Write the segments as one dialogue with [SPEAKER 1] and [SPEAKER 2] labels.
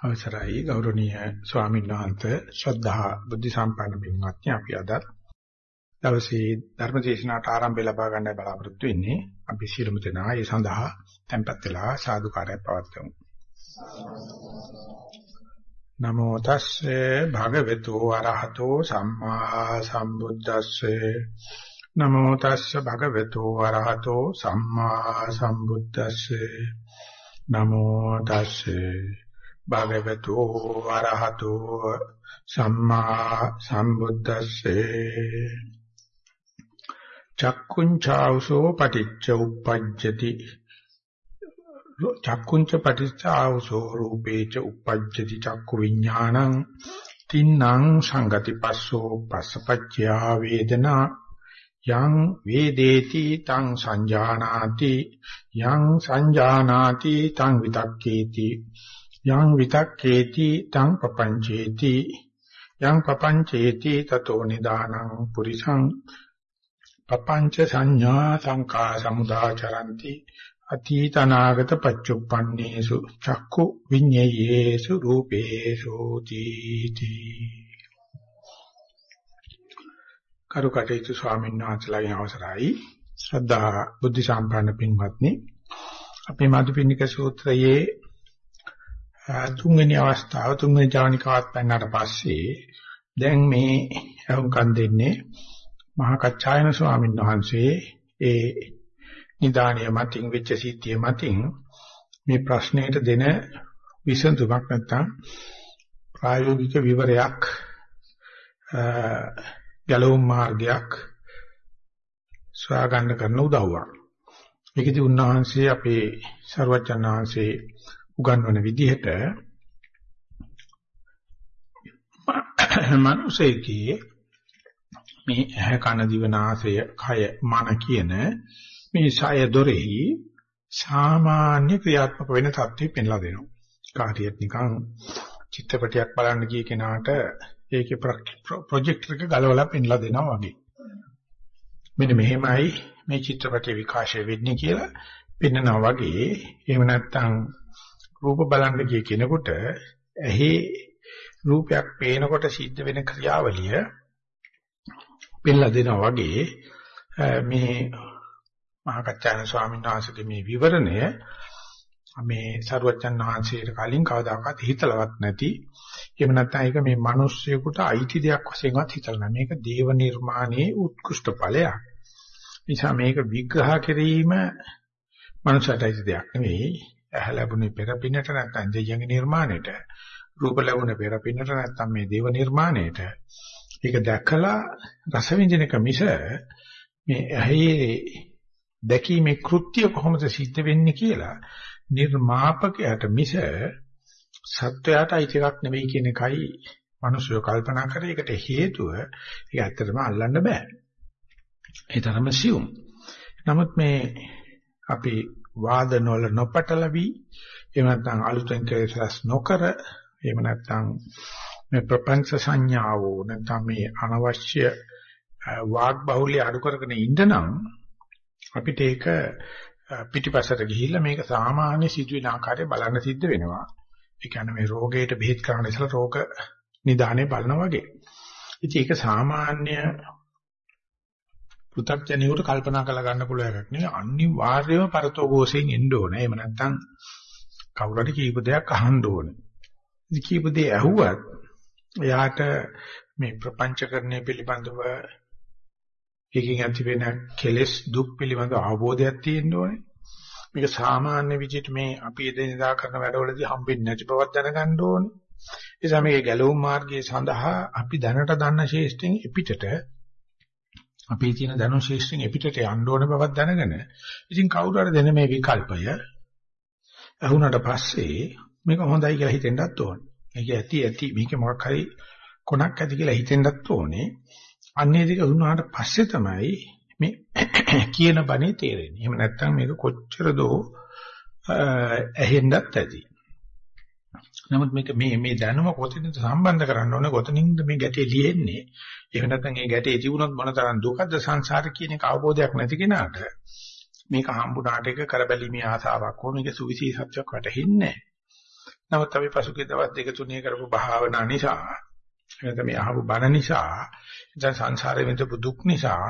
[SPEAKER 1] අවසරයි ගෞරවනීය ස්වාමීන් වහන්සේ ශ්‍රද්ධා බුද්ධ සම්පන්න පින්වත්නි අපි අද දවසේ ධර්ම දේශනාවට ආරම්භය ලබා ගන්නයි බලාපොරොත්තු වෙන්නේ. අපි සියලුම දෙනා ඒ සඳහා tempත් වෙලා සාදුකාරය පවත්වමු. නමෝ තස්සේ භගවතු වරහතෝ සම්මා සම්බුද්දස්සේ. නමෝ තස්සේ භගවතු වරහතෝ සම්මා සම්බුද්දස්සේ. නමෝ තස්සේ භගවතු ආරහතෝ සම්මා සම්බුද්දස්සේ. චක්කුංචාවසෝ පටිච්ච උප්පජ්ජති. චක්කුංච පටිච්චාවසෝ රූපේච උප්පජ්ජති චක්කු විඥානං. තින්නං සංගති පස්සෝ පස්සපච්චයා වේදනා. යං වේදේති තං සංජානාති. යං සංජානාති තං විතක්කේති. යං විතක්කේති තං පపంచේති යං පపంచේති තතෝ නිදානං පුරිසං පపంచ සංඥා සංකා සමුදාචරಂತಿ අතීතනාගත පච්චුප්පන්නේසු චක්කු විඤ්ඤයේසු රූපේසු තීති කරුකටේතු ස්වාමීන් වහන්සේලාගේ අවසරයි ශ්‍රද්ධා බුද්ධ සම්පන්න පින්වත්නි අපේ මාතුපින්නික සූත්‍රයේ තුන්වෙනි අවස්ථාව තුන්වෙනි ජානිකාවත් පෙන්නාට පස්සේ දැන් මේ අහුම්කන් දෙන්නේ මහා කච්චායන ස්වාමීන් වහන්සේ ඒ නිදානිය මතින් වෙච්ච සිද්ධිය මතින් මේ ප්‍රශ්නයට දෙන විසඳුමක් නැත්තම් ප්‍රායෝගික විවරයක් ගැලවුම් මාර්ගයක් සොයා ගන්න කරන උදව්වක්. ඒකදී උන්වහන්සේ අපේ ਸਰවඥාන් වහන්සේ උගන්වන විදිහට මනුසෙකී මේ ඇහ කන දිව නාසය කය මන කියන මේ සය දොරෙහි සාමාන්‍ය ක්‍රියාත්මක වෙන தත්ත්වෙ පෙන්ලා දෙනවා. කාටියක් නිකන් චිත්‍රපටයක් බලන්න ගිය කෙනාට ඒකේ ප්‍රොජෙක්ටර් එක ගලවලා පෙන්ලා දෙනවා වගේ. මෙන්න මෙහෙමයි මේ චිත්‍රපටයේ විකාශය වෙන්නේ කියලා පෙන්නනවා වගේ. එහෙම නැත්නම් රූප බලන්න ගිය කෙනෙකුට ඇහි රූපයක් පේනකොට සිද්ධ වෙන ක්‍රියාවලිය පෙන්ලා දෙනවා වගේ මේ මහකච්චායන ස්වාමීන් වහන්සේගේ මේ විවරණය මේ සරුවච්චන් වහන්සේට කලින් කවදාකවත් හිතලවත් නැති. එහෙම නැත්නම් ඒක මේ මිනිස්සුයෙකුට අයිති දෙයක් වශයෙන්වත් හිතලා නැහැ. මේක දේව නිර්මාණයේ උත්කෘෂ්ඨ ඵලයක්. නිසා මේක විග්‍රහ කිරීම මනුෂ්‍යයට අයිති දෙයක් නෙවෙයි. ඇහැ ලැබුණේ පෙර පින්නට නැත්නම් දෙයයන්ගේ නිර්මාණයට රූප ලැබුණේ පෙර පින්නට නැත්නම් මේ දේව නිර්මාණයට. ඒක දැකලා රස විඳින එක මිස මේ ඇහි දැකීමේ කෘත්‍ය කොහොමද සිද්ධ වෙන්නේ කියලා නිර්මාපකයාට මිස සත්වයාට අයිති එකක් නෙවෙයි කියන එකයි මිනිස්සු කල්පනා කරේ. ඒකට හේතුව ඒක ඇත්තටම අල්ලන්න බෑ. ඒ තරම සියුම්. නමුත් මේ අපි වාදනවල නොපටලවි එහෙම නැත්නම් අලුතෙන් කෙලෙස් නොකර එහෙම නැත්නම් මේ ප්‍රපංච සංඥාව නැත්නම් මේ අනවශ්‍ය වාග් බහුල්‍ය අඩු කරගෙන ඉන්නනම් අපිට ඒක පිටිපසට ගිහිල්ලා මේක සාමාන්‍ය සිදුවෙන ආකාරය බලන්න සිද්ධ වෙනවා. ඒ කියන්නේ මේ රෝගයට බෙහෙත් කරන්න ඉස්සලා රෝග නිදානේ බලනවා වගේ. ඉතින් ඒක සාමාන්‍ය පෘථග්ජනියට කල්පනා කරලා ගන්න පුළුවන් එකක් නෙවෙයි අනිවාර්යයෙන්ම පරතෝഘോഷයෙන් එන්න ඕනේ. එහෙම නැත්නම් කවුරු හරි කීප දෙයක් අහන්න ඕනේ. ඉතින් කීප දේ ඇහුවත් එයාට මේ ප්‍රපංචකරණය පිළිබඳව එකකින් ඇති වෙන කෙලෙස් දුක් පිළිබඳ අවබෝධයක් තියෙන්න ඕනේ. මේක සාමාන්‍ය විදිහට මේ අපි එදිනදා කරන වැඩවලදී හම්බෙන්නේ නැති බවක් දැනගන්න ඕනේ. ඒ නිසා මේ ගැලවුම් මාර්ගයේ සඳහා අපි දැනට දන්න ශේෂ්ඨෙන් එපිටට අපේ තියෙන දැනුම් ශේෂ්ඨෙන් එපිටට යන්න ඕන බවක් දැනගෙන ඉතින් කවුරු හරි දෙන මේ විකල්පය අහුණට පස්සේ මේක හොඳයි කියලා හිතෙන්නත් ඕනේ. මේක ඇති ඇති මේක මොකක් හරි කොනක් ඇති කියලා හිතෙන්නත් ඕනේ. අන්නේ දෙක වුණාට පස්සේ තමයි මේ කියන බණේ තේරෙන්නේ. එහෙම නැත්නම් මේක කොච්චර දෝ ඇහෙන්නත් ඇති. නමුත් මේක මේ මේ දැනුම කොතනද සම්බන්ධ කරන්න ඕනේ කොතනින්ද මේ ගැටේ ලියෙන්නේ එහෙම නැත්නම් මේ ගැටේ තිබුණොත් මොනතරම් දුකද සංසාරේ කියන එක අවබෝධයක් නැති කෙනාට මේක හම්බුණාට එක කරබැලීමේ ආසාවක් හෝ මේක සුවිසී සත්‍යක් වැටහෙන්නේ නමුත් අපි පසුගිය දවස් දෙක තුනේ කරපු භාවනා නිසා එතන මේ අහපු බණ නිසා දැන් සංසාරේ විඳපු දුක් නිසා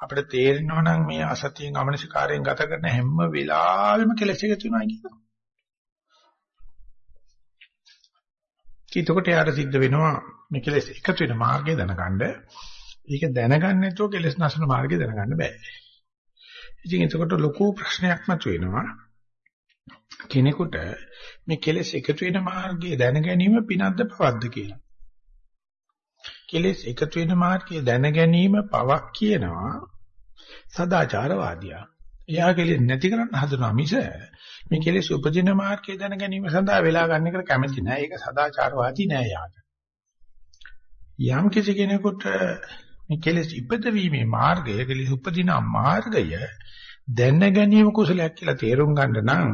[SPEAKER 1] අපිට තේරෙනවා නම් මේ අසතියෙන් අමනසිකාරයෙන් ගත කරන හැම වෙලාවෙම කෙලෙස් එක තියෙනවා කියනවා. ඊටකොට යාට සිද්ධ වෙනවා මේ කෙලෙස් එකතු වෙන මාර්ගය දැනගන්න. ඒක දැනගන්න නැතුව කෙලෙස් නැසන මාර්ගය දැනගන්න බෑ. ඉතින් එතකොට ලොකු ප්‍රශ්නයක් මතුවෙනවා. කෙනෙකුට මේ කෙලෙස් එකතු වෙන මාර්ගය දැන ගැනීම පිනක්ද පවක්ද කියලා. කෙලෙස් එකතු වෙන මාර්ගය දැන ගැනීම පවක් කියනවා සදාචාරවාදියා. එයා කෙලෙස් නැති කරන්න හදනවා මිස මේ කෙලෙස් උපදින මාර්ගය දැන ගැනීම සඳහා වෙලා ගන්න එකට කැමති නෑ. ඒක සදාචාරවාදී නෑ යාට. යම් කිසි කෙනෙකුට මේ කෙලෙස් ඉපදවීමේ මාර්ගය කෙලෙස් උපදින මාර්ගය දැන ගැනීම කුසලයක් කියලා තේරුම් ගන්න නම්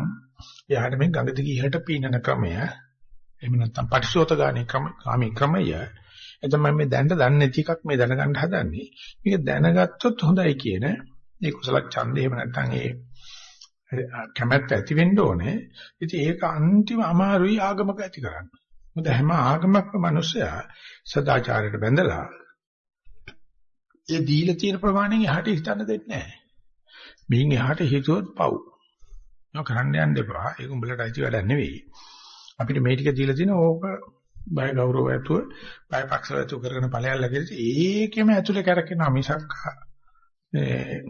[SPEAKER 1] එයාට මේ ගඟ දිගේ ඉහළට පීනන ක්‍රමය එහෙම නැත්නම් පටිසෝතගාමී ක්‍රම කාමී ක්‍රමය එතම මේ දැනට දන්නේ නැති එකක් මේ දැනගන්න හදන්නේ මේක දැනගත්තොත් හොඳයි කියන ඒ කුසල ඡන්දය එහෙම නැත්නම් ඒ කැමැත්ත ඇති වෙන්න ඕනේ ඉතින් ඒක අන්තිම අමාරුයි ආගමක ඇති කරන්න මොකද හැම ආගමක්ම මිනිස්සයා සදාචාරයට බැඳලා ඒ දීලා තියෙන ප්‍රමාණයෙන් එහාට හිතන්න දෙන්නේ නැහැ. මින් එහාට හිතුවොත් පව්. නෝ කරන්න යන්න එපා. ඒක උඹලට අයිති වැඩක් නෙවෙයි. අපිට මේ ටික දීලා තියෙන ඕක බය ගෞරව ඇතුව බය පක්ෂ ඇතුව කරගෙන ඵලයල්ලා කියලා ඒකෙම ඇතුලේ කරකිනවා මිසක් ඒ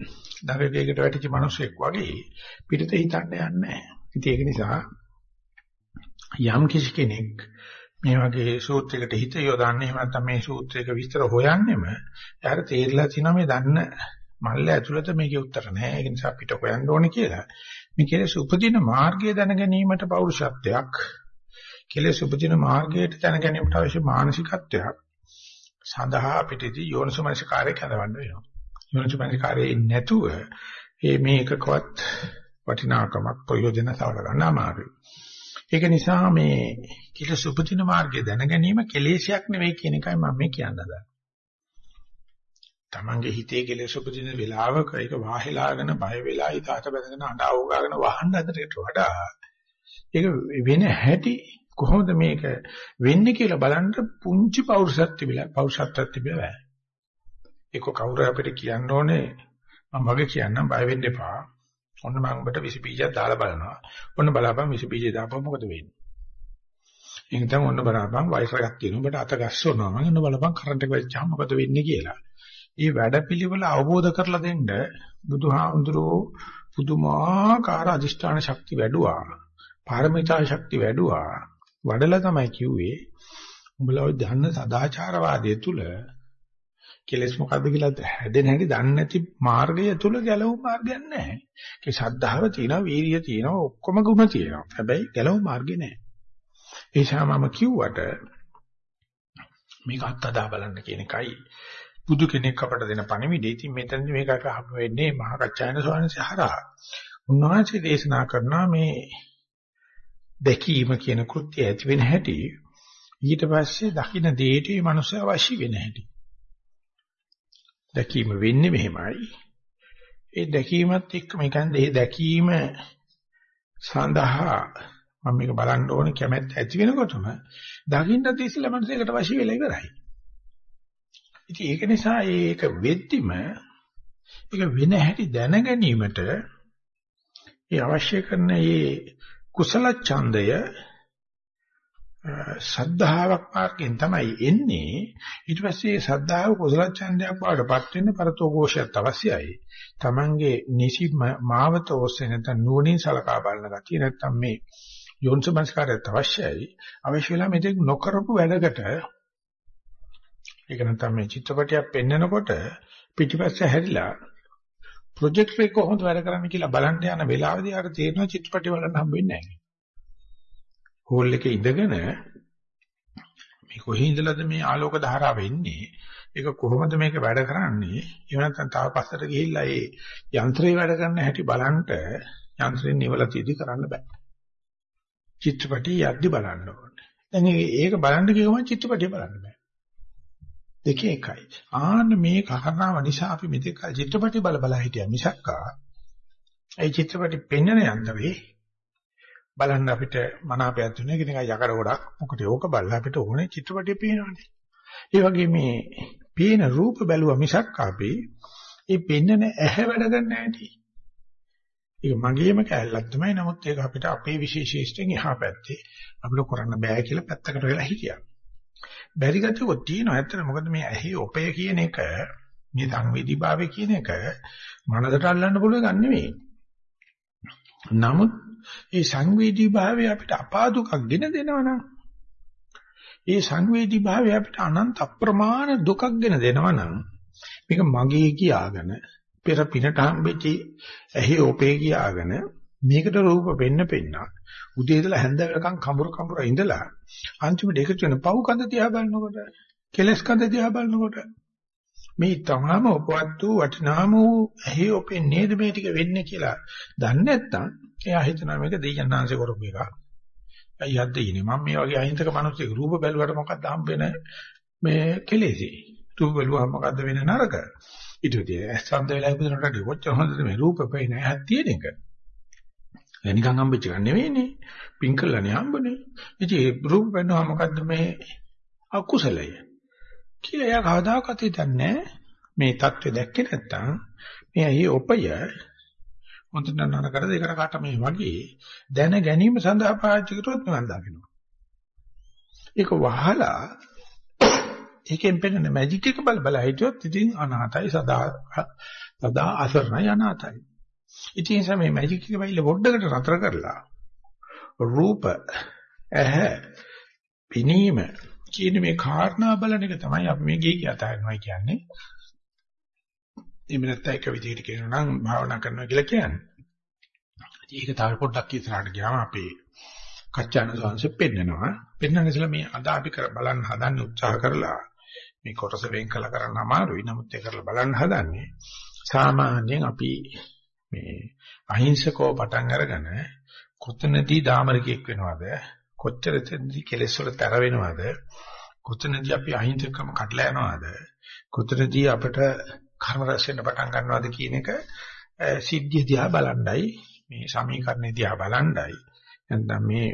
[SPEAKER 1] දරේකට වැටිච්ච මිනිස්සෙක් වගේ පිටත හිතන්න යන්නේ නැහැ. ඉතින් ඒක නිසා යම් කිසි කෙනෙක් මේ වගේ සූත්‍රයකට හිත යොදන්නේ එහෙම නැත්නම් මේ සූත්‍රයක විස්තර හොයන්නෙම එයාට තේරිලා තියෙනවා මේ දන්න මල්ල ඇතුළත මේකේ උත්තර නැහැ. ඒ නිසා අපිට හොයන්න ඕනේ කියලා. මේ කෙලෙස් උපදින මාර්ගය දැන ගැනීමට පෞරුෂත්වයක් කෙලෙස් උපදින මාර්ගයට දැන ගැනීමට අවශ්‍ය මානසිකත්වයක් සඳහා අපිටදී යෝනිසමනසිකාරය කරවන්න වෙනවා. යෝනිසමනසිකාරයේ නැතුව මේ එකකවත් වටිනාකමක් ප්‍රයෝජන සවල ගන්න අමාරුයි. ඒක නිසා මේ කිලස උපදින මාර්ගය දැන ගැනීම කෙලේශයක් නෙවෙයි කියන එකයි මම මේ කියන්න හදන්නේ. Tamange හිතේ කෙලෙස් උපදින වෙලාවක ඒක වාහිලාගෙන බය වෙලා හිතාට බැඳගෙන අඬව ගාගෙන වහන්න හදට වඩා ඒක වෙන හැටි කොහොමද මේක වෙන්නේ කියලා බලන්න පුංචි පෞරුෂත්ව තිබිලා පෞරුෂත්වයක් තිබිලා ඒක කවුරු අපිට කියන්න ඕනේ මම වගේ කියන්නම් බය වෙන්න එපා ඔන්න මම ඔබට විස බීජයක් දාලා බලනවා. ඔන්න බලාපන් විස බීජය දාපුවම මොකද වෙන්නේ? ඒක තමයි ඔන්න බලාපන් වයස එකක් තියෙනවා. ඔබට අත ගස්සනවා. මම ඔන්න බලපන් කරන්ට් එක වැච්චාම මොකද වෙන්නේ කියලා. මේ වැඩපිළිවෙල අවබෝධ කරලා දෙන්න බුදුහාඳුරෝ පුදුමාකාර අධිෂ්ඨාන ශක්ති වැඩුවා. පාරමිතා ශක්ති වැඩුවා. වඩලා තමයි කිව්වේ උඹලා දන්න සදාචාරවාදයේ තුල කෙලස් මොකද්ද කියලා හැදෙන හැටි දන්නේ නැති මාර්ගය තුල ගැලවුම් මාර්ගයක් නැහැ. ඒ ශ්‍රද්ධාව තියෙනවා, වීරිය තියෙනවා, ඔක්කොම ගුණ තියෙනවා. හැබැයි ගැලවුම් මාර්ගය නැහැ. ඒ නිසා මම කිව්වට මේක අත්දා බලන්න කියන එකයි බුදු කෙනෙක් අපට දෙන පණිවිඩය. ඉතින් මෙතනදි මේක අහම වෙන්නේ මහා කච්චායන ස්වාමීන් හරහා. උන්වහන්සේ දේශනා කරනවා මේ දැකීම කියන කෘත්‍යය ඇති වෙන හැටි ඊට පස්සේ දකින්න දෙයට මේ මනුස්සය අවශ්‍ය වෙන හැටි. දැකීම වෙන්නේ මෙහෙමයි. ඒ දැකීමත් එක්ක මේ කියන්නේ ඒ දැකීම සඳහා මම මේක බලන්න ඕනේ කැමැත්ත ඇති වෙනකොටම දකින්නත් ඉස්සෙල්ලා මනසේකට වශී වෙලා ඉවරයි. ඉතින් ඒක නිසා ඒක වෙද්දිම ඒක වෙන හැටි දැන ගැනීමට ඒ අවශ්‍ය කරන මේ කුසල ඡන්දය ශ්‍රද්ධාවක් මාර්ගයෙන් තමයි එන්නේ. ඊට පස්සේ ශ්‍රද්ධාව කුසල ඡන්දයක් බවටපත් වෙන්න පරතෝഘോഷයක් අවශ්‍යයි. Tamange නිසි මාවත ඔස්සේ නැත්නම් නුවණින් සලකා බලන ගතිය නැත්නම් මේ යෝනිසමස්කාරයත් අවශ්‍යයි. අවශ්‍ය වෙලා මෙතෙක් නොකරපු වැඩකට ඒක නැත්නම් මේ චිත්‍රපටයක් පෙන්නකොට පිටිපස්ස හැරිලා ප්‍රොජෙක්ටර් එක කොහොමද වැඩ කරන්නේ කියලා බලන්න යන වෙලාවදී අර තේරෙනවා චිත්‍රපටය බලන්න හම්බෙන්නේ නැහැ. හෝල් එකේ ඉඳගෙන මේ කොහේ ඉඳලාද මේ ආලෝක ධාරාව එන්නේ? ඒක කොහොමද මේක වැඩ කරන්නේ? එහෙම නැත්නම් තව පස්සට ගිහිල්ලා ඒ යන්ත්‍රය වැඩ කරන හැටි බලන්න යන්ත්‍රයෙන් නිවලා තියදි කරන්න බෑ. චිත්‍රපටිය යද්දි බලන්න ඕනේ. දැන් ඒක බලන්න ගියොම චිත්‍රපටිය බලන්න බෑ. දෙකේ එකයි. ආන්න මේ කාරණාව නිසා අපි මෙතෙක් චිත්‍රපටි බල බල හිටියා මිසක්කා ඒ චිත්‍රපටි පෙන්වන යන්ත්‍රේ බලන්න අපිට මනාපයක් දුන්නේ ඒක නිකන් යකඩ ගොඩක් මොකට ඕක බලලා අපිට ඕනේ චිත්‍රපටිය පේනවනේ. ඒ වගේ මේ පේන රූප බැලුවා මිසක් අපි ඒ පෙන්නන ඇහැ වැඩ ගන්න නැහැටි. ඒක මගේම කැලලක් තමයි. නමුත් ඒක අපිට අපේ විශේෂීෂ්ටෙන් එහා පැත්තේ අපිට කරන්න බෑ කියලා පැත්තකට වෙලා හිටියා. බැරි ගැටුවක් තියෙනවා. ඇත්තට මොකද මේ ඇහි ඔපය කියන එක මේ සංවේදීභාවය කියන එක මනසට අල්ලන්න පුළුවන් ගන්න නෙවෙයි. නමුත් ඒ සංවේදීභාවය අපිට අපාදුකක් ගෙන දෙනවනම් ඒ සංවේදීභාවය අපිට අනන්ත අප්‍රමාණ දුකක් ගෙන දෙනවනම් මේක මගේ කියාගෙන පෙර පිනට හම්බෙච්ච ඇහි ඔපේ කියාගෙන මේකට රූප වෙන්න පෙන්න. උදේ ඉඳලා හැන්ද වෙනකන් කඹුරු කඹුර ඉඳලා අන්තිමට එකතු වෙන පව් කඳ දිහා බලනකොට කෙලස් කඳ දිහා බලනකොට මේ තමාම උපවත් වූ වටිනාම වූ ඇහි ඔපේ නේද මේ ටික වෙන්නේ කියලා දන්නේ නැත්නම් එයා හිතනවා මේක දෙයයන්ාංශේ කරපු එකක්. අයියද්ද ඉන්නේ මම මේ වගේ අහිංසක මිනිස්සෙක් රූප බැලුවට මොකක්ද හම්බෙන මේ කෙලෙසි. රූප බැලුවා මොකද්ද වෙන නරක. ඊට පස්සේ ඇස්සන්ද වෙලා ඉපදුනට කොච්චර හොඳද මේ රූප පේන ඇහක් තියෙන එක. නිකන් හම්බෙච්ච එක නෙවෙයිනේ. පින් කළානේ හම්බුනේ. ඉතින් රූප වෙනවා මොකද්ද මේ අකුසලය. කියලා එයා කවදාකවත් හිතන්නේ මේ தත්ත්වය දැක්කේ නැත්තම් මේ ඇහි ඔපය හොඳට නරකට දෙකට කට මේ වගේ දැන ගැනීම සඳහා පාවිච්චි කරොත් නිවන් දකින්නවා. ඒක වහලා ඒකෙන් පෙන්නන මැජික් එක බල බල හිටියොත් ඉතින් අනාතයි සදා සදා අසරණයි අනාතයි. ඉතින් මේ මැජික් එක බයිල පොඩ්ඩකට නතර කරලා රූප ඇහැ පිනීම කියන මේ කාරණා බලන එක තමයි අපි මේ ගිහි කියතානවා කියන්නේ. එහෙම නැත්නම් එක විදිහට කියනවා නම් භාවනා කරනවා කියලා කියන්නේ. ඒක තව පොඩ්ඩක් ඉස්සරහට ගියාම අපේ කච්චාන සංසෙ පෙන්නනවා. පෙන්නන ඉතල මේ අද අපි කර බලන්න හදන්න උත්සාහ කරලා මේ කොටස වෙන් කළ කරන්න අමාරුයි. නමුත් ඒක කරලා බලන්න හදන්නේ සාමාන්‍යයෙන් අපි මේ අහිංසකව පටන් අරගෙන කොතනදී දාමරිකෙක් වෙනවද? කොච්චරදී කෙලෙස් වල තර වෙනවද? කොතනදී අපි අහිංසකකම කඩලා යනවද? කොතනදී අපිට කර්ම රැස් වෙන්න පටන් ගන්නවද කියන එක සිද්ධිය දිහා බලණ්ඩයි මේ සමීකරණය දිහා බලණ්ඩයි නැත්නම් මේ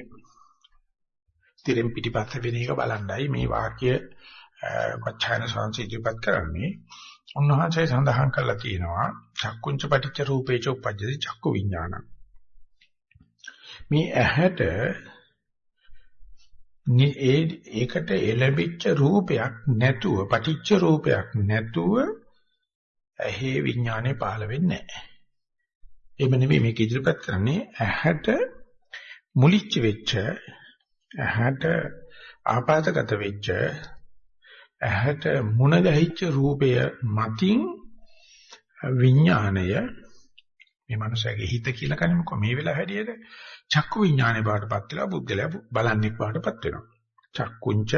[SPEAKER 1] තිරෙන් පිටිපස්ස වෙන එක බලණ්ඩයි මේ වාක්‍ය වචයන සංසිද්ධිපත් කරන්නේ. උන්වහන්සේ සඳහන් කරලා තියෙනවා චක්කුංච පටිච්ච රූපේච උපජ්ජති චක්කු විඥාන. මේ ඇහැට ඒ ඒකට එළඹිච්ච රූපයක් නැතුව පටිච්ච රූපයක් නැතුව ඇහි විඥානේ පහළ වෙන්නේ නැහැ. එහෙම නෙමෙයි මේක ඉදිරිපත් කරන්නේ ඇහැට මුලිච්ච වෙච්ච ඇහැට ආපాతගත වෙච්ච ඇහැට මුණ ගැහිච්ච රූපය මතින් විඥාණය මේ මනුස්සයාගේ හිත කියලා කන්නේ මොකෝ මේ වෙලාව හැටියට චක්කු විඥානේ බාටපත් වෙලා බුද්ධලයා බලන්නේ බාටපත් වෙනවා. චක්කුංච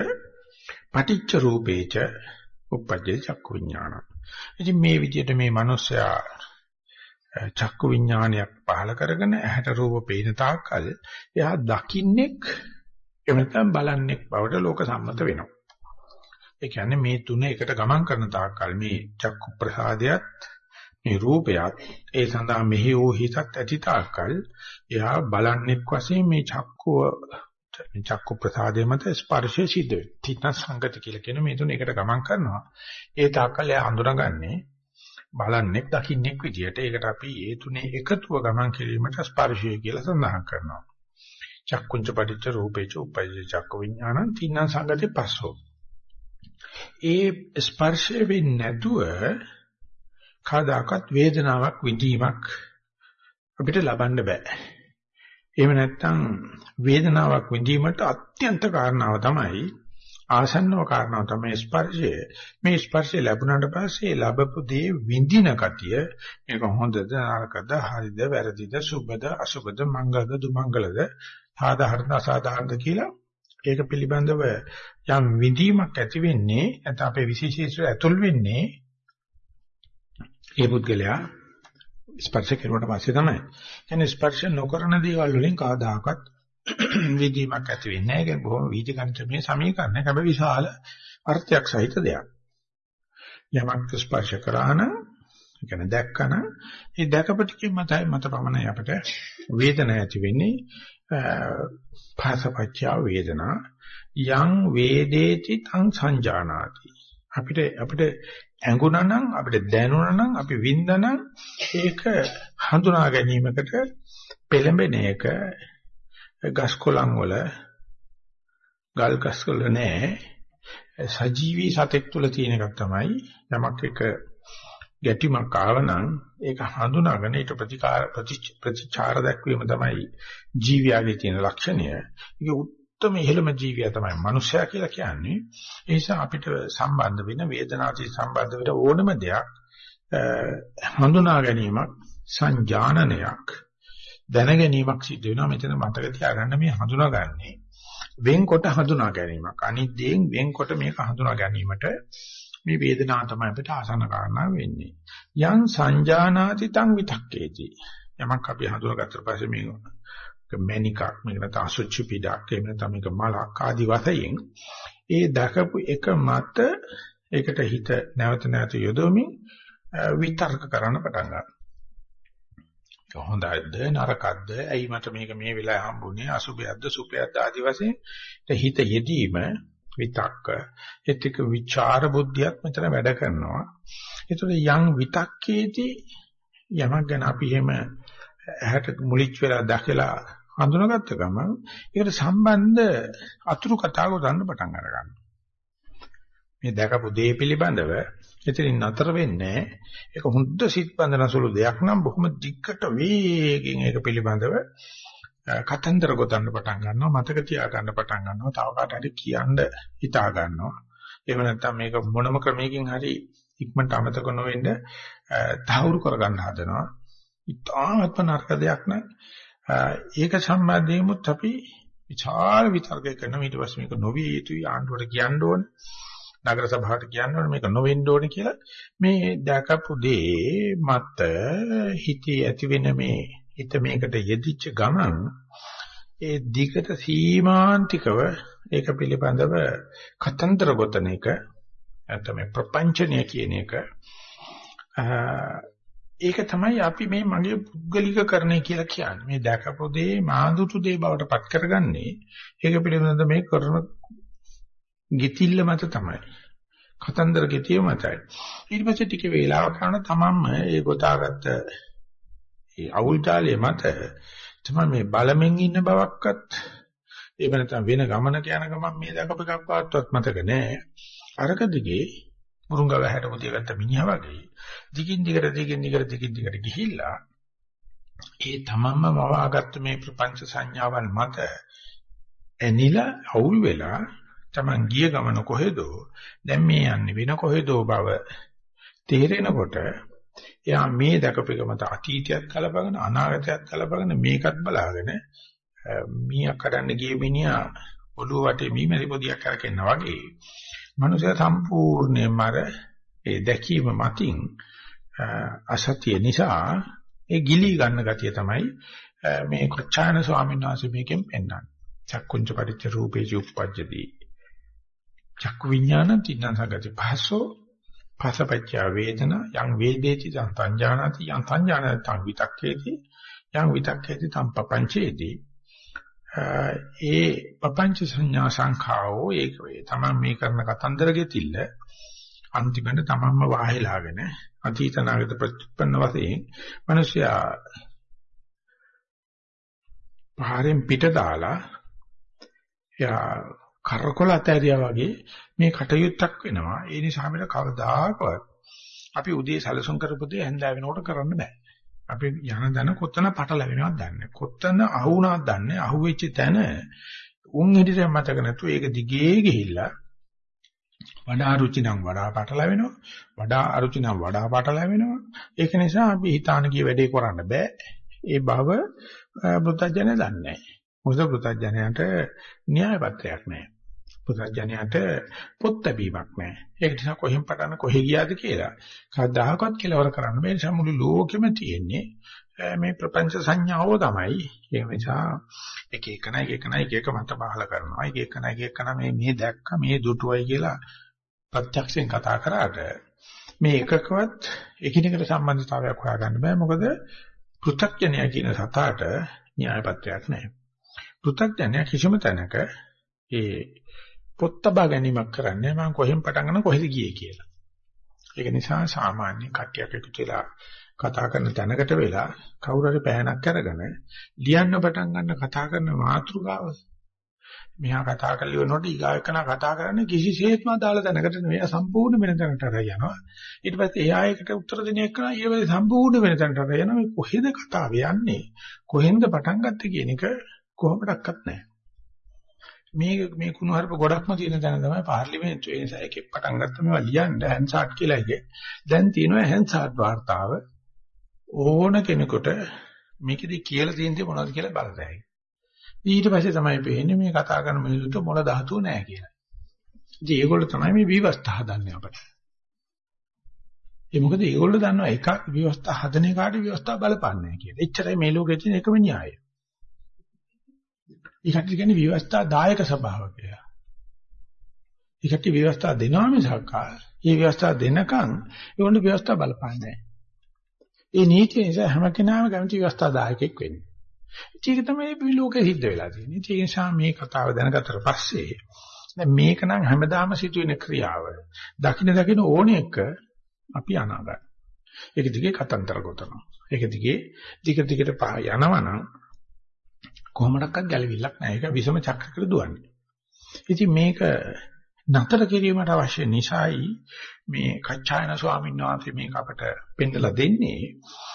[SPEAKER 1] පටිච්ච රූපේච උපජ්ජේ චක්කු විඥානං ඉතින් මේ විදිහට මේ මිනිස්සයා චක්කු විඥානයක් පහල කරගෙන ඇහැට රූප පේන තාක්කල් එයා දකින්නෙක් එහෙම නැත්නම් බලන්නෙක් බවට ලෝක සම්මත වෙනවා. ඒ කියන්නේ මේ තුන එකට ගමන් කරන තාක්කල් මේ චක්කු ප්‍රසාදයක් මේ රූපයත් ඒ සඳහා මෙහි වූ හිතත් ඇති තාක්කල් එයා බලන්නෙක් වශයෙන් මේ චක්කුව මේ චක්කු ප්‍රසාදයේ මත ස්පර්ශය සිද්ධ වෙනවා. තින්න සංගති කියලා කියන මේ තුන එකට ගමන් කරනවා. ඒ තාක්කල් එයා හඳුනගන්නේ බලන්නෙක් දකින්නෙක් විදියට. ඒකට අපි ඒ තුනේ එකතුව ගමන් කිරීමට ස්පර්ශය කියලා සඳහන් කරනවා. චක්කුංච පටිච්ච රූපේච උපජ්ජ චක්ක විඥානං තින්න සංගති පස්සෝ. ඒ ස්පර්ශය වෙන්නේ නැතුව කවදාකවත් වේදනාවක් විඳීමක් අපිට ලබන්න බෑ. එහෙම නැත්නම් වේදනාවක් විඳීමට අත්‍යන්ත කාරණාව තමයි ආසන්නව කාරණාව තමයි ස්පර්ශය. මේ ස්පර්ශය ලැබුණාට පස්සේ ලැබපු දේ විඳින කතිය මේක හොඳද නරකද හරිද වැරදිද සුබද අසුබද මංගලද දුමංගලද සාධාරණද අසාධාරණද කියලා ඒක පිළිබඳව යම් විඳීමක් ඇති වෙන්නේ නැත්නම් අපේ විශේෂීත්වය ඇතුල් වෙන්නේ ඒ පුද්ගලයා ස්පර්ශ කෙරුවට පස්සේ තමයි. කියන්නේ ස්පර්ශ නොකරන දේවල් වලින් කවදාකවත් විදීමක් ඇති වෙන්නේ නැහැ. ඒක බොහොම වීජගණිතමය සමීකරණයක්. හැබැයි විශාල අර්ථයක් සහිත දෙයක්. යමක් ස්පර්ශ කරා නම් කියන්නේ දැක්කනම් ඒ දැකපටිකේ මතයි මත පමණයි අපිට වේදනාවක් ඇති වෙන්නේ. භාසපච්චා වේදනා යං වේදේති තං සංජානාති අපිට අපිට ඇඟුණා නම් අපිට දැනුණා නම් අපි වින්දා නම් ඒක හඳුනා ගැනීමකට පෙළඹෙන එක ගස් කොළන් වල ගල් ගස් වල නෑ සජීවී සතෙක් තුල තියෙන එකක් තමයි යමක් එක ගැටීමක් ආවනම් ඒක හඳුනාගෙන ඊට ප්‍රතිකාර ප්‍රතිචාර දක්වීම තමයි ජීවියාගේ තියෙන ලක්ෂණය. ඒක උත්තරම ඉහළම ජීවියා තමයි මනුෂ්‍යයා කියලා කියන්නේ. ඒ නිසා අපිට සම්බන්ධ වෙන වේදනාවට සම්බන්ධ වෙන ඕනම දෙයක් හඳුනා ගැනීමක් සංජානනයක් දැන ගැනීමක් සිද්ධ වෙනවා. මෙතන මතක තියාගන්න මේ හඳුනාගන්නේ වෙන්කොට හඳුනා ගැනීමක්. අනිත් දේෙන් වෙන්කොට මේක හඳුනා ගැනීමට මේ වේදනාව තමයි අපිට ආසන්න කාරණා වෙන්නේ. යං සංජානාති තං විතක්කේති. යමක් අපි හඳුනාගත්තට පස්සේ මේක මැනිකක් මේක නැත්නම් අසුචි පිටක් එහෙම නැත්නම් මේක මලක් ආදි වශයෙන් ඒ දැකපු එක මත ඒකට හිත නැවත නැවත යොදවමින් විතර්ක කරන්න පටන් ගන්නවා. හොඳයිද? නරකක්ද? ඇයි මට මේක මේ වෙලාවේ හම්බුනේ? අසුභයක්ද සුභයක්ද ආදි වශයෙන් හිත යෙදීම විතක්ක ඒතික විචාර බුද්ධියක් මෙතන වැඩ කරනවා. ඒතකොට යම් විතක්කේදී යමක් ගැන අපි එහෙම ඇහැට මුලිච් වෙලා දැකලා හඳුනාගත්ත ගමන් ඒකට සම්බන්ධ අතුරු කතා ගොඩන්න පටන් අරගන්නවා මේ දැකපු දේ පිළිබඳව එතනින් නතර වෙන්නේ ඒක හුද්ද සිත් බඳන සුළු දෙයක් නම් බොහොම දිග්ගට වේගෙන් ඒක පිළිබඳව කතන්දර ගොතන්න පටන් ගන්නවා මතක තියා ගන්න පටන් ගන්නවා. තව කාට හරි කියන්න හිතා ගන්නවා. එහෙම නැත්නම් මේක මොනම ක්‍රමයකින් හරි ඉක්මනට අමතක නොවෙන්න තහවුරු කරගන්න හදනවා. ඉතාමත්ම නරක දෙයක් නෑ ඒක සම්බන්ධයෙන්මුත් අපි විචාර විතර්ක කරන ඊට පස්සේ මේක නොවිය යුතුයි. ආණ්ඩුවට කියන්න ඕනේ. නගර සභාවට කියන්න මේක නොවෙන්න ඕනේ කියලා මේ දැකපු දේ මත හිතේ ඇතිවෙන මේ හිත මේකට යෙදිච්ච ගමන් ඒ දිගට සීමාන්තිකව ඒක පිළිබඳව කතන්දර ගොතන එක නැත්නම් ප්‍රපංචනය කියන එක ඒක තමයි අපි මේ මගේ පුද්ගලිකකරණය කියලා කියන්නේ. මේ දැකපු දේ මාඳුතු දේ බවට පත් කරගන්නේ ඒක පිළිබඳව මේ කරන ගිතිල්ල මත තමයි. කතන්දර ගෙතිය මතයි. ඊට පස්සේ ටික වේලාවක් කරන තමන්ම ඒ ගොතාගත්ත ඒ අවුල් ජාලයේ මත තමයි මේ බලමින් ඉන්න බවක්වත් එහෙම නැත්නම් වෙන ගමනක යන ගමන් මේ දකප එකක් වාත්වත් මතක නෑ. අරක දිගේ මුරුංගව හැට මුතිය ගත්ත මිනිහා වගේ දිගින් දිගට දිගින් දිගට දිගින් දිගට ගිහිල්ලා ඒ තමන්ම වවාගත්ත මේ ප්‍රපංච සංඥාවල් මත ඇනිලා අවුල් වෙලා Taman ගිය ගමන කොහෙදෝ? දැන් මේ යන්නේ වෙන කොහෙදෝ බව තේරෙනකොට එයා මේ දැකපෙක මත අතීතයත් කලබගෙන අනාගතයත් කලබගෙන මේකත් බලාගෙන මීයක් කඩන්න ගිය මිනිහා ඔළුව වටේ මීමැසි පොදියක් කරකෙනා වගේ මනුස්සයා සම්පූර්ණයෙන්ම අර ඒ දැකීම මතින් අසතිය නිසා ඒ ගිලී ගන්න ගතිය තමයි මේ කොච්චාන ස්වාමීන් වහන්සේ මේකෙන් පෙන්වන්නේ. චක්කුංච පරිච්ඡ රූපේජි උප්පජ්ජති. චක්කු විඥාන තින්නසගති පහසෝ පසපච්චය වේදනා යං වේදේති සංඥානාති යං සංඥානාති තං විතක්කේති යං විතක්කේති තං පపంచේති. ඒ පపంచ සංඥා සංඛාවෝ ඒක වේ. තමන් මේ කරන කතන්දර ගෙතිල්ල අන්තිමට තමන්ම වාහිලාගෙන අතීත නාගත ප්‍රතිපන්න වශයෙන් මිනිසයා පහරෙන් පිට දාලා යා කරකොල ඇතරියා වගේ මේ කටයුත්තක් වෙනවා. ඒ නිසා අපිට කවදාකවත් අපි උදේ සැලසුම් කරපු දේ හැන්දෑ වෙනකොට කරන්න බෑ. අපි යන දන කොතන පටලැවෙනවද දන්නේ. කොතන අහුණාද දන්නේ. අහුවෙච්ච තැන උන් හිටිට මතක නැතුව ඒක දිගේ ගිහිල්ලා වඩා අරුචි නම් වඩා පටලැවෙනවා. වඩා අරුචි නම් වඩා පටලැවෙනවා. ඒක නිසා අපි හිතාන කිය වැඩේ කරන්න බෑ. ඒ බව බුද්ධජනය දන්නේ නැහැ. මොකද බුද්ධජනයට න්‍යාය පත්‍රයක් නැහැ. පුතඥයට පොත් ලැබීමක් නැහැ. ඒක නිසා කොහෙන් පටන් කොහෙ ගියාද කියලා කවදාහකවත් කෙලවර කරන්න බෑ. ඒ නිසා මුළු ලෝකෙම තියෙන්නේ මේ ප්‍රපංච සංඥාව තමයි. ඒ නිසා එක එකන එක එකන එක එක මත බහල කරනවා. එක එකන එක එකන මේ මේ දැක්ක මේ දුටුවයි කියලා ප්‍රත්‍යක්ෂයෙන් කතා කරාට මේ එකකවත් එකිනෙකට සම්බන්ධතාවයක් හොයාගන්න බෑ. මොකද පෘථග්ජනය කියන සතාට න්‍යායපත්‍යක් නැහැ. පෘථග්ජනය කිසිම තැනක ඒ පොත්තබා ගැනීමක් කරන්නේ මම කොහෙන් පටන් ගන්න කොහෙද ගියේ කියලා. ඒක නිසා සාමාන්‍ය කට්ටියක් එකතු වෙලා කතා කරන තැනකට වෙලා කවුරු හරි පෑනක් අරගෙන ලියන්න පටන් ගන්න කතා කරන මාතෘකාව මෙහා කතා කරලා ඉවරනකොට ඊගාව එකන කතා කරන්නේ කිසිසේත්ම අදාළ තැනකට නෙවෙයි. සම්පූර්ණ වෙන තැනකට අරයි යනවා. ඊට පස්සේ එයා එකට උත්තර දෙන එක ඊට පස්සේ සම්පූර්ණ වෙන තැනට අරයි යනවා. මේ කොහෙද කතාව යන්නේ? කොහෙන්ද පටන් ගත්තේ කියන එක කොහොමඩක්වත් නැහැ. මේ මේ කුණුහරුප ගොඩක්ම තියෙන තැන තමයි පාර්ලිමේන්තුවේ. ඒ නිසා එකේ පටන් ගත්ත මේවා ලියන්න හැන්සාට් කියලා එකේ දැන් තියෙනවා හැන්සාට් වාර්තාව. ඕන කෙනෙකුට මේකෙදි කියලා තියෙන්නේ මොනවද කියලා බලතැයි ඊට පස්සේ තමයි පේන්නේ මේ කතා කරන මිනිස්සුන්ට මොළ ධාතුව නැහැ කියලා. ඉතින් ඒගොල්ලෝ තමයි මේ විවස්ථා හදන්නේ අපට. ඒ මොකද ඒගොල්ලෝ දන්නවා එක විවස්ථා හදන එකාට විවස්ථා බලපන්නේ කියලා. එච්චරයි මේ ලෝකයේ තියෙන එකම න්‍යායය. ඒකට කියන්නේ විවස්ථා දායක ස්වභාව කියලා. ඒකට විවස්ථා දෙනවා මිසක් ඒ විවස්ථා දෙනකන් ඒගොල්ලෝ විවස්ථා බලපන්නේ ඒ නීතිය නිසා හැම කෙනාම කැමති විවස්ථා දායකෙක් වෙන්නේ. ඒක තමයි මේ ලෝකෙ සිද්ධ වෙලා තියෙන්නේ. ඒ නිසා මේ කතාව දැනගත්තට පස්සේ දැන් මේක නම් හැමදාම සිදුවෙන ක්‍රියාව. දකින්න දකින්න ඕනේ එක අපි අනාගත. ඒක දිගේ කතන්දර ගොතනවා. ඒක දිගේ දිග දිගට යනවනම් කොහොමඩක්වත් ගැලවිල්ලක් නැහැ. ඒක විසම චක්‍රයකට දුවන්නේ. ඉතින් මේක නතර කිරීමට අවශ්‍ය නිසායි මේ කච්චායන ස්වාමීන් වහන්සේ මේක අපට පෙන්නලා දෙන්නේ.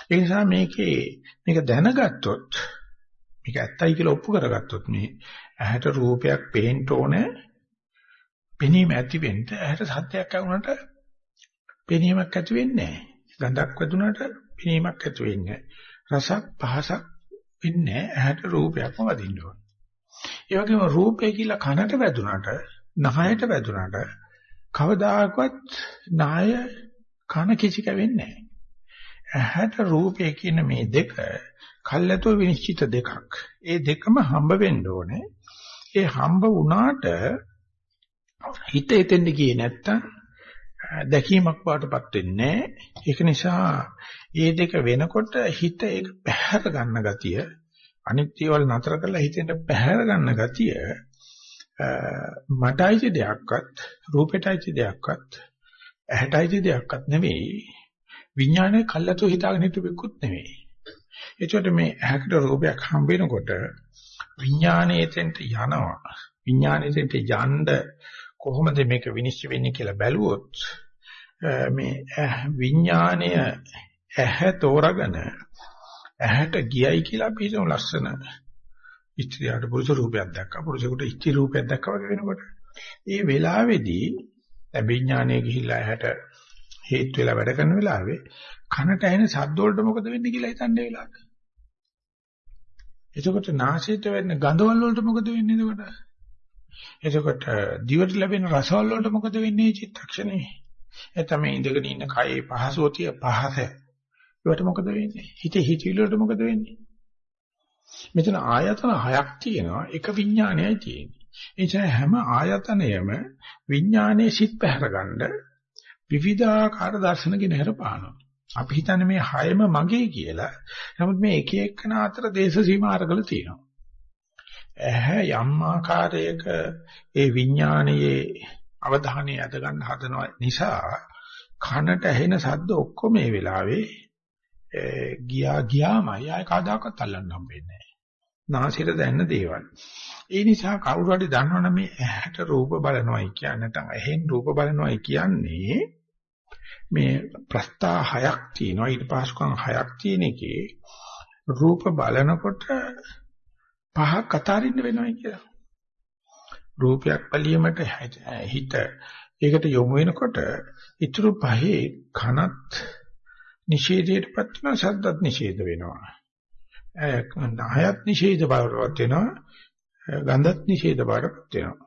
[SPEAKER 1] ඒ නිසා මේකේ මේක දැනගත්තොත් මේක ඇත්තයි කියලා ඔප්පු කරගත්තොත් මේ ඇහැට රූපයක් පේන්න ඕනේ පෙනීම ඇති වෙන්න ඇහැට සත්‍යයක් ඇහුනට පෙනීමක් ඇති වෙන්නේ නැහැ. ගඳක් වැදුනට පෙනීමක් ඇති වෙන්නේ රසක් පහසක් වෙන්නේ ඇහැට රූපයක්ම වදින්න ඕනේ. ඒ වගේම රූපය කියලා කනට වැදුනට නහයට වැදුනට කවදාකවත් නාය කන කිසි කැවෙන්නේ නැහැ. ඇහැට රූපය කියන මේ දෙක කල්ැතෝ විනිශ්චිත දෙකක්. ඒ දෙකම හම්බ වෙන්න ඕනේ. ඒ හම්බ වුණාට හිත එතෙන්ද ගියේ නැත්තම් දැකීමක් වඩටපත් වෙන්නේ ඒක නිසා මේ දෙක වෙනකොට හිත ඒක පැහැර ගන්න ගතිය අනිත් ඒවල් නතර කරලා හිතෙන් පැහැර ගන්න ගතිය මටයිති දෙයක්වත් රූපෙටයිති දෙයක්වත් ඇහැටයිති දෙයක්වත් නෙවෙයි විඥානයේ කල්ලාතෝ හිතාගෙන හිටුවෙකුත් නෙවෙයි එතකොට මේ ඇහැකට රූපයක් හම්බ වෙනකොට විඥාණයෙන්ට යනවා. විඥාණයෙන්ට යන්න කොහොමද මේක විනිශ්චය වෙන්නේ කියලා බැලුවොත් මේ විඥාණය ඇහැ තෝරාගෙන ඇහැට ගියයි කියලා අපි හිතමු ලස්සන ස්ත්‍රියට පුරුෂ රූපයක් දැක්කා පුරුෂයෙකුට ස්ත්‍රී රූපයක් දැක්කා වගේ වෙනකොට ඒ වෙලාවේදී විඥාණය ගිහිල්ලා ඇහැට හේතු වෙලා වැඩ කරන වෙලාවේ කනට ඇහෙන ශබ්ද වලට මොකද වෙන්නේ කියලා හිතන්නේ වෙලාවට. එතකොට නාසයට වෙන ගඳවල වලට මොකද වෙන්නේ එතකොට? එතකොට දිවට ලැබෙන රසවල වලට මොකද වෙන්නේ චිත්තක්ෂණේ? එතම ඉඳගෙන ඉන්න කයේ පහසෝතිය පහස. ඒවට මොකද වෙන්නේ? හිතේ හිතවිලි වලට මොකද වෙන්නේ? මෙතන ආයතන හයක් තියෙනවා එක විඥානයයි තියෙන්නේ. ඒ නිසා හැම ආයතනයම විඥානයේ සිත් පැහැරගන්න විවිධාකාර දර්ශන ගෙන හරපානවා. අපි හිතන්නේ මේ හයම මගේ කියලා. නමුත් මේ එක එකන අතර දේශ සීමා අරගල තියෙනවා. ඇහැ යම් ආකාරයක ඒ විඥානයේ අවධානය යොද ගන්න හදන නිසා කනට ඇහෙන ශබ්ද ඔක්කොම මේ වෙලාවේ ගියා ගියාමයි ආය කවදාකවත් අල්ලන්න හම්බෙන්නේ නැහැ. නාසයට දැනෙන දේවල්. ඒ නිසා කවුරු හරි දන්නවනම් මේ ඇහැට රූප බලනවායි කියන්නේ නැත්නම් ඇහෙන් රූප බලනවායි කියන්නේ මේ ප්‍රස්තා හයක් තියෙනවා ඊට පහසුකම් හයක් තියෙන එකේ රූප බලනකොට පහක් අතාරින්න වෙනවා කියලා. රූපයක් බැලීමට හිත ඒකට යොමු වෙනකොට ඊතුරු පහේ කනත් නිෂේධයටපත් වෙනවා ශබ්දත් නිෂේධ වෙනවා. නහයත් නිෂේධ බවටපත් වෙනවා. ගන්ධත් නිෂේධ බවටපත් වෙනවා.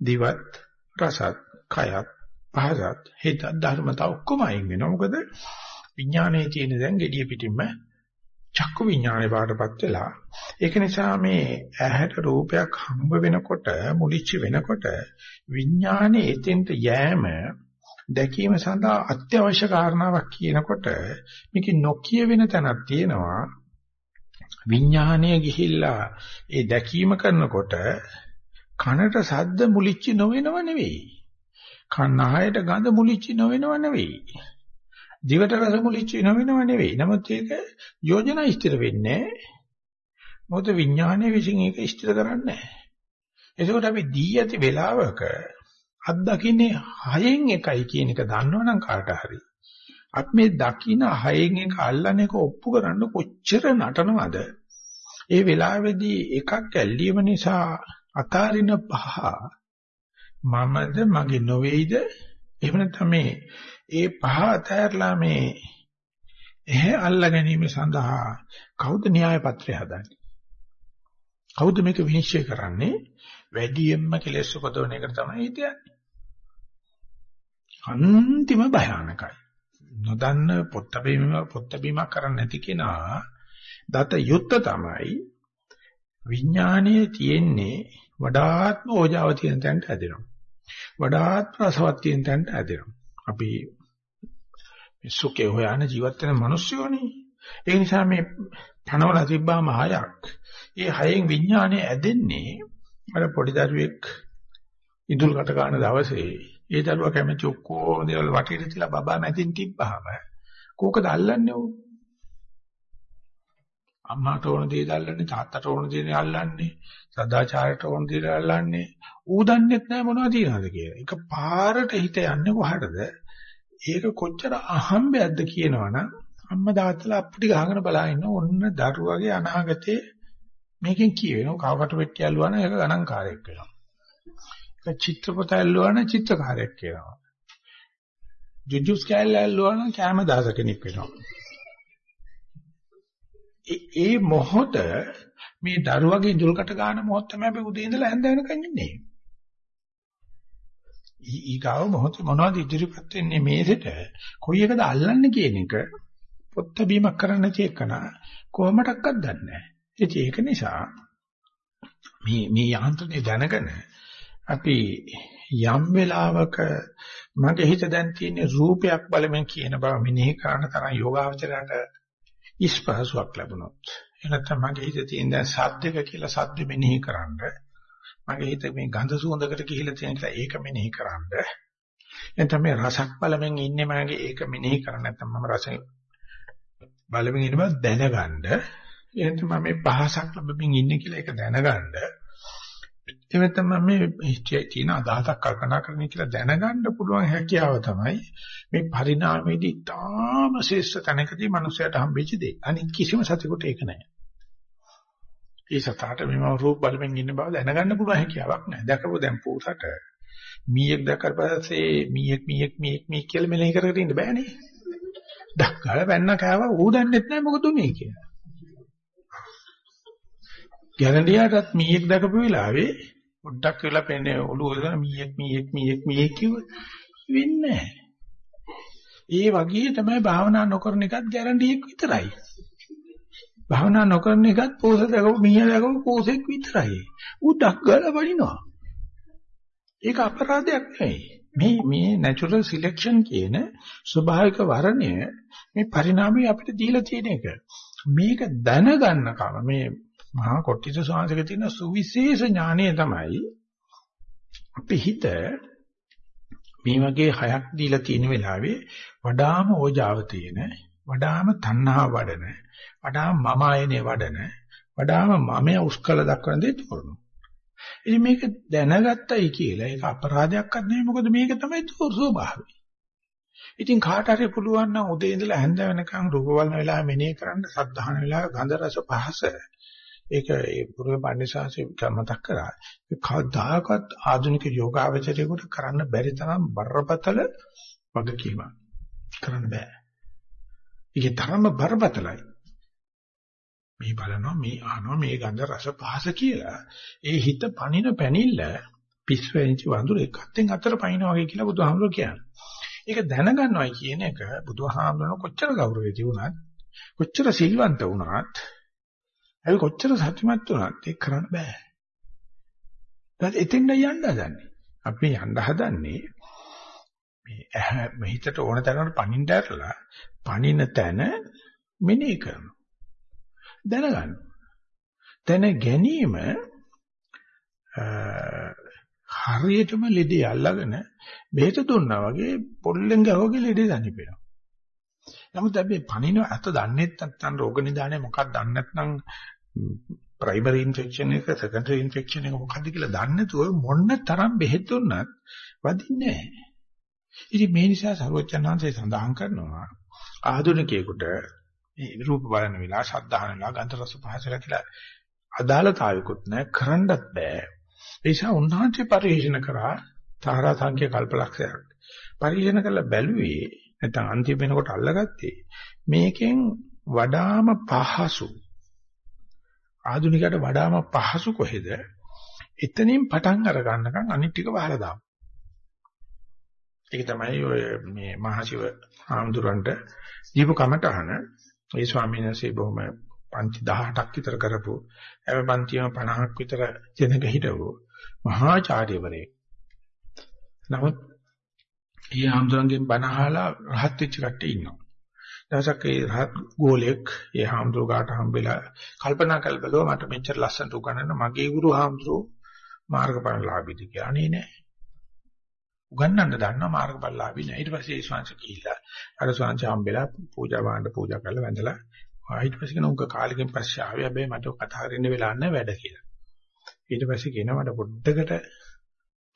[SPEAKER 1] දිවත් රසත් කයත් පහසත් හිත ධර්මතා ඔක්කොම අයින් වෙනවා. මොකද විඥානයේ තියෙන දැන් gediya පිටින්ම චක්කු විඥානේ බාටපත් වෙලා. ඒක නිසා මේ ඇහැට රූපයක් හම්බ වෙනකොට මුලිච්ච වෙනකොට විඥානේ එතෙන්ට යෑම දැකීම සඳහා අත්‍යවශ්‍ය කාරණාවක් කියනකොට මේක නොකිය වෙන තැනක් තියෙනවා. විඥානය ගිහිල්ලා ඒ දැකීම කරනකොට කනට සද්ද මුලිච්ච නොවෙනව නෙවෙයි. කනහයට ගඳ මුලිච්ච නොවෙනව නෙවෙයි. දිවට රස මුලිච්ච නොවෙනව නෙවෙයි. නමුත් ඒක යෝජනා ස්ථිර වෙන්නේ මොකද විඥානයේ විසින් ඒක ස්ථිර කරන්නේ නැහැ. එතකොට අපි දී ඇති වෙලාවක අත්දකින්නේ හයෙන් එකයි කියන එක දන්නවනම් කාට හරි අපි මේ දකින හයෙන් එක අල්ලන එක ඔප්පු කරන්න කොච්චර නටනවද ඒ වෙලාවේදී එකක් ඇල්ලීම නිසා අතාරින පහ මමද මගේ නොවේද? එහෙම නැත්නම් මේ ඒ පහ අතහැරලා මේ එහෙ අල්ල ගැනීම සඳහා කවුද න්‍යාය පත්‍රය හදන්නේ? කවුද මේක විනිශ්චය කරන්නේ? වැඩියෙන්ම කෙලෙස් උපදවන එක තමයි හිතන්නේ. අන්තිම භයානකයි. නොදන්න පොත්ත බීම පොත්ත බීමක් කරන්නේ නැති කෙනා දත යුත්ත තමයි විඥානයේ තියෙන්නේ වඩාත්ම ඕජාව තියෙන තැනට හැදෙනවා. වඩාත් රසවත් තියෙන තැනට හැදෙනවා. අපි මේ සුඛේ හොයන ජීවත් වෙන මිනිස්සුනේ. ඒ නිසා මේ පණවල තිබ්බාම හයක්. ඒ හයෙන් විඥානය ඇදෙන්නේ අර පොඩි දරුවෙක් ඉදුල් කට ගන්න දවසේ ඒ දරුවා කැමති ඔක්කොම දේවල් වටේට තියලා බබා මැදින් තිබ්බහම කෝකද අල්ලන්නේ උ අම්මාට ඕන දේ අල්ලන්නේ තාත්තට ඕන දේ අල්ලන්නේ සදාචාරයට ඕන දේ අල්ලන්නේ ඌ දන්නේත් නැහැ මොනවද තියනවද කියලා. ඒක පාරට හිත යන්නේ කොහටද? ඒක කොච්චර අහම්බයක්ද කියනවනම් අම්මා තාත්තලා අප්පුටි ගහගෙන බලා ඉන්න ඔන්න දරුවගේ අනාගතේ මේකෙන් කියවෙනවා කවකට පෙට්ටිය ඇල්ලුවා නම් ඒක ගණන්කාරයෙක් වෙනවා. ඒක චිත්‍රපට ඇල්ලුවා නම් චිත්‍රකාරයෙක් වෙනවා. ජුජුස් කැල්ල ඇල්ලුවා නම් කැම දාස කෙනෙක් වෙනවා. ඒ මොහොත මේ දරුවගේ ඉඳුල්කට ගන්න මොහොත තමයි අපි උදේ ඉඳලා හැන්ද වෙනකන් ඉන්නේ. ඊගාව මොහොත මොනවද ඉදිරිපත් වෙන්නේ මේසෙට කොයි එකද අල්ලන්නේ කියන එක පොත්ත බීමක් කරන්න තියෙකන කොහොමඩක්වත් දන්නේ නැහැ. ඒක නිසා මේ මේ යාන්ත්‍රණය දැනගෙන අපි යම් වෙලාවක මගේ හිත දැන් තියෙන රූපයක් බලමින් කියන බව මෙනෙහි කරන තරම් යෝගාවචරයට ඉස්පහසුවක් ලැබුණොත්. එනත්තම් මගේ හිතේ තියෙන දැන් සද්දක කියලා සද්ද මෙනෙහි කරන්න මගේ හිත මේ ගඳ සුවඳකට ගිහිලා තියෙන නිසා ඒක මෙනෙහි කරන්න එතන මේ රසක් බලමින් ඉන්නේ මගේ ඒක මෙනෙහි කරන්න නැත්නම් මම රස බලමින් ඉන්න බව දැනගන්න එහෙනම් මම මේ පහසක් ලැබෙමින් ඉන්නේ කියලා ඒක දැනගන්න එහෙම තමයි මේ තියෙන අදහසක් කල්පනා කරන්න කියලා දැනගන්න පුළුවන් හැකියාව තමයි මේ පරිණාමයේදී තාම ශ්‍රේෂ්ඨ තැනකදී මනුස්සයට හම්බෙච්ච දේ. අනික කිසිම සතෙකුට ඒක නැහැ. ඒ සතාට මෙම රූප බලමින් ඉන්න බව දැනගන්න පුළුවන් හැකියාවක් නැහැ. දැකපො දැන් පූසට මීයක් දැක්කට පස්සේ මීයක් මීයක් මීයක් මීයක් කියලා මෙලෙහි කරගෙන ඉන්න බෑනේ. දැක්කල වැන්න කෑවා ඌ දන්නෙත් නැහැ මොකද උනේ කියලා. ගැරන්ඩියාටත් මීයක් දැකපු වෙලාවේ පොඩ්ඩක් වෙලා පෙන්නේ ඔළුව හොදන මීයක් මීයක් මීයක් මීයක් කිව්ව වෙන්නේ නැහැ. ඒ වගේ තමයි භාවනා නොකරන එකත් ගැරන්ඩියක් විතරයි. භාවනා නොකරන එකත් පෝස දකපු මීයා දකපු පෝසෙක් විතරයි. උඩක් ගාලා වඩිනවා. ඒක අපරාධයක් නෙවෙයි. මේ මේ natural selection කියන ස්වභාවික වර්ණය මේ පරිණාමය අපිට දීලා තියෙන එක. මේක දැනගන්නකම මේ මහා කොට්ටිත සාංශක තියෙන සුවිශේෂ ඥානය තමයි අපි හිත මේ වගේ හයක් දීලා තියෙන වෙලාවේ වඩාම ඕජාව තියෙන වඩාම තණ්හාව වඩන වඩාම මම ආයනේ වඩන වඩාම මමය උස්කල දක්වන දේ තෝරනවා. ඉතින් මේක දැනගත්තයි කියලා ඒක අපරාධයක්වත් නෙවෙයි මොකද මේක තමයි ස්වභාවය. ඉතින් කාට හරි පුළුවන් නම් උදේ ඉඳලා හැන්ද වෙනකන් රූප බලන වෙලාව මෙනෙහි කරන්න සද්ධාහන වෙලාව ගන්ධ රස පහස ඒක ඒ පුරුම පණ්ඩිතාංශය මතක් කරා. ඒ කවදාකවත් ආධුනික යෝගාවචරයෙකුට කරන්න බැරි තරම් බරපතල වගකීමක්. කරන්න බෑ. ඒකේ තරම බරපතලයි. මේ බලනවා මේ අහනවා මේ ගන්ධ රස පහස කියලා. ඒ හිත පණින පැනිල්ල පිස්සුවෙන්චි වඳුර එකත්ෙන් අතර පනිනවා වගේ කියලා බුදුහාමුදුරුවෝ කියන්නේ. ඒක දැනගන්නවයි කියන එක බුදුහාමුදුරුවෝ කොච්චර ගෞරවය තිබුණත් කොච්චර සිල්වන්ත වුණත් අපි කොච්චර සතුටුමත් වුණත් ඒක කරන්න බෑ. දැන් එතෙන්ද යන්න හදන්නේ. අපි යන්න හදන්නේ මේ ඇහැ හිතට ඕන තරමට පණින්න ඇරලා පණින තැන මෙනෙහි කරනවා. දැනගන්න. දැන ගැනීම හරියටම ලෙඩේ අල්ලගෙන බෙහෙත දුන්නා වගේ පොල්ලෙන් ගහවගේ ලෙඩේ දනිපෙනවා. නමුත් අපි පණින අත දන්නේ නැත්නම් රෝග නිදානේ මොකක්ද දන්නේ නැත්නම් ප්‍රයිමරි ඉන්ෆෙක්ෂන් එක සෙකන්ඩරි ඉන්ෆෙක්ෂන් එක මොකක්ද කියලා දන්නේ නැතුව මොන්න තරම් බෙහෙත් දුන්නත් වදින්නේ නැහැ. ඉතින් මේ නිසා සර්වචනංශය සඳහන් කරනවා ආධුනිකයෙකුට මේ රූප බලන වෙලාව, ශබ්ද අහන වෙලාව, ගන්ධ රස පහසලා කියලා අදාළතාවයකුත් නැහැ, කරන්නත් බෑ. ඒ නිසා උන්වහන්සේ පරිශන කරා තාරා සංඛ්‍ය කල්පලක්ෂයක්. පරිශන කරලා බැලුවේ නැත්නම් අන්තිම වෙනකොට අල්ලගත්තේ මේකෙන් වඩාම පහසු ආධුනිකයට වඩාම පහසු කොහෙද? එතනින් පටන් අර ගන්නකම් අනිත් ටික වහලා දාමු. ඒක තමයි ඔය මේ මහසිව ආම්දුරන්ට දීපු කමටහන. ඒ ස්වාමීන් වහන්සේ බොහොම පන්ති 18ක් විතර කරපු හැම පන්තියම 50ක් විතර දෙනක හිටවු මහා චාර්යවරයෙක්. නමුත් ඊ ආම්දුරන්ගෙන් බණ අහලා රහත් වෙච්ච කට්ටිය ඉන්නවා. දවසක් ඒ රහත් ගෝලෙක් ඒ හාමුදුරු ගාට හම්බෙලා කල්පනා කළ බැලුවා මට මෙච්චර ලස්සනට උගන්වන්න මගේ ගුරු හාමුදුරු මාර්ගඵලලාභීද කියලා. අනේ නෑ. උගන්වන්න දන්නා මාර්ගඵලලාභී නෑ. ඊට පස්සේ ඒ ශාංශ කීලා අර ශාංශ හම්බෙලා පූජා භාණ්ඩ පූජා කරලා වැඳලා ඊට පස්සේ කියන උංග කාලෙකින් පස්සේ ආවේ හැබැයි මට කතා කරන්න වෙලා නැහැ වැඩ කියලා. ඊට පස්සේ කියනවා මට පොඩ්ඩකට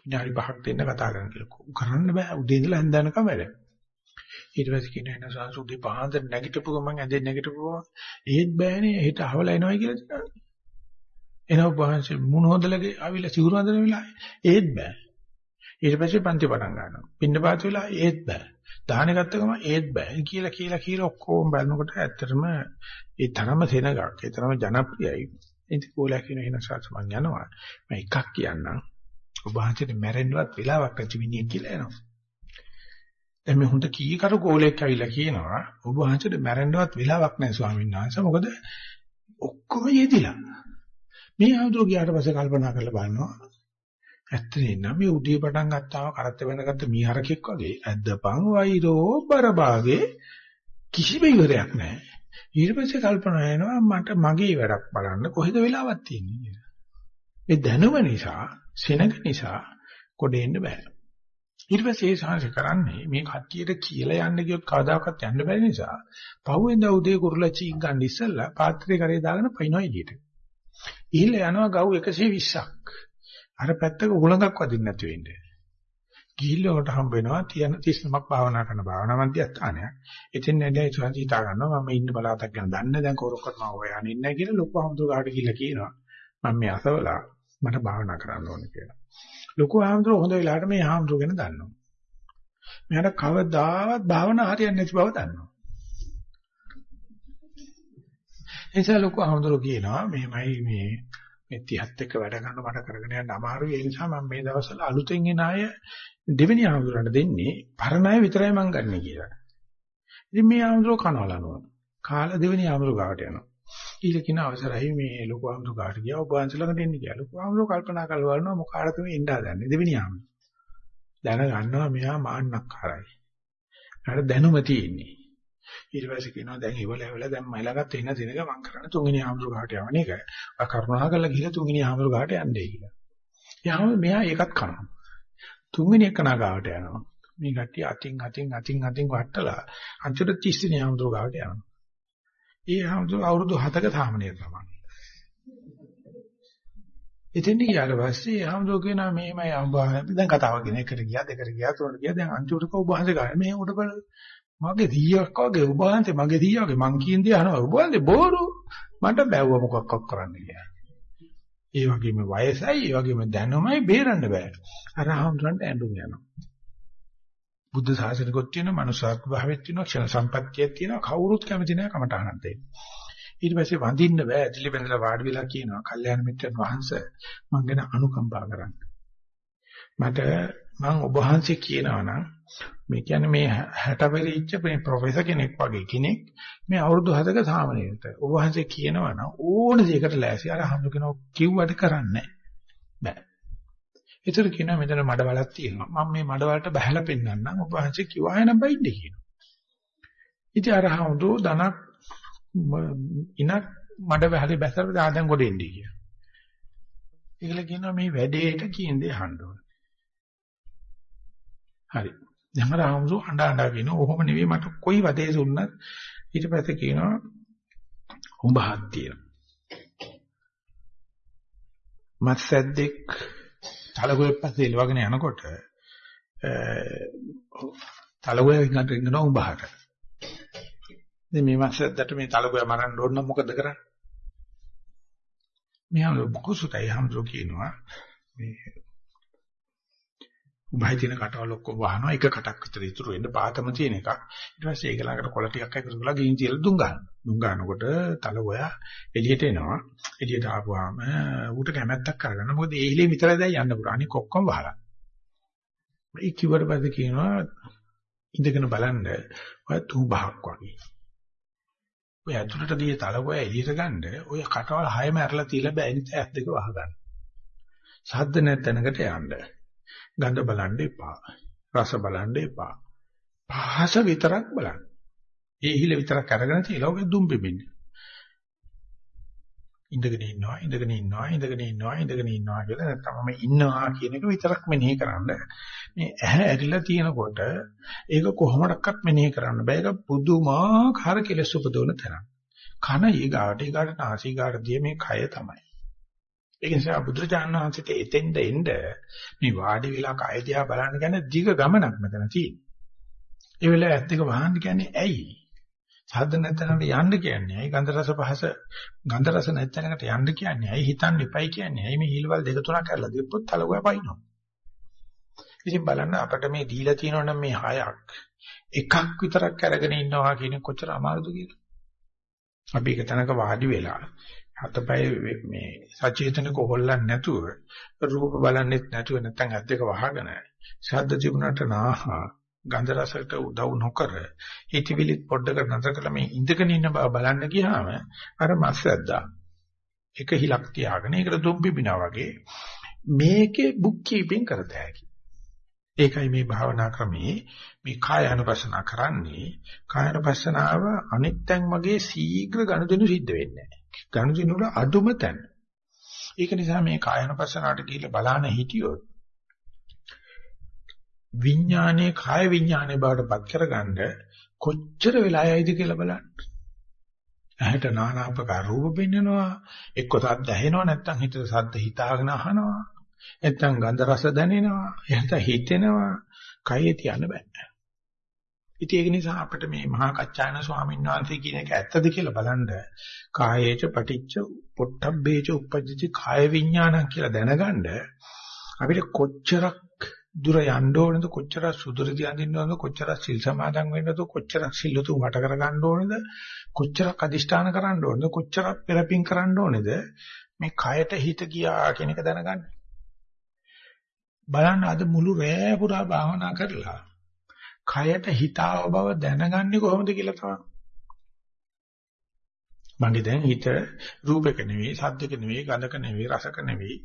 [SPEAKER 1] විනාඩි 5ක් දෙන්න කතා කරන්න කියලා. කරන්න බෑ උදේ ඉඳලා හැන්දනකම් වැඩ. ඊට පස්සේ කියන එන සංසුද්ධි පහන්ද නැගිටපු ගමන් ඇඳේ නැගිටපුවා ඒත් බෑනේ හිත අහවල එනවා කියලා තියෙනවා. එනවා වහන්සේ මුණ හොදලගේ ආවිලා සිවුරු හඳන වෙලාවේ ඒත් බෑ. ඊට පස්සේ පන්ති පටන් ගන්නවා. පින්න පාත වෙලා ඒත් බෑ. දාහන ගත්ත ගමන් ඒත් බෑ. කියලා කියලා කියලා ඔක්කොම බලනකොට ඇත්තටම ඒ තරම සෙනගක්. ඒ තරම ජනප්‍රියයි. ඉතින් කෝලා කියන එන සාත් මං යනවා. මම එකක් කියන්නම්. ඔබ වහන්සේට මැරෙන්නවත් වෙලාවක් නැති මිනිහෙක් කියලා එනවා. දැන් මේ හොඳ කීකරු ගෝලයක් ඇවිල්ලා කියනවා ඔබ වහන්සේට මැරෙන්නවත් වෙලාවක් නැහැ ස්වාමීන් වහන්සේ. මොකද ඔක්කොම යෙදිලා. මේ ආවුදෝ ගියාට පස්සේ කල්පනා කරලා බලනවා. ඇත්තනේ නම් මේ උදේ පටන් ගත්තාම කරත් වෙනගත්ත මීහරකෙක් වගේ ඇද්දපන් වෛරෝ බරභාගේ කිසිම ඉවරයක් නැහැ. ඊට පස්සේ කල්පනා වෙනවා මට මගේ වැඩක් බලන්න කොහෙද වෙලාවක් තියෙන්නේ කියලා. මේ දැනුම නිසා, සෙනග නිසා කොටෙන්න බෑ. ඊට පස්සේ ඒ සාංශ කරන්නේ මේ කට්ටියට කියලා යන්න ගියොත් කවදාකවත් යන්න බැරි නිසා පහුවෙන්ද උදේ කුරුලචි ගන්න ඉස්සෙල්ලා පාත්‍රේ කරේ දාගෙන පයින්නවා එළියට. ඉහිල යනවා ගව් 120ක්. අර පැත්තක උලඟක් වදින්න නැති වෙන්නේ. ගිහිල්ලකට හම්බ වෙනවා 39ක් භාවනා කරන භාවනා මධ්‍යස්ථානයක්. ඉතින් නැදයි සුවන්ති හිතා ගන්නවා මම ඉන්න බලාතක් ගැන දන්නේ දැන් කොරොක්කට මම හොයන්නේ නැහැ කියලා ලොකු හම්දුර ගාට ගිහිල්ලා කියනවා. මම මේ අසවලා මට භාවනා කරන්න ඕනේ කියලා. ලොකු ආම්ද්‍රෝ හොඳ වෙලාවට මේ ආම්ද්‍රෝ ගැන දන්නවා. මෙයාට කවදාවත් භාවනා හරියන්නේ නැති බව දන්නවා. එනිසා ලොකු ආම්ද්‍රෝ කියනවා මෙහෙමයි මේ මේ 30ත් එක්ක වැඩ කරන මට කරගෙන යන්න අමාරුයි ඒ නිසා මම මේ දවස්වල අලුතෙන් එන අය දෙවෙනි ආම්ද්‍රෝන්ට දෙන්නේ පරණ අය විතරයි මං ගන්න කියලා. ඉතින් මේ ආම්ද්‍රෝ කනවලනවා. කාලා දෙවෙනි ආම්ද්‍රෝ ගාවට යනවා. ඊළ කියන අවසරයි මේ ලොකු ආමතු කාට ගියා ඔබ වහන්සේ ළඟට එන්න කියලා. ලොකු ආමතු කල්පනා කරලා බලනවා මොකාටද මේ එන්න හදන්නේ දෙවෙනි ආමතු. දැන ගන්නවා මෙයා මාන්නක්කාරයි. එයාට දැනුම තියෙන්නේ. ඊට පස්සේ කියනවා දැන් ඉවල ඉවල දැන් මයිලගත් එන දිනක මං කරන්නේ තුන්වෙනි ආමතු කාට යවන එක. ආ කරුණා කරලා ගිහලා තුන්වෙනි ආමතු කාට යන්නේ කියලා. යාම මෙයා ඒකත් කරනවා. තුන්වෙනි එක නාගාවට යනවා. මේ කට්ටිය අතින් අතින් අතින් අතින් වට්ටලා අන්තිමට 30 වෙනි ආමතු කාට යනවා. ඒ හැමදෙම අවුරුදු 7ක සාමණේර තමයි. ඉතින් ඊට පස්සේ හැමදෙම කියනවා මෙහෙමයි අඹ දැන් කතාව කියන එකට ගියා දෙකට ගියා තුනට ගියා දැන් අන්තිමට කව උභාන්සේ ගන්න මේ උඩ බල මගේ 100ක් වගේ උභාන්සේ මගේ 100 වගේ මං කියන දේ අහනවා උභාන්සේ බෝරු මට බැව්ව මොකක්ක් කරන්න කියලා. ඒ වගේම වයසයි ඒ වගේම දැනුමයි බේරන්න බෑ. අර හැමදෙන්ට ඇඬුම් යනවා. බුද්ධ ශාසනිකොත් තියෙනවා මනුෂ්‍යාත්ම භාවයක් තියෙනවා ක්ෂණ සම්පත්තියක් තියෙනවා කවුරුත් කැමති නැහැ කමටහනක් දෙන්න. ඊට පස්සේ වඳින්න බෑ ඇතිලි බඳලා වාඩි වෙලා කියනවා කල්යාණ මිත්‍රන් වහන්සේ මං ගැන අනුකම්පා කරන්න. මට මං ඔබ වහන්සේ කියනවා නම් මේ කියන්නේ මේ 60 වෙරිච්ච මේ ප්‍රොෆෙසර් කෙනෙක් වගේ කෙනෙක් මේ අවුරුදු 7ක සාමණේරට ඔබ වහන්සේ කියනවා නම් ඕන දෙයකට ලෑසි අර හම්බ කෙනෙක් කිව්වට කරන්නේ බෑ. ඒතර කියනවා මෙතන මඩවලක් තියෙනවා. මම මේ මඩවලට බහැලා පෙන්නන්නම්. ඔබ වහන්සේ කිව්වා එන බයින්ද කියනවා. ඉතින් අර හමුදෝ ධනක් ඉනක් මඩ වැහලේ බැසලා ආදන් ගොඩ එන්නේ කියලා. ඒකල කියනවා මේ වැඩේට කියන දේ අහන්න ඕන. හරි. දැන් අර ආමුසු අඬ අඬ කියනවා ඔහොම නෙවෙයි මට කොයි වදේ දුන්නත් ඊට පස්සේ කියනවා උඹ හත් තියෙනවා. මත්සද්දෙක් තලගොයෙක් පස්සේ එලවගෙන යනකොට තලගොය ඉන්නට උඹහට. ඉතින් මේ මත්සද්දට මේ තලගොය මරන්න ඕන නම් මොකද කරන්නේ? මෙහා මොකසුතයි හම්සෝ කියනවා මේ උභය තියෙන කටවල ඔක්කොම වහනවා. එක කටක් විතර ඉතුරු වෙන්න පාතම තියෙන එකක්. ඊට පස්සේ ඒක ළඟට කොළ ටිකක් එකතු කරලා ගිනි තියලා දුම් ගන්න දුම් ගන්නකොට තල ගෝයා එළියට එනවා. එළියට ආපුවාම ඌට කැමැත්තක් කරගන්න මොකද ඒ හිලේ විතරයි දැන් යන්න පුළුවන්. අනික ඔක්කොම වහලා. ඒ කිව්වට පස්සේ කියනවා ඉඳගෙන බලන්න ඔය තුඹහක් වගේ. ඔය ඇතුළට ගිය තල ගෝයා එළියට ගන්න ඔය කටවල හයම ඇරලා තියලා බෑ. නිත ඇස් දෙක වහගන්න. සද්ද නැත්නකට යන්න. ගඳ බලන්න එපා. රස බලන්න එපා. පහස විතරක් බලන්න. ඒ හිල විතරක් අරගෙන තියලා ඔගේ දුම් බෙමින්නේ. ඉඳගෙන ඉන්නවා ඉඳගෙන ඉන්නවා ඉඳගෙන ඉන්නවා ඉඳගෙන ඉන්නවා කියලා නැත්නම් මම ඉන්නවා කියන එක විතරක් මෙනෙහි කරන්න මේ ඇහැ ඇරිලා තියෙනකොට ඒක කොහොමඩක්වත් මෙනෙහි කරන්න බෑ ඒක පුදුමාකාර කෙලෙස් උපදවන තරම් කන ඊගාට ඊගාට නාසීගාට දිය මේ කය තමයි ඒක නිසා බුදුරජාණන් වහන්සේට එතෙන්ද එන්න මේ වාඩි වෙලා කය දිහා බලන්න කියන දිග ගමනක් මෙතන තියෙනවා. ඒ වෙලාව ඇත්ත එක වහන්න කියන්නේ ඇයි? සාද්ද නැත්නම් යන්න කියන්නේ ඇයි? ගන්ධ රස පහස ගන්ධ රස නැත්නම්කට යන්න කියන්නේ ඇයි? හිතන්න එපයි කියන්නේ ඇයි? මේ හිල්වල දෙක තුනක් කරලා දෙපොත් තලගොය පයින්නවා. ඉතින් බලන්න අපිට මේ දීලා තියෙනවනම් මේ හයක් එකක් විතරක් අරගෙන ඉන්නවා කියන කොච්චර අමාරුද කියලා. අපි එක තැනක වාඩි වෙලා අතපය මේ සචේතනක හොල්ලන්නේ නැතුව රූප බලන්නෙත් නැතුව නැත්නම් ඇස් දෙක වහගෙන ශබ්ද තිබුණාට නාහා ගන්ධ රසයට උදව් නොකර හිතවිලිත් පොඩ්ඩකට නතර කළා මේ ඉඳගෙන ඉන්න බව බලන්න ගියාම අර මස්සද්දා එක හිලක් තියාගෙන ඒකට දුම් බිබිනා වගේ මේකේ බුක් කීපින් කරත හැකි. ඒකයි මේ භාවනා ක්‍රමේ මේ කාය අනුපස්සනා කරන්නේ. කාය අනුපස්සනාව අනිත්යෙන් වගේ ශීඝ්‍ර ගනුදෙනු සිද්ධ වෙන්නේ. නැහැ ගනුදෙනු වල අඩුම තැන. ඒක නිසා මේ කායනපසනාවට ගිහිල්ලා බලන්න හිටියොත් විඥානයේ කාය විඥානයේ බවට පත් කරගන්න කොච්චර වෙලාවයිද කියලා බලන්න. ඇහැට নানা ආකාර රූප පෙන්වනවා, එක්ක සද්ද ඇහෙනවා නැත්නම් හිතට සද්ද හිතාගෙන අහනවා. නැත්නම් ගන්ධ රස දැනෙනවා, එහෙනම් හිතෙනවා, කයේ තියන්න බෑ. ඉතින් ඒක නිසා අපිට මේ මහා කච්චායන ස්වාමීන් වහන්සේ කියන එක ඇත්තද කියලා බලන්න. කායේච පටිච්ච පොට්ටබ්බේච උපජ්ජති කාය විඥානං කියලා දැනගන්න අපිට කොච්චරක් දුර යන්න ඕනද කොච්චරක් සුදුරදී අඳින්න ඕනද කොච්චරක් සිල් සමාදන් වෙන්නද කොච්චරක් සිල්ලුතු වට කර ගන්න ඕනද කොච්චරක් අදිෂ්ඨාන කරන්න ඕනද කොච්චරක් පෙරපින් කරන්න ඕනද මේ කයට හිත ගියා කියන එක දැනගන්න. බලන්න අද මුළු රෑ පුරා භාවනා කරලා කයට හිතාව බව දැනගන්නේ කොහොමද කියලා තමයි. මගේ දැන් හිත රූපක නෙවෙයි, සද්දක නෙවෙයි, ගඳක නෙවෙයි, රසක නෙවෙයි,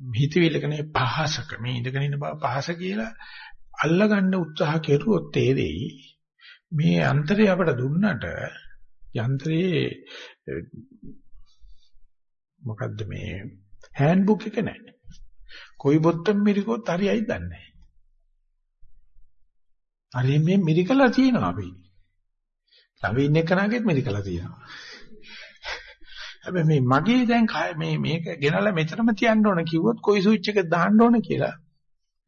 [SPEAKER 1] හිතවිලක නෙවෙයි පහසක. මේ ඉඳගෙන ඉන්න බව පහස කියලා අල්ලගන්න උත්සාහ කෙරුවොත් තේරෙයි මේ යන්ත්‍රය අපට දුන්නට යන්ත්‍රයේ මොකද්ද මේ හෑන්ඩ්බුක් එක නැහැ. කොයි බොත්තම් මිරිකොත් හරියයි දන්නේ නැහැ. හරි මේ මිරිකලා තියෙනවා අපි. ළඟ ඉන්න කෙනාගෙත් මිරිකලා තියෙනවා. හැබැයි මේ මගේ දැන් මේ මේක ගෙනල්ලා මෙතනම තියන්න ඕන කිව්වොත් කොයි ස්විච් එක දාන්න ඕන කියලා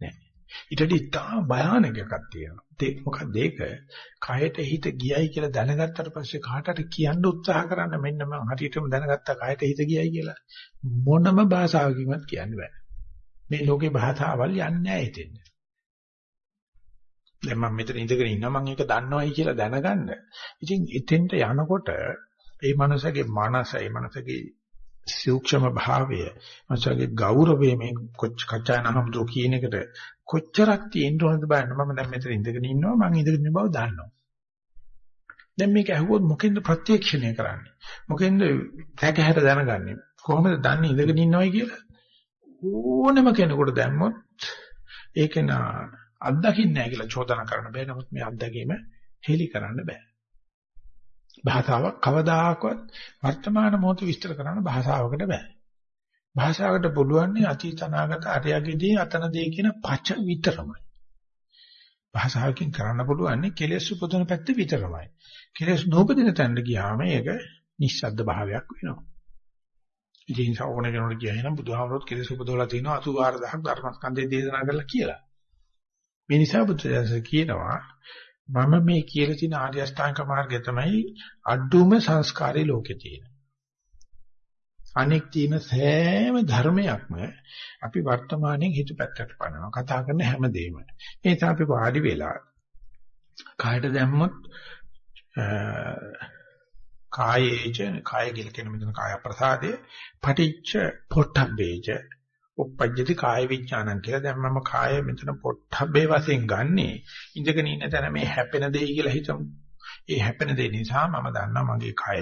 [SPEAKER 1] නෑ. ඊටදී තා භයානක එකක් තියෙනවා. ඒක මොකක්ද ඒක? කයට හිත ගියයි කියලා දැනගත්තට පස්සේ කාටට කියන්න උත්සාහ කරන්න මෙන්න මම හරියටම දැනගත්තා කයට හිත ගියයි කියලා මොනම භාෂාවකින්වත් කියන්න බෑ. මේ ලෝකේ භාෂාවල් යන්නේ නැහැ එතෙන්. දැන් මම මෙතන ඉඳගෙන ඉන්නවා මම ඒක දන්නවයි කියලා දැනගන්න. ඉතින් එතෙන්ට යනකොට ඒ මනසගේ මනස, ඒ මනසගේ සූක්ෂම භාවය, මනසගේ ගෞරවය මේ කච්චානහම්දෝ කියන එකට කොච්චරක් තියෙන්න ඕනද බලන්න. මම දැන් මෙතන ඉඳගෙන ඉන්නවා මම ඉඳගෙන ඉන්න බව දන්නවා. දැන් මේක ඇහුවොත් මොකෙන්ද ප්‍රත්‍යක්ෂණය කරන්නේ? මොකෙන්ද තැකහැට දැනගන්නේ? කොහොමද දන්නේ ඉඳගෙන ඉන්නවයි කියලා? ඕනම කෙනෙකුට දැම්මොත් ඒක නා අත්දකින්නේ නැහැ කියලා චෝදනා කරන්න බෑ. නමුත් මේ අත්දැකීම හෙලි කරන්න බෑ. භාෂාවක් කවදාකවත් වර්තමාන මොහොත විස්තර කරන්න භාෂාවකට බෑ. භාෂාවකට පුළුවන් අතීත අනාගත අරයගදී අතනදී කියන පච විතරමයි. භාෂාවකින් කරන්න පුළුවන් කෙලෙස් උපදින පැත්ත විතරමයි. කෙලෙස් නූපදින තැනට ගියාම ඒක නිස්සද්ද භාවයක් වෙනවා. ඉතින් සෝණ කෙනෙකුට කියනනම් බුදුහාමරොත් කෙලෙස් උපදවලා තිනවා 84000ක් ධර්මස්කන්ධය දේශනා කරලා කියලා. මේ නිසා බුදුසසුන කියනවා මම මේ කියලා තියෙන ආර්ය අෂ්ටාංග මාර්ගය තමයි අඩුම සංස්කාරී ලෝකේ තියෙන. අනෙක් තියෙන සෑම ධර්මයක්ම අපි වර්තමානයේ හිත පැත්තට පනනවා. කතා කරන හැම දෙයක්ම. ඒ නිසා අපි වාඩි වෙලා කායට දැම්මොත් කායේච කාය කියලා කියන මෙතන කාය ප්‍රසාදේ පටිච්ච පොට්ටබ්බේච උප්පජ්ජති කාය විඥානං කියලා දැන් මම කාය මෙතන පොට්ටබ්බේ වශයෙන් ගන්නෙ ඉඳගෙන ඉන්න තැන මේ හැපෙන දෙයි කියලා හිතමු. ඒ හැපෙන දෙය නිසා මම දන්නවා මගේ කය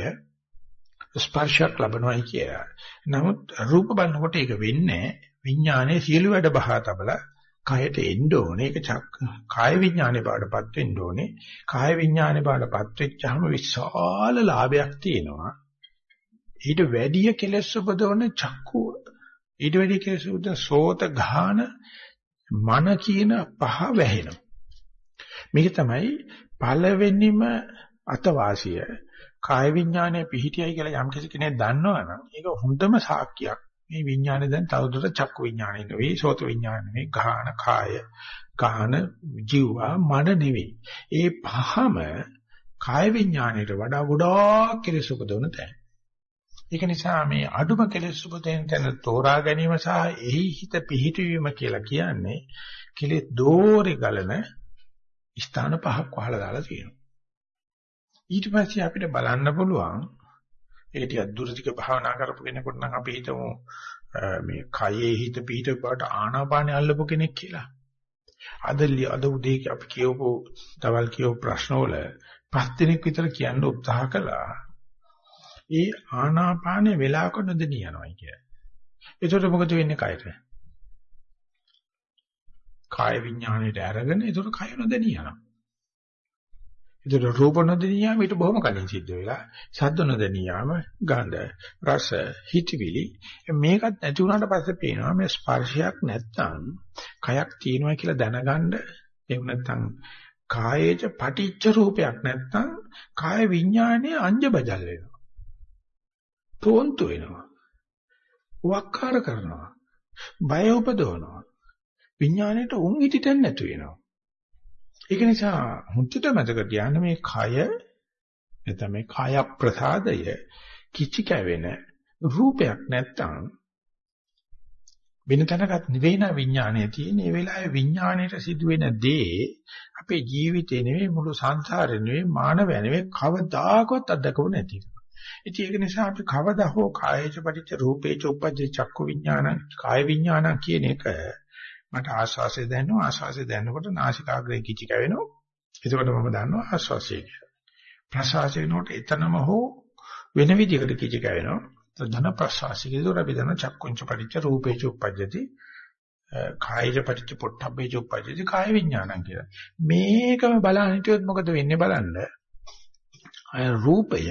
[SPEAKER 1] ස්පර්ශයක් ලබනවායි කියලා. නමුත් රූප බලනකොට ඒක වෙන්නේ විඥානයේ සියලු වැඩ බහා තබලා කයට එන්න ඕනේ. ඒක කාය විඥානේ බාඩපත් වෙන්න ඕනේ. කාය විඥානේ බාඩපත් වෙච්චාම විශාල ලාභයක් තියෙනවා. ඊට වැඩිය කෙලස් උපදවන චක්කුව ඊට වැඩි කෙසුද සෝත ගාන මන කියන පහ වැහෙනවා. මේක තමයි පළවෙනිම අතවාසිය. කාය විඥානය පිහිටියයි කියලා යම් කෙනෙක් දන්නවනම් ඒක හොඳම සාක්කියක්. මේ විඥානය දැන් තවදුරටත් චක්කු විඥානය නෙවෙයි, සෝත විඥානය නෙවෙයි, ගාන කාය, ගාන ජීවා මන නෙවෙයි. ඒ පහම කාය විඥානයට වඩා ගොඩාක් කෙලෙස් උපදවන තැන. ඒක නිසා මේ අඩුම කෙලෙස් උපදින තැන තෝරා ගැනීම සහ එහි හිත පිහිටවීම කියලා කියන්නේ කෙලෙස් දෝරේ ගලන ස්ථාන පහක් වහලා දාලා තියෙනවා. ඊට පස්සේ අපිට බලන්න පුළුවන් ඒක ටිකක් දුරදිග භාවනා කරපු කෙනෙකුට නම් අපි හිතමු මේ කයේ හිත පිහිට බවට ආනාපානෙ අල්ලපු කෙනෙක් කියලා. අද අද උදේ අපි කියවපු තවල් කියව ප්‍රශ්නවල පස් දිනක් විතර කියන්න උත්සාහ කළා. ඒ ආනාපානේ වෙලාවක නොදෙනී යනවා කියන්නේ. ඒකට මොකද වෙන්නේ කයට? කාය විඥාණයට අරගෙන ඒකට කය නොදෙනී යනවා. ඒකට රූප නොදෙනී යාම ඊට බොහොම කලින් සිද්ධ වෙලා ශබ්ද නොදෙනී යාම ගන්ධ රස හිතවිලි මේකත් නැති වුණාට පස්සේ පේනවා මේ ස්පර්ශයක් නැත්තම් කයක් තියෙනවා කියලා දැනගන්න එහෙම නැත්තම් කායේච පටිච්ච රූපයක් නැත්තම් කාය විඥානයේ අංජබජල් වෙනවා. තෝන්තු වෙනවා. වක්කාර කරනවා. බය උපදවනවා. විඥාණයට උන් හිටිටන් නැතු වෙනවා. ඒක නිසා හුද්දට මතක තියාගන්න මේ කය නැත්නම් මේ කාය ප්‍රසාදය කිචි කැවෙන රූපයක් නැත්තම් වෙන තැනකට නෙවෙයින විඥානය තියෙන. ඒ වෙලාවේ විඥාණයට සිදුවෙන දේ අපේ ජීවිතේ නෙවෙයි මුළු සංසාරේ නෙවෙයි මානවය නෙවෙයි කවදාකවත් අත්දකව නැති එක. ඉතින් ඒක නිසා අපි කවදා හෝ කායේච පටිච්ච රූපේච උපජ්ජේ චක්කු විඥාන කාය විඥාන කියන එක මට ආස්වාසය දැනෙනවා. ආස්වාසය දැනනකොට නාසිකාග්‍රේ කිචි කැවෙනවා. එතකොට මම දන්නවා ආස්වාසය කියලා. ප්‍රසවාසයනොට එතනම හෝ වෙන විදිහකට කිචි කැවෙනවා. ධන ප්‍රසවාසය කියනකොට අපි දන්න චක්කුංච පටිච්ච රූපේච උපජ්ජති කායේච පටිච්ච පොට්ටබ්බේච උපජ්ජති කාය විඥානං කියලා. මේකම බලන්න හිටියොත් මොකද වෙන්නේ බලන්න? අය රූපය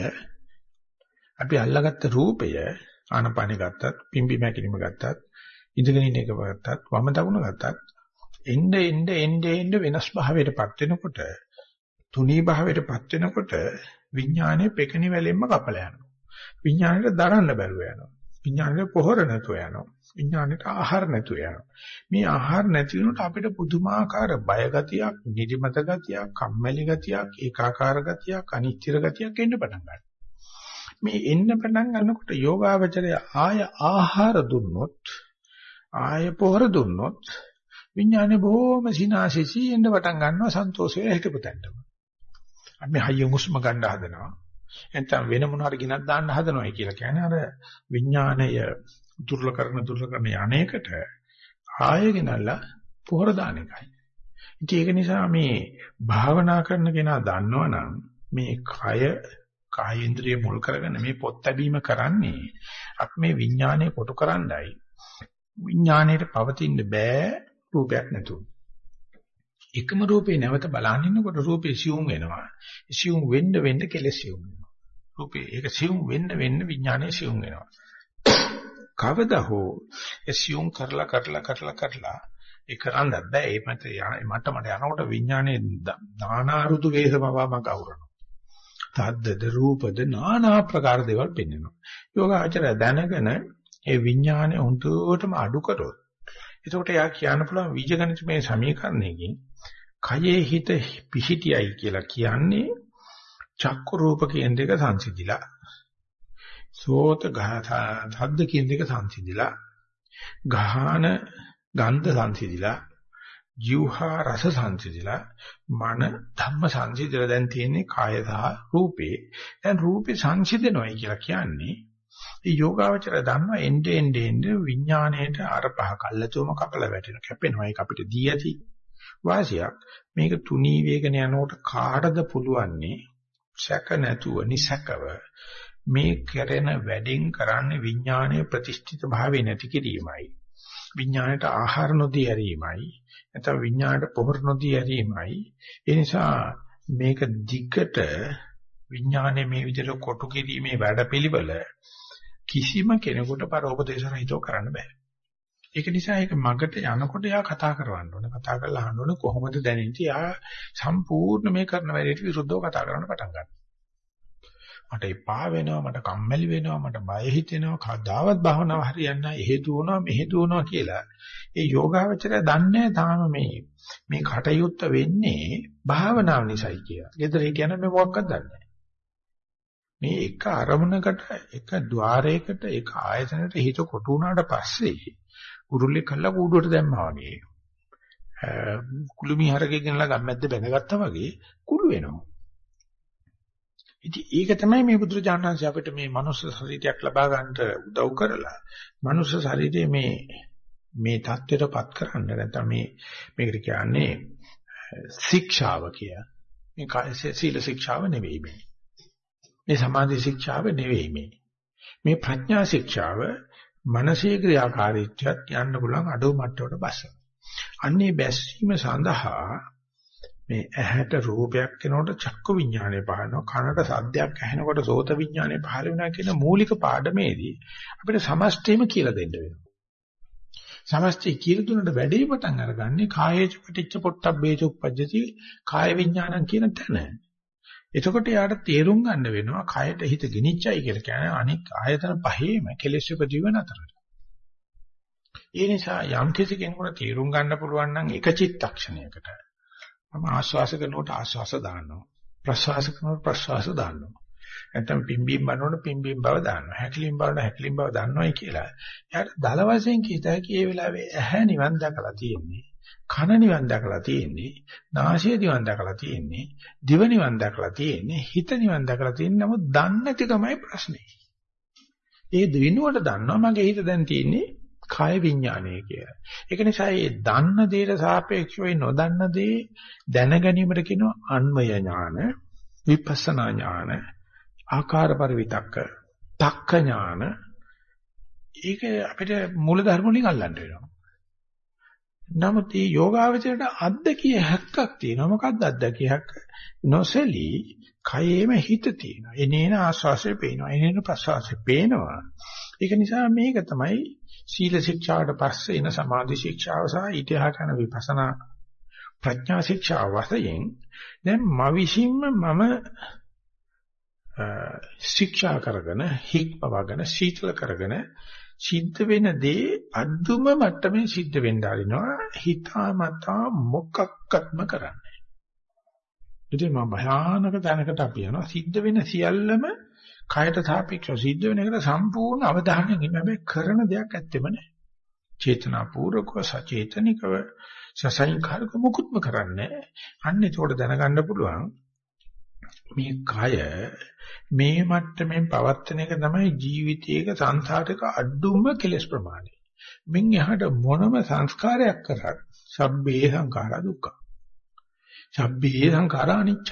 [SPEAKER 1] අපි අල්ලගත්ත රූපය ආනපානෙ ගත්තත් පිම්බි මැකිලිම ගත්තත් ඉඳගෙන ඉන්න එක ගත්තත් වම දකුණ ගත්තත් එnde එnde එnde එnde වෙනස් භාවයටපත් වෙනකොට තුනී භාවයටපත් වෙනකොට විඥානයේ පෙකණි වැලෙන්න කපලා යනවා. විඥාණයට දරන්න බැරුව යනවා. විඥාණයට පොහොර නැතුව යනවා. විඥාණයට ආහාර නැතුව යනවා. මේ ආහාර නැති වෙනකොට අපිට පුදුමාකාර බය ගතියක්, නිදිමත ගතියක්, කම්මැලි ගතියක්, ඒකාකාර ගතියක්, අනිච්චර ගතියක් එන්න පටන් ගන්නවා. මේ එන්න පටන් ගන්නකොට යෝගාවචරය ආය ආහාර දුන්නොත් ආය පොහොර දුන්නොත් විඥානේ බොහොම සිනාසිසි එන්න පටන් ගන්නවා සන්තෝෂය හිතපතන්ටම. අපි හයිය මුස්ම ගන්න හදනවා. නැත්නම් වෙන මොන හරි ගිනක් දාන්න හදනවායි කියලා කියන්නේ අර විඥානය දුර්ල කරන දුර්ල කරන යන්නේකට ආය ගෙනල්ලා පොහොර දාන එකයි. ඉතින් ඒක නිසා මේ භාවනා කරන කෙනා දන්නවනම් මේ කය කායේන්ද්‍රිය මුල් කරගෙන මේ පොත් ලැබීම කරන්නේ අපි මේ විඥානය කොටු කරන්නයි විඥාණයට පවතින්න බෑ රූපයක් නැතුව. එකම රූපේ නැවත බලන් ඉන්නකොට රූපේ සියුම් වෙනවා. සියුම් වෙන්න වෙන්න කෙලෙස් සියුම් වෙනවා. රූපේ ඒක සියුම් වෙන්න වෙන්න විඥානය සියුම් වෙනවා. කවදා හෝ ඒ සියුම් කරලා කරලා කරලා කරලා ඒ කරන්න බෑ ඒ මත මට මට යනකොට විඥානයේ නානා ඍතු වේසමවම කවුරනවා. තද්දද රූපද නානා ප්‍රකාර දේවල් පෙන්වනවා. යෝගාචරය දැනගෙන ඒ විඥානය හුදුවටම අඩු කරොත් එතකොට යා කියන්න පුළුවන් විජගණිත මේ සමීකරණයකින් කයේ හිත පිහිටියයි කියලා කියන්නේ චක්කු රූප කියන දෙක සංසිඳිලා සෝත ගහද්ද කියන දෙක සංසිඳිලා ගහන ගන්ධ සංසිඳිලා ජීවහා රස සංසිඳිලා මන ධම්ම සංසිඳිලා. දැන් තියෙන්නේ කාය සහ රූපේ. දැන් රූපේ සංසිඳනොයි කියලා කියන්නේ ඒ යෝගාවචර ධම්ම එnde ende ende විඥාණයට අර පහ කල්ලාතෝම කපල වැටෙන කැපෙනවා. ඒක අපිට දී ඇති වාසියක්. මේක තුනී වේගන යනකොට කාටද පුළුවන්නේ? සැක නැතුව නිසකව මේ කරන වැඩෙන් කරන්නේ විඥානයේ ප්‍රතිෂ්ඨිත භාවය නැති කිරීමයි. විඥාණයට ආහාර නොදී ඇරීමයි. නැත්නම් විඥාණයට පොහොර නොදී ඇරීමයි ඒ නිසා මේක දිගට විඥානයේ මේ විදිහට කොටු කිරීමේ වැඩපිළිවෙල කිසිම කෙනෙකුට පරෝපදේශ රහිතව කරන්න බෑ. ඒක නිසා ඒක මගට යනකොට යා කතා කරවන්න ඕනේ. කතා කරලා අහන්න ඕනේ කොහොමද දැනෙන්නේ? යා සම්පූර්ණ මේ කරන වැඩේට විරුද්ධව කතා කරන්න පටන් ගන්නවා. මට එපා වෙනවා, මට කම්මැලි වෙනවා, මට බය හිතෙනවා, කවදාවත් භාවනාව හරියන්නේ නැහැ. එහෙ දුවනවා, මෙහෙ දුවනවා කියලා. ඒ යෝගාවචරය දන්නේ තාම මේ මේ කටයුත්ත වෙන්නේ භාවනාව නිසායි කියලා. ඊතර හිටියනම් මේ මොකක්වත් දන්නේ මේ එක අරමුණකට එක ద్వාරයකට එක ආයතනයකට හිත කොටු වුණාට පස්සේ උරුල්ලේ කළා කූඩුවට දැම්මා වගේ කුළුමි හරකේ ගෙනලා ගම්මැද්ද බැඳගත්තා වගේ කුළු වෙනවා. ඉතින් ඒක තමයි මේ බුදුරජාණන්සේ අපිට මේ මනුස්ස ශරීරයක් ලබා ගන්නට උදව් කරලා මනුස්ස ශරීරයේ මේ මේ தත්ත්වයටපත් කරන්න නැත්නම් මේ මේකට කියන්නේ ශික්ෂාව කිය. මේ සීල ශික්ෂාව නෙවෙයි මේ. මේ සමාධි ශික්ෂාව නෙවෙයි මේ. මේ ප්‍රඥා ශික්ෂාව මනසේ ක්‍රියාකාරීත්වයක් යන්න පුළුවන් අඩු මට්ටමකට බස්සන. අන්නේ බැස්සීම සඳහා මේ ඇහැට රූපයක් කෙනකොට චක්කු විඥානය පහළනවා කනට සද්දයක් ඇහෙනකොට සෝත විඥානය පහළ වෙනවා කියන මූලික පාඩමේදී අපිට සමස්තයම කියලා දෙන්න වෙනවා. සමස්තය කියලා දුන්නට වැඩේ පටන් අරගන්නේ කායේච පටිච්ච පොට්ටබ්බේච උප්පජ්ජති කාය විඥානං කියන තැන. එතකොට යාට තේරුම් ගන්න වෙනවා කයට හිත ගිනිච්චයි කියලා කියන්නේ අනික් ආයතන පහේම කෙලෙස් උපදීව නතරට. ඒ නිසා යම් කිසි කෙනෙකුට තේරුම් ගන්න පුළුවන් නම් එක චිත්තක්ෂණයකට මම ආශ්වාස කරනකොට ආශ්වාස දාන්නවා. ප්‍රශ්වාස කරනකොට ප්‍රශ්වාස දාන්නවා. නැත්නම් පිම්බීම් බලනකොට පිම්බීම් බව දාන්නවා. හැකිලිම් බලනකොට හැකිලිම් බව දන්නවයි කියලා. එයාට දල වශයෙන් කීත හැකි ඒ වෙලාවේ ඇහැ නිවන් දැකලා තියෙන්නේ. කන නිවන් දැකලා තියෙන්නේ නාසය නිවන් දැකලා තියෙන්නේ දිව නිවන් දැකලා තියෙන්නේ හිත නිවන් දැකලා තියෙන්නේ නමුත් දන්නේ නැතිකමයි ප්‍රශ්නේ ඒ දිනුවට දන්නවා මගේ හිත දැන් තියෙන්නේ කාය විඥානය කියලා. ඒක නිසා මේ දන්න දේට සාපේක්ෂව නොදන්න දේ දැන ගැනීමට කියනවා අන්මය ඥාන, විපස්සනා ඥාන, ආකාර පරිවිතක්ක, තක්ක ඥාන. ඒක අපිට මූල ධර්ම වලින් අල්ලන්න වෙනවා. නමුත් මේ යෝගාවචරයට අද්දකිය හැක්කක් තියෙනවා. මොකක්ද අද්දකිය හැක්ක? නොසලී කයේම හිත තියෙනවා. එනේන ආස්වාසේ පේනවා. එනේන ප්‍රසවාසේ පේනවා. ඒක නිසා මේක තමයි සීල ශික්ෂාවට පස්සේ එන සමාධි ශික්ෂාව සහ ඊටහට යන විපස්සනා ප්‍රඥා ශික්ෂාව වශයෙන් දැන් මවිසින්ම මම ශික්ෂා කරගෙන හික්පවගෙන සීතල කරගෙන සිද්ධ වෙන දේ අදුම මට්ටමේ සිද්ධ වෙන්න ආරිනවා හිතාමතා මොකක්වත්ම කරන්නේ. ඉතින් මම භයානක තැනකට අපි යනවා සිද්ධ වෙන සියල්ලම කයට සාපේක්ෂව සිද්ධ වෙන එකට සම්පූර්ණ අවධානයෙන් ඉන්න හැබැයි කරන දෙයක් ඇත්තෙම නැහැ. චේතනාපූර්වකව සචේතනිකව සසංකාරක මුකුත්ම කරන්නේ අන්න ඒකට දැනගන්න පුළුවන් මේ කය මේ මට්ටමින් පවත්වන එක තමයි ජීවිතයක සංසාරික අඩුම කෙලස් ප්‍රමාණය. මින් එහාට මොනම සංස්කාරයක් කරත් සබ්බේ සංඛාරා දුක්ඛ. සබ්බේ සංඛාරා අනිච්ච.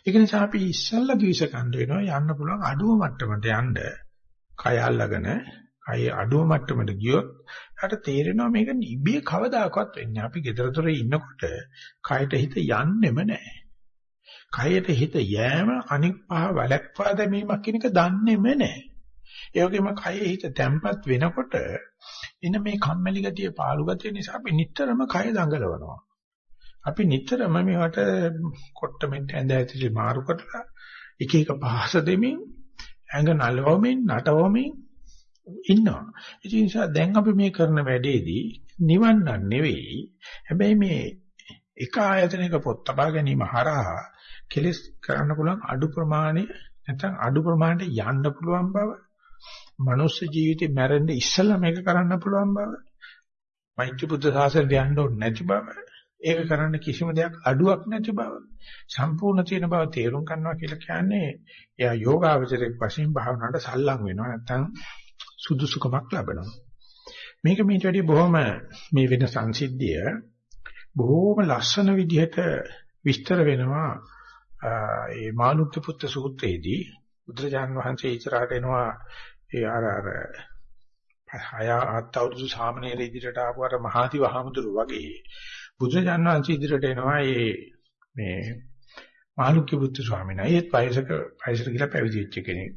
[SPEAKER 1] ඒක නිසා අපි ඉස්සල්ලා කිවිස කන්න වෙනවා යන්න පුළුවන් අඩුව මට්ටමට යන්න. කය අල්ලගෙන කය අඩුව මට්ටමට ගියොත් යාට තේරෙනවා මේක ඉබේ කවදාකවත් වෙන්නේ. අපි ගෙදරතොරේ ඉන්නකොට කයට හිත යන්නෙම නැහැ. කයට හිත යෑම අනික් පහ වැළැක්වා දැමීමක් කියන එක දන්නේම නැහැ. ඒ වගේම කයේ හිත තැම්පත් වෙනකොට එන මේ කම්මැලි ගතිය පාළු ගතිය නිසා අපි නිතරම කය දඟලවනවා. අපි නිතරම මේවට කොට්ටමෙන් ඇඳ ඇතුලේ මාරු කරලා එක එක පහස දෙමින් ඇඟ නලවමින් නටවමින් ඉන්නවා. ඒ නිසා දැන් අපි මේ කරන වැඩේදී නිවන් නෙවෙයි. හැබැයි මේ එක ආයතනයක පොත් තබා ගැනීම හරහා කෙලස් කරන්න පුළුවන් අඩු ප්‍රමාණය නැත්නම් අඩු ප්‍රමාණයට යන්න පුළුවන් බව මනුස්ස ජීවිතේ මැරෙන්න ඉස්සෙල්ලා මේක කරන්න පුළුවන් බව මෛත්‍රී බුද්ධ සාසනයට යන්න ඕනේ නැති බව ඒක කරන්න කිසිම දෙයක් අඩුවක් නැති බව සම්පූර්ණ තියෙන බව තේරුම් ගන්නවා කියලා කියන්නේ එයා යෝගාවචරයක් වශයෙන් භාවනාවට සල්ලං වෙනවා නැත්නම් සුදුසුකමක් ලැබෙනවා. මේක මේට වැඩිය බොහොම මේ වෙන සංසිද්ධිය බොහොම ලස්සන විදිහට විස්තර වෙනවා ඒ මානුක්‍ය පුත්‍ර සූත්‍රයේදී බුදුරජාණන් වහන්සේ ඉස්සරහට එනවා ඒ අර අර හය අත් අවුරුදු සාමණේර ඉදිරියට ආපු අර මහාති වහමුදුරු වගේ. බුදුරජාණන් වහන්සේ ඉදිරියට එනවා මේ මේ මාළුක්‍ය පුත්තු ස්වාමීන් වහන්සේ ඒත් වයසක වයසට ගිහිලා පැවිදි වෙච්ච කෙනෙක්.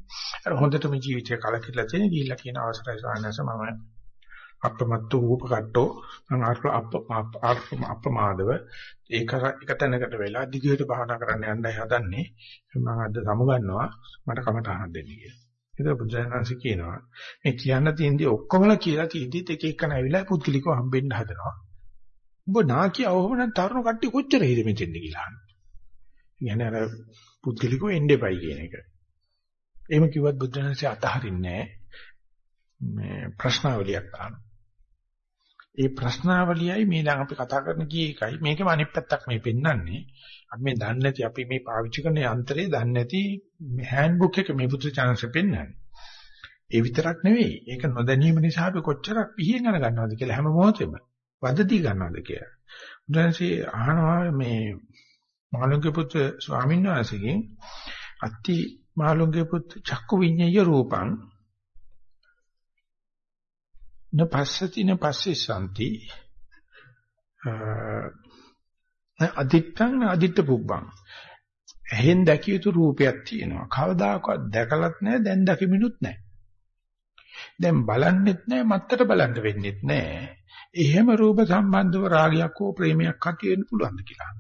[SPEAKER 1] අර හොඳටම ජීවිතය කලකිරලා තියෙන ගිහිල්ලා කියන අවසරයි ස්වාමීන් වහන්සේ මම අප්‍රමත්ත රූපකට්ටෝ මම අර්ථ අප්‍රමාදව ඒක එක තැනකට වෙලා දිගට භාවනා කරන්න යන්නයි හදන්නේ. මම අද සමුගන්නවා මට කමටහන් දෙන්න කියලා. ඒක බුදුරජාණන්සේ කියනවා මේ කියන්න තියෙනදී ඔක්කොමලා කියලා තියෙද්දිත් එක එකන ඇවිල්ලා පුද්ගලිකව හම්බෙන්න හදනවා. උඹ නාකිය අවොම නම් තරුණ කට්ටිය කොච්චර හිද මෙතෙන්ද කියලා අහනවා. කියන්නේ අර පුද්ගලිකව එන්න එපයි කියන එක. එහෙම කිව්වත් බුදුරජාණන්සේ අතහරින්නේ මේ ප්‍රශ්නාවලියක් අහනවා. ඒ ප්‍රශ්නාවලියයි මේ දැන් අපි කතා කරන කී එකයි මේකම අනිත් පැත්තක් මේ පෙන්වන්නේ අපි මේ දන්නේ නැති අපි මේ පාවිච්චි කරන යන්ත්‍රය දන්නේ නැති හෑන්ඩ්බුක් එක මේ පුත්‍ර chance පෙන්වන්නේ ඒ විතරක් නෙවෙයි ඒක නොදැනීම නිසා අපි කොච්චරක් පිහින් යන ගන්නවද කියලා හැම මොහොතෙම වදදී ගන්නවද කියලා. බුදුන්සේ අහනවා මේ මාළුන්ගේ පුත්‍ර ස්වාමීන් වහන්සේගෙන් අත්ති මාළුන්ගේ පුත්‍ර චක්කු විඤ්ඤය රූපං නපස්සති නපස්සේ සම්ති අදිත්තං අදිත්ත පුබ්බං. එහෙන් දැකිය යුතු රූපයක් තියෙනවා. කවදාකවත් දැකලත් නැහැ දැන් දකිමිනුත් නැහැ දැන් බලන්නෙත් නැහැ මත්තට බලන්න වෙන්නෙත් නැහැ එහෙම රූප සම්බන්ධව රාගයක් හෝ ප්‍රේමයක් ඇති වෙන්න පුළුවන්ද කියලා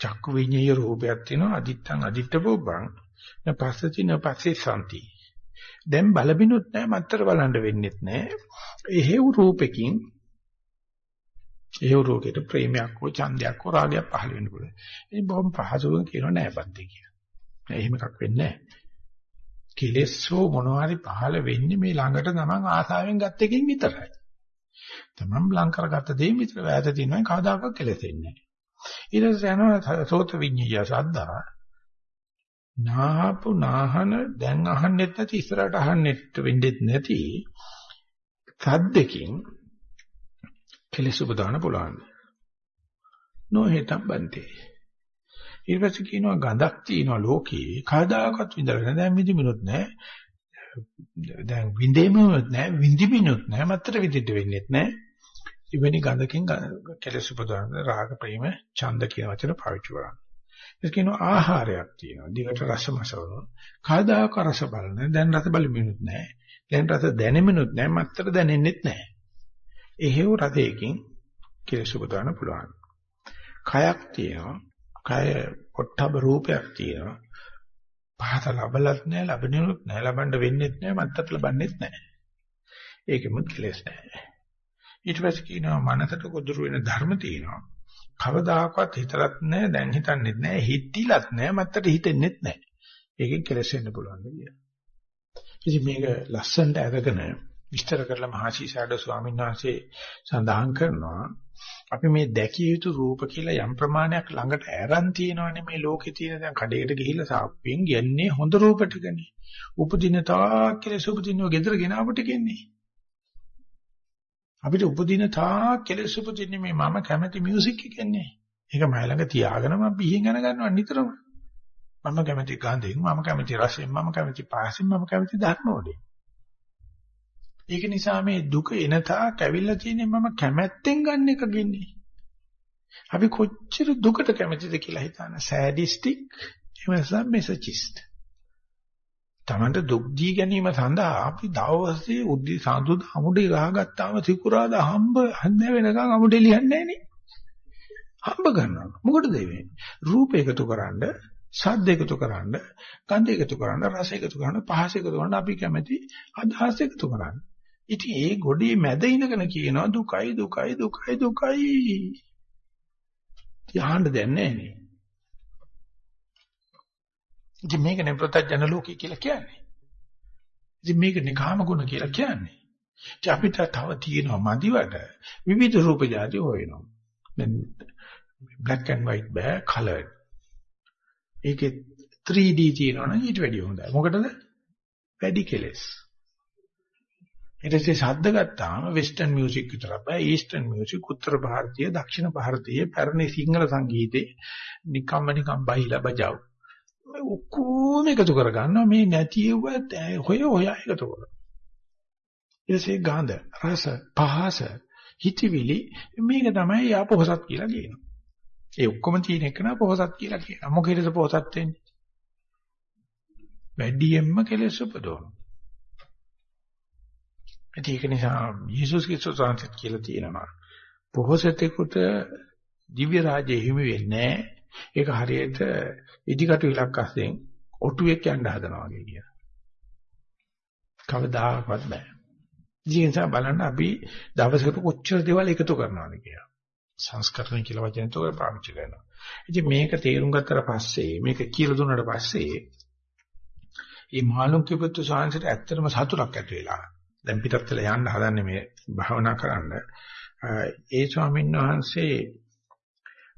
[SPEAKER 1] චක්කු විඤ්ඤාය රූපයක් තියෙනවා අදිත්තං අදිත්ත පුබ්බං නපස්සති නපස්සේ සම්ති දැන් බලබිනුත් නැහැ මත්තර බලන්න වෙන්නෙත් නැහැ. එහෙව් රූපෙකින් එහෙව් රූපයකට ප්‍රේමයක් හෝ ඡන්දයක් හෝ රාගයක් පහළ වෙන්න පුළුවන්. ඉතින් බොහොම පහසුවෙන් කියනවා නෑ බද්දේ කියලා. එහෙම එකක් වෙන්නේ නැහැ. කෙලෙස් හෝ මොනවාරි පහළ වෙන්නේ මේ ළඟට තමන් ආසාවෙන් ගත්ත එකකින් විතරයි. තමන් ලං කරගත්ත දේ විතර වැද තියෙනවා කවදාකවත් කෙලෙසෙන්නේ නැහැ. ඊට පස්සේ යනවා සෝත විඤ්ඤාය සද්දා නාහපු නාහන දැන් අහන්නෙත් නැති ඉස්සරහට අහන්නෙත් වෙන්නෙත් නැති සද්දකින් කෙලෙස උපදාන පුළුවන්. නොහෙතම් බන්තේ. ඊපස්සේ කියනවා ගඳක් තියෙනවා ලෝකේ කවදාකවත් විඳලා නැහැ දැන් විඳිමිනුත් නැහැ. දැන් විඳෙමිනුත් නැහැ විඳිමිනුත් නැහැ මත්තර විදිහට වෙන්නේත් නැහැ. ඉවෙනි ගඳකින් කෙලෙස උපදාන රාග ප්‍රේම ඡන්ද කියන වචන පාවිච්චි කරනවා. ඒක කියනවා ආහාරයක් තියෙනවා. දිගට රස මසවනවා. කවදාක රස බලන. දැන් රස බලමිනුත් නැහැ. දැන් රස දැනෙමිනුත් නැහැ. මත්තර දැනෙන්නෙත් නැහැ. එහෙව් රසයකින් කෙලෙස් උපදවන්න පුළුවන්. කයක් තියෙනවා. කය පොට්ටබ රූපයක් තියෙනවා. පහත ලබලත් නැහැ, ලැබෙනුත් නැහැ, ලබන්න වෙන්නෙත් නැහැ, මත්තට ලබන්නෙත් නැහැ. ඒකෙම කෙලෙස් නැහැ. ඊට පස්සේ කියනවා මනසට ගොදුරු වෙන ධර්ම තියෙනවා. කවදාකවත් හිතලත් නැහැ දැන් හිතන්නෙත් නැහැ හිතිලත් නැහැ මත්තට හිතෙන්නෙත් නැහැ ඒකෙන් කෙලෙසෙන්න පුළුවන් කියලා. ඉතින් මේක ලස්සනට අරගෙන විස්තර කරලා මහසීසාරද ස්වාමීන් වහන්සේ සඳහන් කරනවා අපි මේ දැකිය යුතු රූප කියලා යම් ප්‍රමාණයක් ළඟට ඇරන් තියෙනවනේ මේ ලෝකේ තියෙන දැන් කඩේකට ගිහිල්ලා සාප්පෙන් යන්නේ හොඳ රූප ටිකනේ. උපදින තාක් කියලා සුපදිනව ගෙදර ගෙනාවට කියන්නේ. අපිට උපදින තා කෙලෙස් උපදින්නේ මේ මම කැමති මියුසික් එකන්නේ. ඒක මම ළඟ තියාගෙන මම පිහින් යන ගන්නවා නිතරම. මම කැමති ගඳෙන්, මම කැමති රසෙන්, මම කැමති පාසෙන්, මම කැමති ධර්මවලින්. ඒක නිසා මේ දුක එන තා කැවිලා තියෙන්නේ මම කැමැත්තෙන් ගන්න එක ගින්නේ. අපි කොච්චර දුකට කැමතිද කියලා හිතන්න. සෑඩිස්ටික් එහෙම නැත්නම් මෙසචිස්ට්. Tamanට දුක් දී ගැනීම සඳහා අපි දවසේ උද්දි සාඳු අමුඩේ ගහගත්තාම සිකුරාද හම්බ හන්ද වෙනකන් අමුඩේ ලියන්නේ නැහැ හම්බ කරනවා. මොකටද මේ? රූප එකතු කරන්න, ශබ්ද එකතු කරන්න, ගන්ධ එකතු කරන්න, රස එකතු කරන්න, පහස එකතු කරන්න අපි කැමති අදහස් එකතු කරන්න. ඉතින් ඒ ගොඩේ මැද ඉඳගෙන කියනවා දුකයි දුකයි දුකයි දුකයි. තියහන්න දෙන්නේ නැහැ ඉතින් මේකනේ ප්‍රත්‍යඥ ලෝකය කියලා කියන්නේ. ඉතින් මේකනේ කාම ගුණ කියලා කියන්නේ. ඉතින් අපිට තව තියෙනවා මදිවට විවිධ රූප જાති හොයනවා. දැන් black and white බෑ colored. ඒකේ 3D තියෙනවනම් ඊට වැඩිය හොඳයි. මොකටද? වැඩි කෙලස්. ඊට පස්සේ ශබ්ද ගත්තාම වෙස්ටර්න් මියුසික් විතරක් බෑ. ඊස්ටර්න් මියුසික් උත්තර ಭಾರತೀಯ දක්ෂිණ ಭಾರತೀಯ පැරණි සිංහල සංගීතේ නිකම්ම නිකම් බයිලා බජව්. මේ ඔක්කොම එකතු කරගන්නවා. මේ නැතිව හොය හොය එකතු කරනවා ඊටසේ ගඳ රස පහස හිතවිලි මේක තමයි යාපොහසත් කියලා කියනවා. ඒ ඔක්කොම තියෙන එක නා පොහසත් කියලා කියනවා. මොකේද පොහසත් වෙන්නේ? වැඩියෙන්ම කෙලෙස් උපදවනවා. ඒක නිසා යේසුස් ක්‍රිස්තුස් වහන්සේ කියලා තියෙනවා. පොහසතෙකුට දිව්‍ය රාජ්‍ය හිමි වෙන්නේ නැහැ. ඒක හරියට ඉදිකටු ඉලක්ක අස්සෙන් ඔටුවෙක් යන්න හදනවා වගේ කියන. කවදාකවත් බෑ. ජීවිතය බලන්න අපි දවසකට කොච්චර දේවල් එකතු කරනවද කියලා. සංස්කරණය කියලා වචන තෝර පාවිච්චි කරනවා. ඉතින් මේක තේරුම් ගත්තට පස්සේ මේක කියලා දුන්නාට පස්සේ මේ මාළුක්‍යපුත්තු සාංශයට ඇත්තටම සතුටක් ඇති වෙලා. දැන් පිටත් වෙලා යන්න හදන්නේ මේ භාවනා කරන්න. ඒ ස්වාමීන් වහන්සේ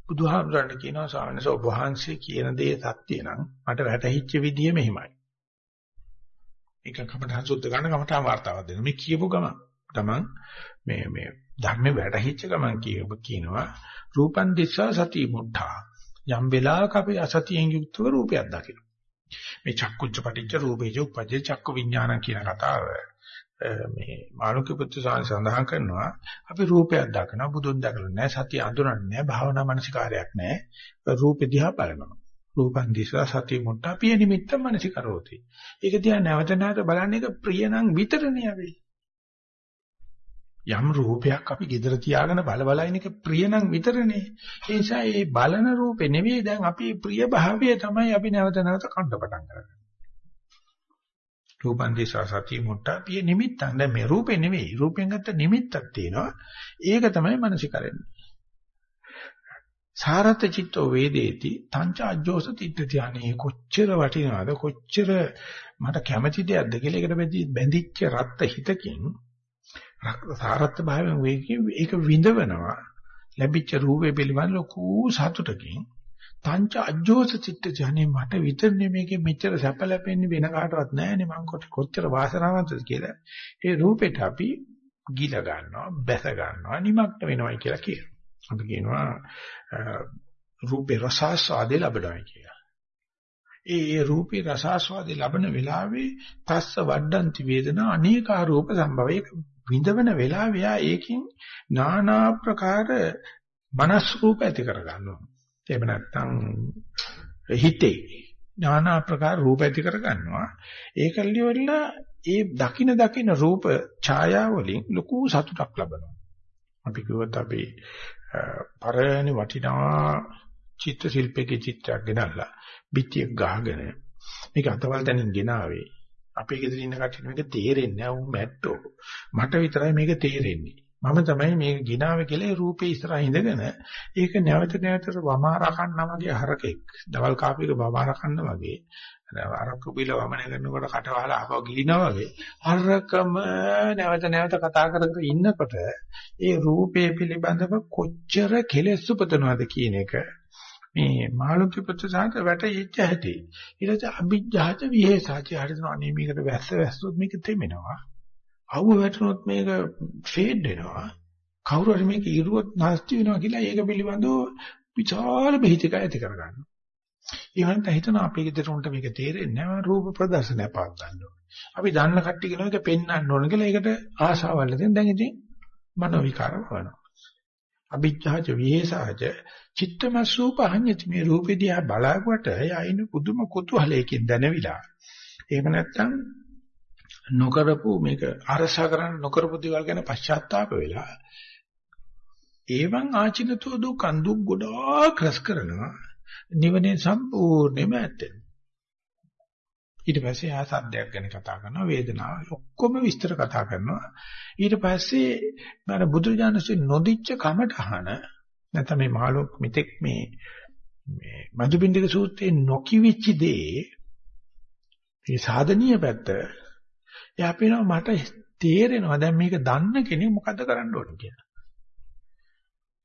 [SPEAKER 1] බුදුහාමරණ කියනවා ස්වාමීන් වහන්සේ ඔබ වහන්සේ කියන දේ සත්‍ය නම් මට වැටහිච්ච විදිය මෙහිමයි. ඒක කමඨහන් සුද්ධ ගන්න කමඨහන් වார்த்தාවක් දෙන්න. මේ කියපු ගම තමන් මේ මේ ධර්මේ වැටහිච්ච ගමන් කියපු කියනවා රූපන් දිස්සා සති මුඨා. යම් වෙලාවක අපි අසතියෙන් යුක්තව රූපයක් දකිනවා. මේ චක්කුච්ච පටිච්ච රූපේජ උපජේ චක්කු විඥාන කියන කතාව මේ මානුක පුත්‍ර සඳහන් කරනවා. අපි රූපයක් දකිනවා බුදුන් දැකලා නැහැ සතිය අඳුරන්නේ නැහැ භාවනා මනසිකාරයක් නැහැ. රූපෙ දිහා බලනවා. රූපන් දිසා සතිය මුට්ටා පිය නිමිත්ත මනසිකරෝති. ඒක දිහා නැවත නැවත බලන්නේ එක ප්‍රියනම් විතරනේ අපි. යම් රූපයක් අපි gedara තියාගෙන බල බල ඉන්න එක ප්‍රියනම් විතරනේ. ඒ නිසා මේ බලන රූපේ නෙවෙයි දැන් අපි ප්‍රිය භාවය තමයි අපි නැවත නැවත කණ්ඩ පටන් කරගන්නේ රූපන් දිසා සතිය මුට්ටා පිය නිමිත්තක්. දැන් මේ රූපේ නෙවෙයි. රූපෙන් ගත්ත නිමිත්තක් තියෙනවා. ඒක තමයි මනසිකරන්නේ. සාරත චිත්තෝ වේදේති තංච අජ්ජෝස තිට්ඨති අනේ කොච්චර වටිනවද කොච්චර මට කැමති දෙයක්ද කියලා ඒකට බැඳිච්ච රත් හිතකින් සාරත් භාවයෙන් වේකින් ඒක විඳවනවා ලැබිච්ච රූපේ පිළිබඳ ලොකු සතුටකින් පංච අජ්ජෝස චිත්ත ජනේ මට විතරනේ මේකේ මෙච්චර සැප ලැබෙන්නේ වෙන කාටවත් නැහැනේ මං කොච්චර වාසනාවන්තද කියලා. ඒ රූපෙට අපි ගිල ගන්නවා, බැස ගන්නවා, නිමක්ත වෙනවයි කියලා කියනවා. අපි කියනවා රූපේ රසාස්වාදේ ලැබෙනවා කියලා. ඒ රූපේ රසාස්වාදේ ලබන වෙලාවේ පස්ස වඩන්ති වේදනා අනේකා රූප සම්භවයේ විඳවන වෙලාව ඒකින් নানা ප්‍රකාර මනස් රූප ඇති කර ගන්නවා. එහෙම නැත්නම් හිතේ নানা ආකාර රූප ඇති කර ගන්නවා. ඒකල්ලි වල ඒ දකින දකින රූප ඡායා වලින් ලොකු සතුටක් ලබනවා. අපි කිව්වොත් අපි පරණ වටිනා චිත්‍ර ශිල්පයේ චිත්‍රයක් ගෙනල්ලා පිටියක් ගහගෙන මේක අතවල් තැනින් ගෙනාවේ. අපේ ගෙදර ඉන්න කට්ටියට මේක තේරෙන්නේ නැහැ උන් මැට්ටෝ. මට විතරයි මේක තේරෙන්නේ. මම තමයි මේ ගිනාවේ කියලා රූපේ ඉස්සරහ ඉඳගෙන ඒක නැවත නැවත වමාර කන්නා වගේ හරකෙක්. දවල් කාපික වමාර කන්නා වගේ. අරක්කු බිල වමන කරනකොට කට වහලා ආපහු ගිලිනවා වගේ. හරකම නැවත නැවත කතා කර කර ඉන්නකොට ඒ රූපේ පිළිබඳව කොච්චර කෙලෙස් උපතනවද කියන එක මේ මාළුක්‍ය ප්‍රතිසහත වැටෙච්ච හැටි. ඊට පස්සේ අභිජ්ජාච විහෙසාච හරිනවා අනේ මේකට වැස්ස වැස්සොත් මේක තෙමෙනවා. අවුව වැටුනොත් මේක ෆේඩ් වෙනවා. කවුරු හරි මේක ඉරුවොත් නැස්ති වෙනවා කියලා ඒක පිළිබඳව විචාර බෙහිතක ඇති කරගන්නවා. ඊවන්ට හිතන අපේ ගෙදර උන්ට මේක තේරෙන්නේ නැහැ රූප ප්‍රදර්ශනය පාත් ගන්න ඕනේ. අපි දන්න කට්ටිය කියනවා ඒක පෙන්වන්න ඕන කියලා ඒකට ආශාවල් දෙන දැන් ඉතින් මනෝ විකාර වවනවා. අභිජ්ජාච විහෙසාච චිත්තමස්සූපහඤ්ඤති මේ රූපෙ දිහා බලාගුවට යයින පුදුම කුතුහලයකින් දැනවිලා එහෙම නැත්නම් නොකරපු මේක අරසා කරන්න නොකරපු දේවල් ගැන පශ්චාත්තාප වෙලා ඒවන් ආචිනතෝ දුක්ඛ දුක් ගොඩාක් රස කරනවා. නිවනේ සම්පූර්ණයෙන්ම ඇත්තෙන ඊට පස්සේ ආ සද්දයක් ගැන කතා කරනවා වේදනාව ඔක්කොම විස්තර කතා කරනවා. ඊට පස්සේ මම බුදුජානසෙ නොදිච්ච කමටහන නැත්නම් මේ මහලොක් මෙතෙක් මේ මේ මදුබින්දික සූත්‍රයේ නොකිවිච්ච දේ මේ සාධනීය පැත්ත එයා පේනවා මට තේරෙනවා දැන් මේක දන්න කෙනෙක් මොකද කරන්න ඕන කියලා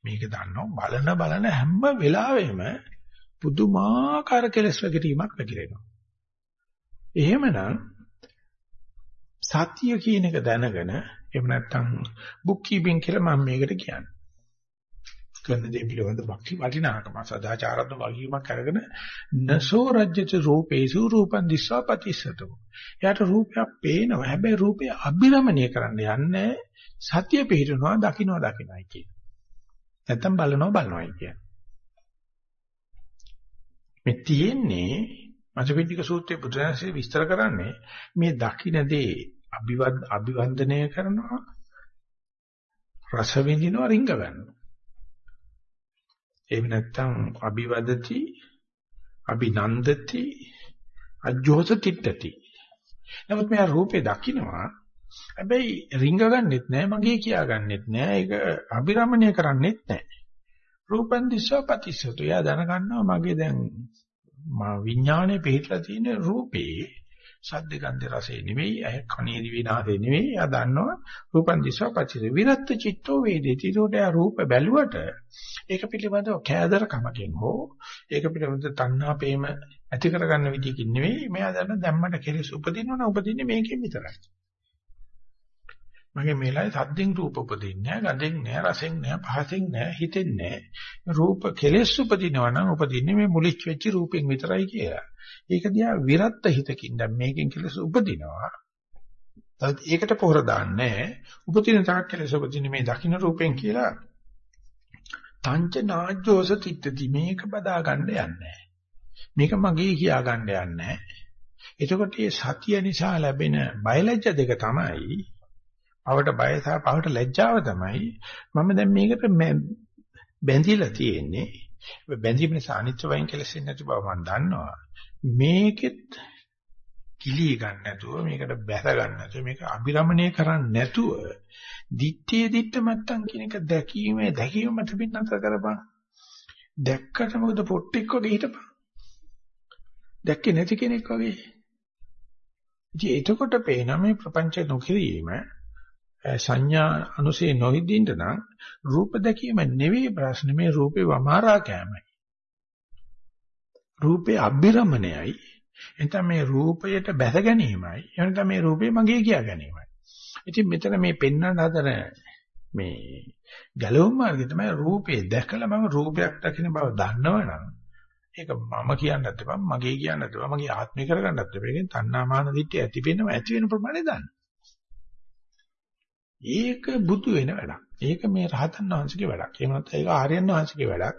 [SPEAKER 1] මේක දන්නවා බලන බලන හැම වෙලාවෙම පුදුමාකාර කෙලස් වැගීමක් වැగిරෙනවා එහෙමනම් සත්‍ය කියන එක දැනගෙන එහෙම නැත්නම් බුක් කීපින් කියලා මම මේකට කියන්නේ. කරන දේ පිළිබඳ භක්ති වටිනාකම සදාචාරත්ව වගකීමක් අරගෙන නසෝ රජ්‍යච රූපේසු රූපං දිස්වා පතිස්සතෝ. යාට රූපයක් පේනවා. හැබැයි රූපය අභිරමණය කරන්න යන්නේ සත්‍ය පිළිරනවා දකින්නවා දකින්නයි කියන. නැත්තම් බලනවා බලනවායි කියන. මේ තියෙන්නේ මජ්ක්‍ධික සූත්‍රයේ බුදුරජාණන්සේ විස්තර කරන්නේ මේ දකින්නදී අභිවද අභිවන්දනය කරනවා රස විඳිනවා රිංග ගන්නවා එහෙම නැත්නම් අභිවදති අභිනන්දති අජෝස තිට්ඨති නමුත් මෙයා රූපේ දකින්නවා හැබැයි රිංග ගන්නෙත් නෑ මගේ කියා ගන්නෙත් නෑ. ඒක අභිරමණය කරන්නෙත් නෑ. රූපන් දිස්වා පතිසතු එයා දැනගන්නවා මගේ දැන් මා විඥානේ පිටලා තියෙන රූපේ සද්ද ගන්ධ රසේ නෙවෙයි ඇහ කනේ දිවිනාසේ නෙවෙයි. එයා දන්නවා රූපන් දිස්වා පච්චේ විරත් චිත්තෝ වේදේති. ඒකට එයා රූප බැලුවට ඒක පිළිබඳව කෑදරකමකින් හෝ ඒක පිළිබඳව තණ්හාපේම ඇති කරගන්න විදියකින් නෙවෙයි. මෙයා දන්න දැම්මට කෙලෙස් උපදිනවන. උපදින්නේ මේකෙන් විතරයි. මගේ මේලයි සද්දෙන් රූප උපදින්නේ නැහැ, ගඳෙන් නැහැ, රසෙන් නැහැ, පහසෙන් නැහැ, හිතෙන් නැහැ. රූප කෙලෙස් උපදිනවා නම් උපදින්නේ මේ මුලිච්ච වෙච්ච රූපෙන් විතරයි කියලා. ඒක දිහා විරත් හිතකින් දැන් මේකෙන් කෙලෙස් උපදිනවා. ඒකට පොහොර දාන්නේ උපදින තාක් කෙලෙස් උපදින්නේ මේ දකින්න රූපෙන් කියලා. තංච නාජ්ජෝස තිට්ඨති මේක බදා ගන්න යන්නේ මේක මගේ කියා ගන්න යන්නේ එතකොට මේ සතිය නිසා ලැබෙන බයලජ්‍ය දෙක තමයි පවට බය සහ පවට ලැජ්ජාව තමයි මම දැන් මේකට බැඳිලා තියෙන්නේ. බැඳීම නිසා අනිත්‍ය වයින් කෙලෙසෙන්නේ නැති බව මම දන්නවා. මේකෙත් කිලී ගන්න නැතුව මේකට බැස ගන්න නැතුව මේක අබිරමණය කරන්නේ නැතුව දිත්තේ දිත්ත මත්තන් කියන එක දැකීමේ දැකීම මත පින්නතර කරපන්. දැක්කට මොකද පොට්ටෙක් වගේ හිටපන්. දැක්කේ නැති කෙනෙක් වගේ. ඉතින් එතකොට පේන මේ ප්‍රපංච නොකිරීම සංඥා අනුසේ නොහිදින්න නම් රූප දැකීම නෙවෙයි ප්‍රශ්නේ මේ රූපේ වමාරා කෑමයි. රූපේ අභිරමණයයි. එතන මේ රූපයට බැස ගැනීමයි. එතන මේ රූපේ මගේ කියා ගැනීමයි. ඉතින් මෙතන මේ පෙන්වන්න හදන මේ ගැලවුම් මාර්ගය තමයි රූපේ දැකලා මම රූපයක් දකින බව දන්නවනම් ඒක මම කියන්නත් එපා මගේ කියන්නත් එපා මගේ ආත්මය කරගන්නත් එපා. ඒකෙන් තණ්හාමාන දිට්ඨිය ඇති වෙනව ඇති වෙන ප්‍රමාණය දන්න. ඒක බුදු වෙන වැඩක්. ඒක මේ රහතන් වහන්සේගේ වැඩක්. එහෙම නැත්නම් ඒක ආර්යයන් වහන්සේගේ වැඩක්.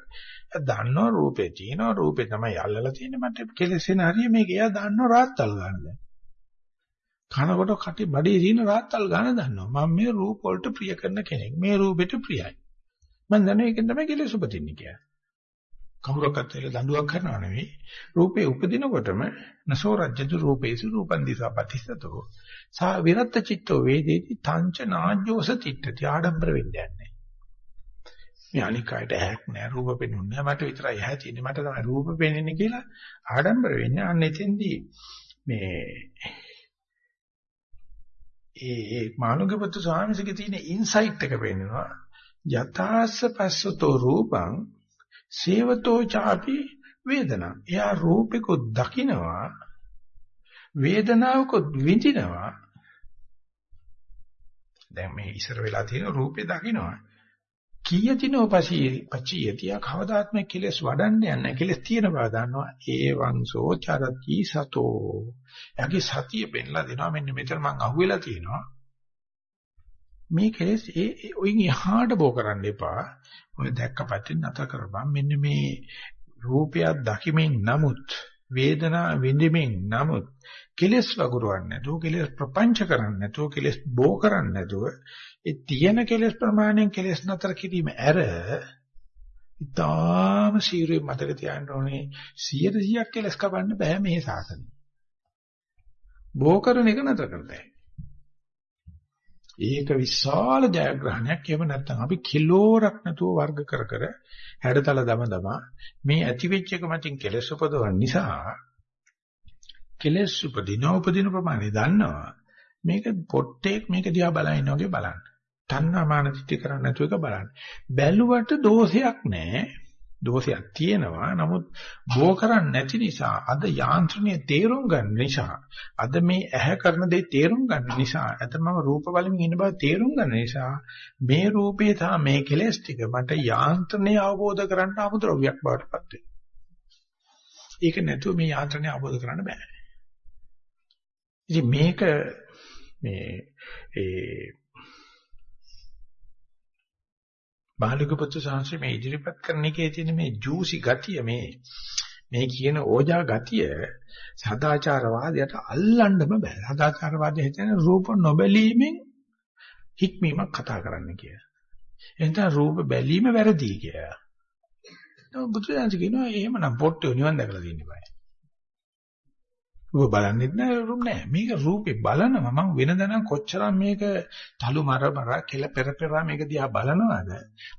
[SPEAKER 1] එයා දන්නවා රූපේ තියෙනවා රූපේ තමයි අල්ලලා තියෙන්නේ මට කෙලෙසෙන හරිය මේක එයා දන්නවා රාත්තල් ගන්න දැන්. කනකොට කටි බඩේ තියෙන රාත්තල් ගන්න දන්නවා. මම මේ රූප වලට ප්‍රිය කරන කෙනෙක්. මේ රූපෙට ප්‍රියයි. මම දන්නවා ඒකෙන් තමයි කෙලෙස උපදින්නේ කියලා. කවුරක්වත් ඒක දඬුවම් කරනව නෙවෙයි. රූපේ උපදිනකොටම නසෝ රජ්‍යතු රූපේසු රූපන් දිසා පතිස්සතෝ. සා විරත් චිත්තෝ වේදේති තංච නාජ්ජෝස තිට්ඨති ආඩම්බර වෙන්නේ නැහැ. මේ අනිකායට ඇහක් නැහැ රූප පෙන්වන්නේ මට විතරයි ඇහැ තියෙන්නේ මට තමයි රූප පෙන්වන්නේ කියලා ආඩම්බර වෙන්නේ අන්න එතෙන්දී මේ ඒ මානුගපුත්තු ස්වාමීන්ගේ තියෙන ඉන්සයිට් එක පෙන්වනවා යථාස්ස පස්සතෝ රූපං සේවතෝ ചാපි වේදනා. එයා රූපෙකොත් දකිනවා වේදනාවකොත් විඳිනවා. දැන් මේ ඉස්සර වෙලා තියෙන රූපේ දකිනවා. කීයතිනෝ පසී පචියතිය කවදාත් මේ කෙලස් වඩන්න යන්නේ කෙලස් තියෙන බව දන්නවා ඒ වංසෝ චරති සතෝ එයාගේ සතිය පෙන්ලා දෙනවා මෙන්න මෙතන මං අහුවෙලා තියෙනවා මේ කෙලෙස් ඒ ඔයින් එහාට බෝ කරන්න එපා. ඔය දැක්කපැත්තෙන් නැතර කරපන්. මෙන්න මේ රූපයක් දකිමින් නමුත් වේදනා විඳිමින් නමුත් කෙලෙස් වගුරවන්නේ නැතුව කෙලෙස් ප්‍රපංච කරන්නේ නැතුව කෙලෙස් බෝ කරන්නේ නැතුව ඒ තියෙන කෙලෙස් ප්‍රමාණයෙන් කෙලෙස් නතර කිරීම ඇර ඉතාම සීරුවේ මතක තියාගන්න ඕනේ 100ක් කෙලස් කපන්න බෑ මේ සාසනෙ. බෝ කරන එක නතර කරන්න. ඒක විශාල ජයග්‍රහණයක්. එහෙම නැත්නම් අපි කිලෝරක් නැතුව වර්ග කර කර හැඩතල දම දම මේ ඇති වෙච්ච එක මතින් කෙලස් උපදවන නිසා කෙලස් උපදින උපදින ප්‍රමාණය දන්නවා. මේක පොට්ටේක් මේක දිහා බලන වගේ බලන්න. තණ්හාමාන දිට්ඨි කරන්නේ නැතුව එක බලන්න. බැලුවට දෝෂයක් නැහැ. දෝෂයක් තියෙනවා. නමුත් බෝ කරන්නේ නැති නිසා අද යාන්ත්‍රණය තේරුම් ගන්න නිසා අද මේ ඇහැ කරන දේ තේරුම් ගන්න නිසා අතමම රූප බලමින් ඉන්න බව තේරුම් ගන්න නිසා මේ රූපේ තා මේ කෙලෙස් ටික මට යාන්ත්‍රණය අවබෝධ කරන්න අමුද්‍රව්‍යයක් බවට පත් වෙනවා. ඒක නැතුව මේ යාන්ත්‍රණය අවබෝධ කරන්න බෑ. ඉතින් මේක මේ ඒ බාලික පුත්‍ර සාංශ මේ ඉදිරිපත් කරන එකේ තියෙන මේ ජූසි ගතිය මේ මේ කියන ඕජා ගතිය සදාචාරවාදයට අල්ලන්නම බෑ. සදාචාරවාදය හිතන්නේ රූප නොබැලීමෙන් හික්මීමක් කතා කරන්න කියලා. එතන රූප බැලීම වැරදි කියලා. නමුත් බුදුසසුන කියනවා එහෙමනම් පොට්ටෝ නිවන් දැකලා තියෙන්න බෑ. රූප බලන්නෙත් නෑ රූප නෑ. මේක රූපේ බලනවා මම වෙනදනම් කොච්චරම් මේක තලු මර මර කෙල පෙර පෙර මේක දිහා බලනවාද?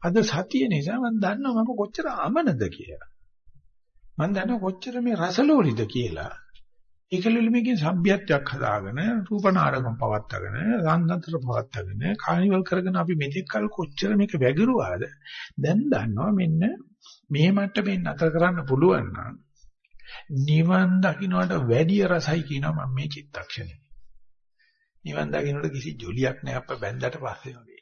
[SPEAKER 1] අද සතිය නිසා මම දන්නවා මම කොච්චර අමනද කියලා. මම දන්නවා කොච්චර මේ රසලෝලිද කියලා. ඒකලෙල මේකේ සભ્યත්වයක් හදාගෙන රූපනාරකම් පවත්වාගෙන රන්දතර පවත්වාගෙන කානිවල් කරගෙන අපි මෙතෙක් කල කොච්චර මේක වැගිරුවාද දැන් දන්නවා මෙන්න මේ මට්ටමින් අතර කරන්න පුළුවන් නම් නිවන් දකින්නට වැඩි රසයි කියනවා මම මේ චිත්තක්ෂණය. නිවන් දකින්නට කිසි ජොලියක් නෑ අප්ප බැන්දට පස්සේ වගේ.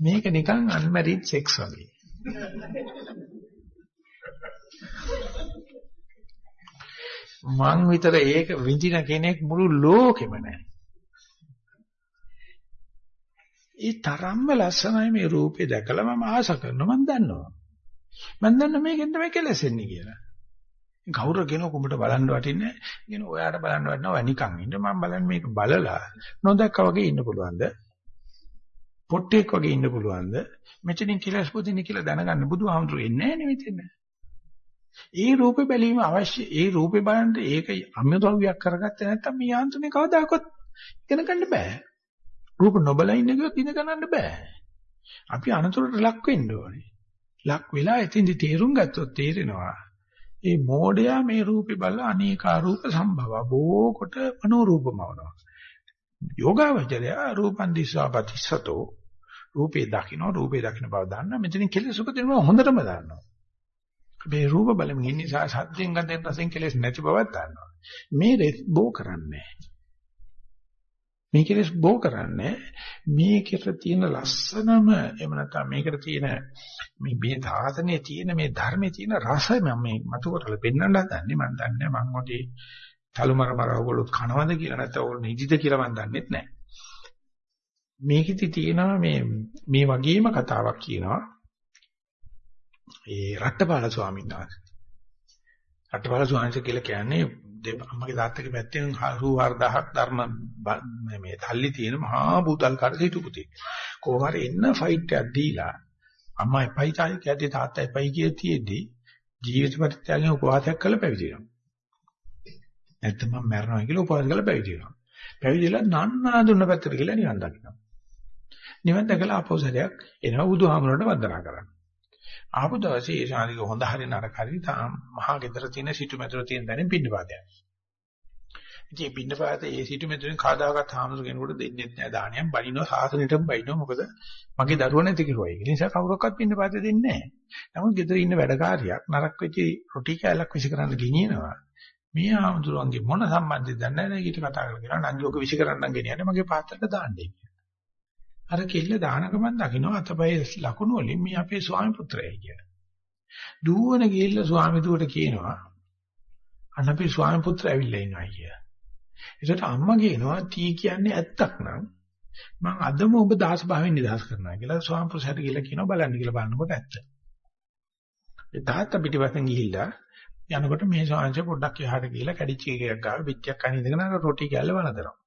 [SPEAKER 1] මේක නිකන් අන්මැරිඩ් සෙක්ස් වගේ. මං විතර ඒක විඳින කෙනෙක් මුළු ලෝකෙම නැහැ. ඒ තරම්ම ලස්සනයි මේ රූපේ දැකලා මම ආස කරනවා මම දන්නවා. මම දන්න මේකෙන් තමයි කෙලෙසෙන්නේ කියලා. කවුරු කෙනෙකු කුඹට බලන්න වටින්නේ කියන ඔයාට බලන්න වටිනවා නිකන් ඉන්න. මම බලන්නේ මේක බලලා නොදැක්කා වගේ ඉන්න පුළුවන්ද? පොට්ටෙක් වගේ ඉන්න පුළුවන්ද? මෙතනින් කෙලස් පුදින්නේ කියලා දැනගන්න බුදුහාමුදුරු එන්නේ නැහැ නෙවෙතෙන්න ඒ රූපේ බැලීම අවශ්‍ය. ඒ රූපේ බලන්න ඒක අම්‍යදව්‍යයක් කරගත්තේ නැත්නම් මේ යාන්ත්‍රණය කවදාකවත් ඉගෙන ගන්න බෑ. රූප නොබලා ඉන්න කිව්වොත් ඉගෙන ගන්න බෑ. අපි අනතුරට ලක් වෙන්න ඕනේ. ලක් වෙලා එතින්දි තේරුම් ගත්තොත් තේරෙනවා. මේ මෝඩයා මේ රූපේ බලලා අනේකා රූප සම්භව බෝ කොට මනෝ රූපමවනවා යෝගාවචරය රූපන් දිස්වා පතිසතෝ රූපේ දකින්න රූපේ දකින්න බව දන්න. මෙතනින් කෙලෙස් උපදිනවා හොඳටම දන්නවා. මේ රූප බලමින් ඉන්න නිසා සත්‍යයෙන් ගන්නෙන් රසෙන් කෙලෙස් නැති බවක් දන්නවා. මේ බෝ කරන්නේ. මේ කෙලෙස් බෝ කරන්නේ මේකට තියෙන ලස්සනම එහෙම නැත්නම් මේකට තියෙන මේ මේ සාසනයේ තියෙන මේ ධර්මයේ තියෙන රසය මම මේ මතු කරලා පෙන්වන්න හදන්නේ. මම දන්නේ මම ඔතේ තලුමර මර ඔයගොල්ලෝ කනවද කියලා නැත්නම් ඔයගොල්ලෝ නිදිද කියලා මම දන්නෙත් නැහැ. මේකෙදි තියෙනවා මේ මේ වගේම කතාවක් කියනවා. ඒ රට්ටපාල ස්වාමීන් වහන්සේ. රට්ටපාල ස්වාමීන් වහන්සේ කියලා කියන්නේ අම්මගේ තාත්තගේ පැත්තෙන් 84000ක් ධර්ම මේ තල්ලි තියෙන මහා බුදල්කාර සිටු පුතේ. කොහොම හරි එන්න ෆයිට් එකක් දීලා අම්මා එපයි තායි කැටි තාත්තා එපයි කිය තියේදී ජීවිත පරිත්‍යාගයෙන් උපවාසයක් කළා පැවිදි වෙනවා. නැත්නම් මම මැරෙනවා කියලා උපවාස කළා පැවිදි වෙනවා. පැවිදිලා නන්නා දුන්න පැත්තට ගිහලා නිවන් දකිනවා. නිවන් දැකලා ආපෞසරයක් එනවා බුදුහාමුදුරන්ට වන්දනා කරන්න. ආපු දවසේ ඒ ශානික හොඳ හරි නරක හරි තාම මහා ගෙදර තියෙන සිටු මැදුර තියෙන දැනින් පින්නපාතයක්. ඉතින් මේ පින්නපාත ඒ සිටු මැදුරෙන් කාදාගත් හාමුදුර කෙනෙකුට දෙන්නේ නැහැ දානියක් බලිනවා සාසනෙටම බයිනවා මොකද මගේ දරුවා නැති කිරුවා. ඒ නිසා කවුරක්වත් පින්නපාත දෙන්නේ නැහැ. නමුත් ගෙදර ඉන්න වැඩකාරියක් නරක වෙච්ච රොටි කෑල්ලක් විසි කරන්න ගෙනියනවා. මේ ආමුදුරන්ගේ මොන සම්බන්ධයක්ද නැහැ ඊට කතා කරලා නංගි ඔක විසි කරන්නම් ගෙනියන්නේ මගේ පාත්‍රයට දාන්නේ. අර කෙල්ල දාන ගමන් දකින්න අතපය ලකුණු වලින් මේ අපේ ස්වාමි පුත්‍රයයි කියලා. දුවන ගිහිල්ලා ස්වාමි දුවට කියනවා අන්න අපේ ස්වාමි පුත්‍රය ඇවිල්ලා ඉන්නවා කියලා. ඒකට අම්මා කියනවා තී කියන්නේ ඇත්තක් නම් මං අදම ඔබ දාස භාවයෙන් නිදහස් කරනවා කියලා ස්වාම පුරුෂයාට කියලා කියනවා බලන්න කියලා බලනකොට ඇත්ත. ඒ තාත්තා පිටිපස්සෙන් ගිහිල්ලා යනකොට මේ ස්වාංශ පොඩ්ඩක් එහාට ගිහිල්ලා කැඩිච්ච එකක් ගාව පිටියක් අනින් ඉඳගෙන අර රොටි කැල්ල වළඳනවා.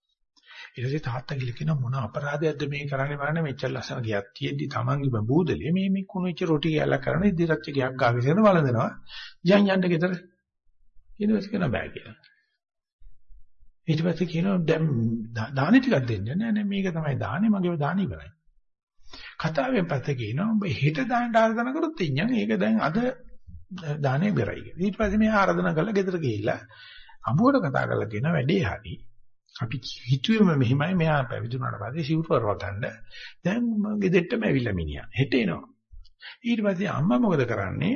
[SPEAKER 1] ඊට පස්සේ තාත්තා කියලා කියනවා මොන අපරාධයක්ද මේ කරන්නේ බලන්න මෙච්චර ලස්සන ගියක් තියෙද්දි Tamange බූදලේ මේ මේ කුණුච්ච රොටි කැල්ල කරන ඉදිරියට ගියක් ගාව ඉඳගෙන වළඳනවා. යන් යන්න ගෙදර. ඊට පස්සේ කියනවා බෑ කියලා. ඊට පස්සේ කියනවා දැන් දානි ටිකක් දෙන්න නෑ නෑ මේක තමයි දානේ මගේ දානි ඉවරයි. කතාවෙන් පස්සේ කියනවා ඔබ හෙට දාන්න ආරාධනා කරොත් ඉන්නම් ඒක දැන් අද දානේ ඉවරයි කියලා. ඊට පස්සේ මේ ආරාධනා කරලා ගෙදර ගිහිල්ලා අඹුවට කතා කරලා කියන වැඩේ හරි. අපි හිතුවේම මෙහිමයි මෙහා පැවිදුණාට පස්සේ සිවුරව ගන්න. දැන් ගෙදෙට්ටම ඇවිල්ලා මිනිහා. හෙට එනවා. ඊට පස්සේ අම්මා මොකද කරන්නේ?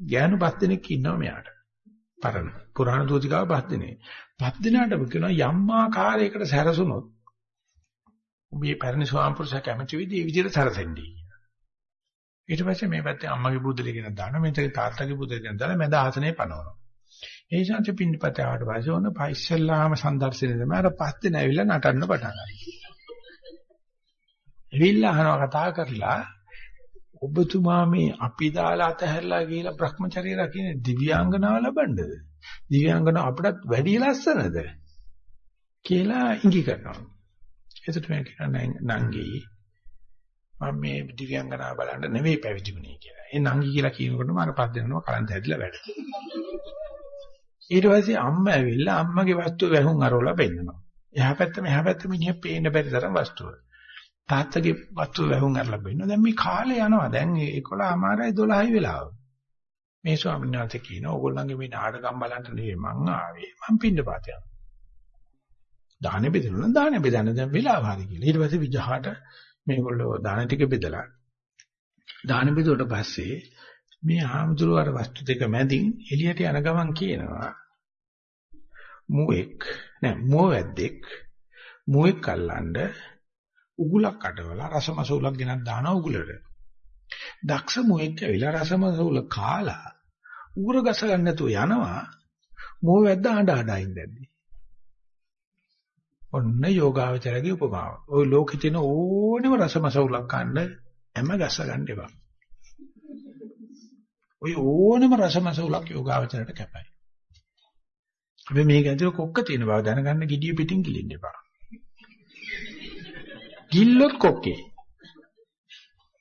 [SPEAKER 1] ගෑනු පස් දෙනෙක් ඉන්නවා මෙයාට. පරණ පුරාණ දූතිකාව පස් දෙනෙක්. පස් දෙනාටම කියනවා යම් ආකාරයකට සැරසුනොත් මේ පැරණි ස්වාමපුරුෂයා කැමති විදිහේ විදිහට සැරසෙන්නේ. ඊට පස්සේ මේ පැත්තේ අම්මගේ බුදුලේ කියන දාන මෙතන තාත්තගේ බුදුලේ කියන දාලා මැද ආසනේ පනවනවා. ඒ ශාන්ති පින්නපත ආවට පස්සේ ඔන්න පයිස්සල්ලාම සම්දර්ශනේ තමයි අර පස්සේ නැවිලා නටන්න පටන් ගන්නවා. එවිල්ලා අහනවා කතා කරලා ඔබතුමා මේ අපි දාලා අතහැරලා ගිහලා Brahmacharya රකින්න දිව්‍යාංගනාව ලබන්නද? දිව්‍යාංගනාව අපටත් වැඩි ලස්සනද? කියලා ඉඟි කරනවා. එතකොට මම කියන්නේ නංගි මම මේ දිව්‍යාංගනාව බලන්න නෙවෙයි පැවිදි වුණේ කියලා. ඒ නංගි කියලා කියනකොටම අර පස් දෙනවා කලන්ත හැදිලා වැඩ. ඊට පස්සේ අම්මා ඇවිල්ලා අම්මගේ වස්තුව වැහුම් අරවලා පෙන්නනවා. එහා පැත්ත මෙහා පැත්ත මිනිහ පේන්න බැරි තරම් වස්තුව. තාත්තගේ වස්තුව වැහුම් අරලා පෙන්නනවා. දැන් මේ කාලේ යනවා. දැන් 11 අමාරයි 12යි වෙලාව. මේ ස්වාමීන් වහන්සේ කියනවා ඕගොල්ලන්ගේ මේ නාටකම් බලන්න නෙවෙයි මං ආවේ. මං පින්න පාත යනවා. දාහනේ බෙදලා දාහනේ බෙදන්න දැන් වෙලාව හරි කියලා. ඊට පස්සේ විජහාට මේගොල්ලෝ දාන ටික බෙදලා දාන බෙදුවට පස්සේ මේ ආමතුරු අර වස්තු දෙක මැදින් එළියට යන ගමන් කියනවා මුවෙක් නෑ මුවවැද්දෙක් මුවෙක් අල්ලන්න උගුලක් අටවලා රසමසූලක් ගෙනත් දානවා උගුලට. දක්ෂ මුවෙක් ඇවිල්ලා රසමසූල කාලා උගුර ගස ගන්න නැතුව යනවා මුවවැද්ද අඬ අඬ ඉඳද්දි. ඔන්න යෝගාවචරගේ උපමාව. ওই ලෝකෙ තියෙන ඕනෙම රසමසවුලක් ගන්න හැම ගස ගන්න එපා. ওই ඕනෙම රසමසවුලක් යෝගාවචරයට කැපයි. අපි මේක ඇතුලේ කොක්ක තියෙන බව දැනගන්න gediya පිටින් ගිලින්න එපා. ගිල්ලොත් කොක්කේ.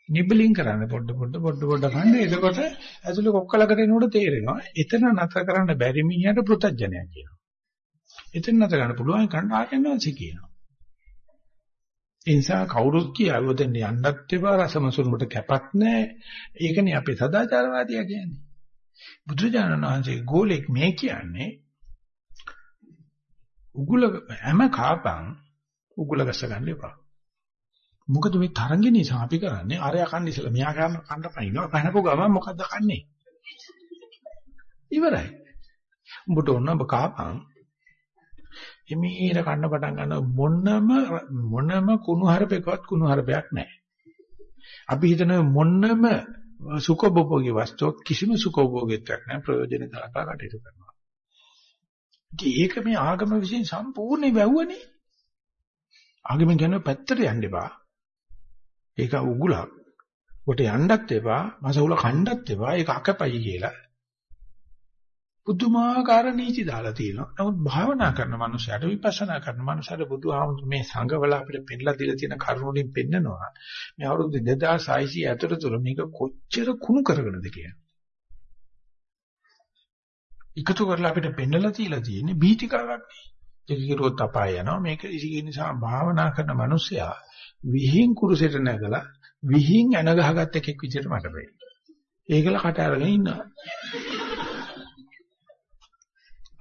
[SPEAKER 1] නිබ්ලින් කරන්න පොඩ පොඩ පොඩ පොඩ කන්න එතකොට ඇතුලේ කොක්ක ළඟට එනකොට තේරෙනවා එතන නතර කරන්න බැරි මිනිහට පෘතජ්ජනය කියනවා. එතන නතර ගන්න පුළුවන් කන්න ආකන්නවන්සි කියනවා. ඒ නිසා කවුරුත් කියාවොත් දෙන්න යන්නත් එපා රසමසුරුමට කැපක් නැහැ. ඒකනේ අපේ සදාචාරවාදියා කියන්නේ. බුදුරජාණන් වහන්සේ ගෝලෙක් මේ කියන්නේ උගුල හැම කාපන් උගුල ගස්ස ගන්න එපා. මොකද මේ තරංගේ නිසා අපි කරන්නේ අරය කන්න ඉස්සලා මෙයා ගන්න කන්න පයින්නවා. පහනපු ගමන් මොකද්ද කන්නේ? ඉවරයි. උඹට ඕන ඔබ කාපන් එමීර කන්න පටන් ගන්න මොනම මොනම කුණුහරුපයකවත් කුණුහරුපයක් නැහැ. අපි හිතන මොනම සුඛභෝගී වස්තුවක් කිසිම සුඛභෝගීත්වයක් නැහැ ප්‍රයෝජන තරකා කටයුතු කරනවා. ඒක මේ ආගම විසින් සම්පූර්ණ වැව්වනේ. ආගමෙන් කියන පැත්තට යන්න එපා. ඒක උගුලක්. කොට යන්නත් එපා, මසවුල කණ්ඩත් එපා. ඒක අකපයි කියලා. පුදුමාකාර නීති දාලා තියෙනවා. නමුත් භාවනා කරන මනුස්සයට විපස්සනා කරන මනුස්සයට බුදුහාමුදුරු මේ සංඝවල අපිට පෙන්නලා දීලා තියෙන කරුණු වලින් පෙන්නනවා. මේ අවුරුදු 2600 ඇතුළත තුර මේක කොච්චර කුණු කරගෙනද කියලා. එකතු කරලා අපිට පෙන්නලා තියලා තියෙන්නේ බීතිකාවක් නේ. ඒක කිරුවොත් අපාය යනවා. මේක ඉසිගේ නිසා භාවනා කරන මනුස්සයා විහිං කුරුසෙට නැගලා විහිං ඇන ගහගත්ත එකෙක් විදිහට මට පේනවා. ඒකල කට අරගෙන ඉන්නවා.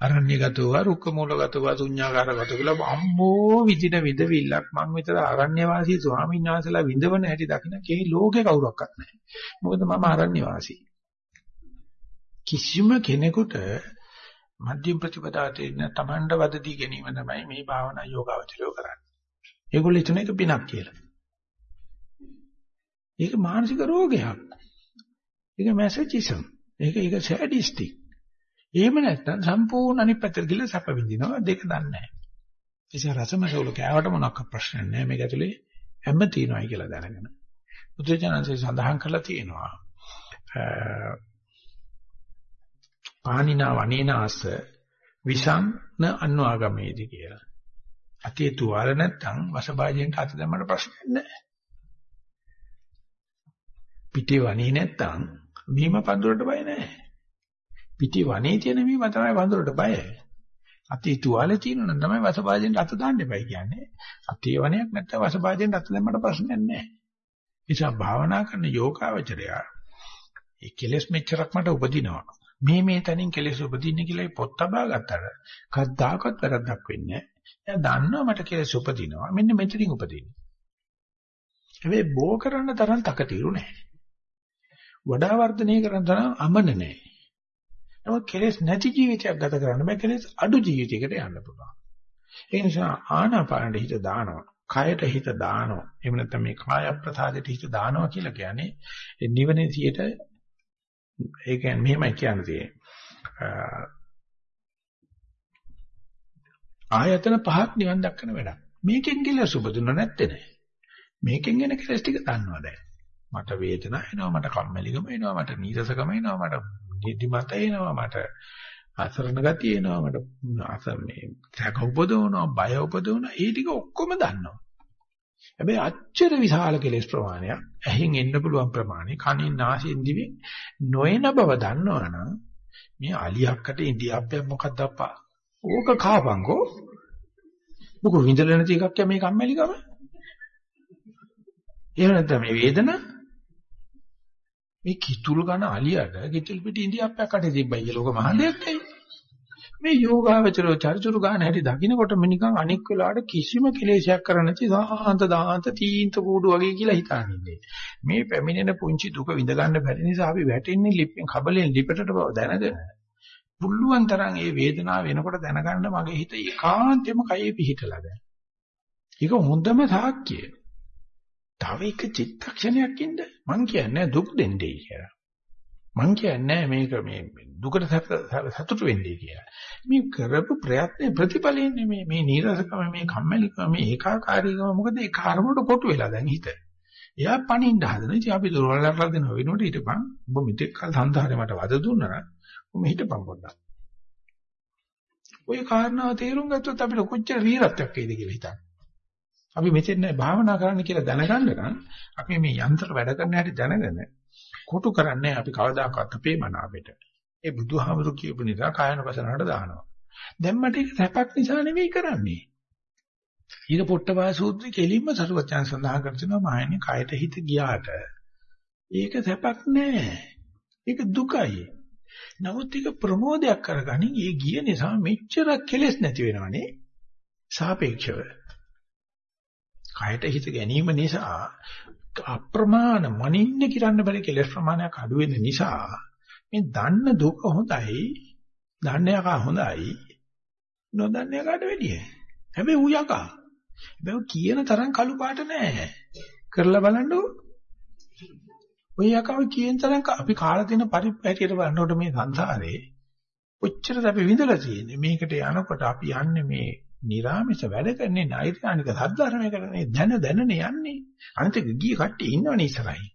[SPEAKER 1] අරණ්‍යගතව රුක්ක මූලගතව ශුඤ්ඤාකාරගත කියලා අම්මෝ විදින විදවිල්ලක් මං විතර අරණ්‍ය වාසී ස්වාමීන් වහන්සේලා විඳවන හැටි දකින්න කේ ලෝකේ කවුරක්වත් නැහැ. මොකද මම අරණ්‍ය වාසී. කිසිම කෙනෙකුට මධ්‍යම ප්‍රතිපදාවට ඉන්න තමන්ඩ වද දී ගැනීම තමයි මේ භාවනා යෝගාවචරය කරන්නේ. ඒගොල්ලෝ හිතන එක පිනක් කියලා. ඒක මානසික රෝගයක්. ඒක මැසේජිසම්. ඒක ඒක සැඩිස්ටික්. එහෙම නැත්නම් සම්පූර්ණ අනිත් පැත්තට ගිහලා සැප විඳිනවා දෙක දන්නේ නැහැ. ඉතින් රසමසවල කෑවට මොනක් ප්‍රශ්න නැහැ. මේක ඇතුලේ හැම තියනවායි කියලා දැනගෙන. බුදුචානන්සේ සඳහන් කරලා තියෙනවා. පානිනා වනේනාස විසංන අන්වාගමේදී කියලා. අතේ තුවාල නැත්තම් වසභාජයෙන් අත දැම්මට ප්‍රශ්නයක් නැහැ. පිටේ වනේ නැත්තම් මීම පඳුරට බය නැහැ. පිටේ වනේ තියෙන මීම තමයි පඳුරට බය. අතේ තුවාලේ තියෙනවා නම් තමයි වසභාජයෙන් අත දාන්න එපයි කියන්නේ. අතේ වනයක් නැත්තම් වසභාජයෙන් අත දැම්මට ප්‍රශ්නයක් නැහැ. නිසා භාවනා කරන යෝගාවචරයා ඒ කෙලෙස් මෙච්චරක් මට උපදිනවා. මේ මේ තැනින් කෙලෙස් උපදින්නේ කියලා පොත් තබා ගත්තට කද්දාකත් වැරද්දක් වෙන්නේ නැහැ. එයා දන්නවා මට කෙලෙස් උපදිනවා. මෙන්න මෙතනින් උපදින්නේ. හැබැයි බෝ කරන්න තරම් තකතිරු නැහැ. වඩා වර්ධනය කරන තරම් අමන නැහැ. නමුත් කෙලෙස් නැති ජීවිතයක් ගත කරන්න බෑ කෙලෙස් අඩු ජීවිතයකට යන්න පුළුවන්. ඒ නිසා ආනාපානෙ හිත දානවා. කයට හිත දානවා. එහෙම නැත්නම් මේ කාය ප්‍රසාදයට හිත දානවා කියලා කියන්නේ නිවනේ 100ට ඒ කියන්නේ මෙහෙමයි කියන්නේ. ආයතන පහක් නිවන් දක්කන වැඩක්. මේකෙන් කියලා සුබදුන නැත්තේ නෑ. මේකෙන් එන කෙලස් ටික දන්නවා දැන්. මට වේදනාව එනවා, මට කම්මැලිකම එනවා, මට නීරසකම එනවා, මට නිදිමත එනවා, මට. අසරණ ගතිය එනවා, මට. අසර මේ සැක උපදවනවා, බය උපදවනවා, ඒ ටික ඔක්කොම දන්නවා. හැබැයි අච්චර විශාල කෙලෙස් ප්‍රමාණයක් ඇහෙන් එන්න පුළුවන් ප්‍රමාණය කනින් නාසයෙන් දිවෙන් නොයන බව දන්නවනම් මේ අලියක්කට ඉන්දියාප්පයක් මොකක්ද අප්පා ඕක කාපංකෝ. මොකෝ විඳලා නැති එකක් මේ කම්මැලිකම එහෙම නැත්නම් මේ වේදන? මේ කිතුල් ගන්න අලියට කිතුල් පිටි ඉන්දියාප්පයක් අටේ තිබ්බයි කියලා ඕක මහ දෙයක් නෙයි මේ යෝගාවචරෝ චරිචුරු ගන්න හැටි දකින්නකොට නිකන් අනික් වෙලාවට කිසිම කෙලෙසයක් කරන්න නැති සාහන්ත දාහන්ත තීන්ත කූඩු වගේ කියලා හිතාන ඉන්නේ. මේ පැමිණෙන පුංචි දුක විඳ ගන්න බැරි නිසා අපි වැටෙන්නේ ලිප්පෙන් කබලෙන් ලිපටට බව දැනගෙන. පුළුවන් තරම් ඒ වේදනාව වෙනකොට දැනගන්න මගේ හිත ඒකාන්තෙම කයේ පිහිටලා දැන්. ඒක හොඳම සාක්කිය. තව එක චිත්තක්ෂණයක් ඉන්න මං කියන්නේ දුක් දෙන්නේ කියලා. මං කියන්නේ මේක මේ දුකට සතුටු වෙන්නේ කියලා. මේ කරපු ප්‍රයත්නේ ප්‍රතිඵලෙන්නේ මේ මේ නීරසකම මේ කම්මැලිකම මේ ඒකාකාරීකම මොකද ඒ කර්මවලට කොටු වෙලා දැන් හිත. එයා පණින්න හදන. ඉතින් අපි දුර්වල කරලා දෙන වෙනුවට හිටපන්. ඔබ මෙතෙක් කල සංසාරේ මට වද දුන්නා නම් ඔබ හිටපන් පොඩ්ඩක්. ওই කාරණාව තේරුම් ගත්තොත් අපිට කොච්චර වීරත්වයක් එයිද කියලා හිතන්න. අපි මෙතෙන් භාවනා කරන්න කියලා දැනගන්න නම් අපි මේ යන්ත්‍ර වැඩ කරන හැටි දැනගෙන කොටු කරන්නේ අපි කවදාකවත් අපේ මන අපිට. ඒ බුදුහාමුදුරු කියපු නිසා කායනපසනකට දානවා. දැම්මට ඒක සැපක් නිසා නෙවෙයි කරන්නේ. ඊට පොට්ටපාය සූත්‍රයේ කෙලින්ම සරුවචන සඳහන් කර තිනවා මායනේ කයට හිත ගියාට ඒක සැපක් නෑ. ඒක දුකයි. නමුත් ඒක ප්‍රමෝදයක් කරගනින් ඒ ගිය නිසා මෙච්චර කෙලෙස් නැති වෙනවනේ. සාපේක්ෂව. කයට හිත ගැනීම නිසා අප්‍රමාණ මනින්න කිරන්න බැරි කෙලෙස් ප්‍රමාණයක් අඩු වෙන නිසා මේ දන්න දුක හොඳයි දන්න එක හොඳයි නොදන්න එකට වැඩිය. හැබැයි ඌ යකා. හැබැයි කියන තරම් කළු පාට නෑ කරලා බලන්නකො ඔය යකාව කියන තරම් අපි කාලා තියෙන පරිප්පැටියට බලනකොට මේ සංසාරේ කොච්චරද අපි විඳලා තියෙන්නේ? මේකට යනකොට අපි යන්නේ මේ නිරාමිෂ වැඩ කරන්නේ නෛර්යානික සද්ධර්මය කරන්නේ දැන දැනනේ යන්නේ. අනිත් එක ගිය කට්ටිය ඉන්නවනේ ඉස්සරහින්.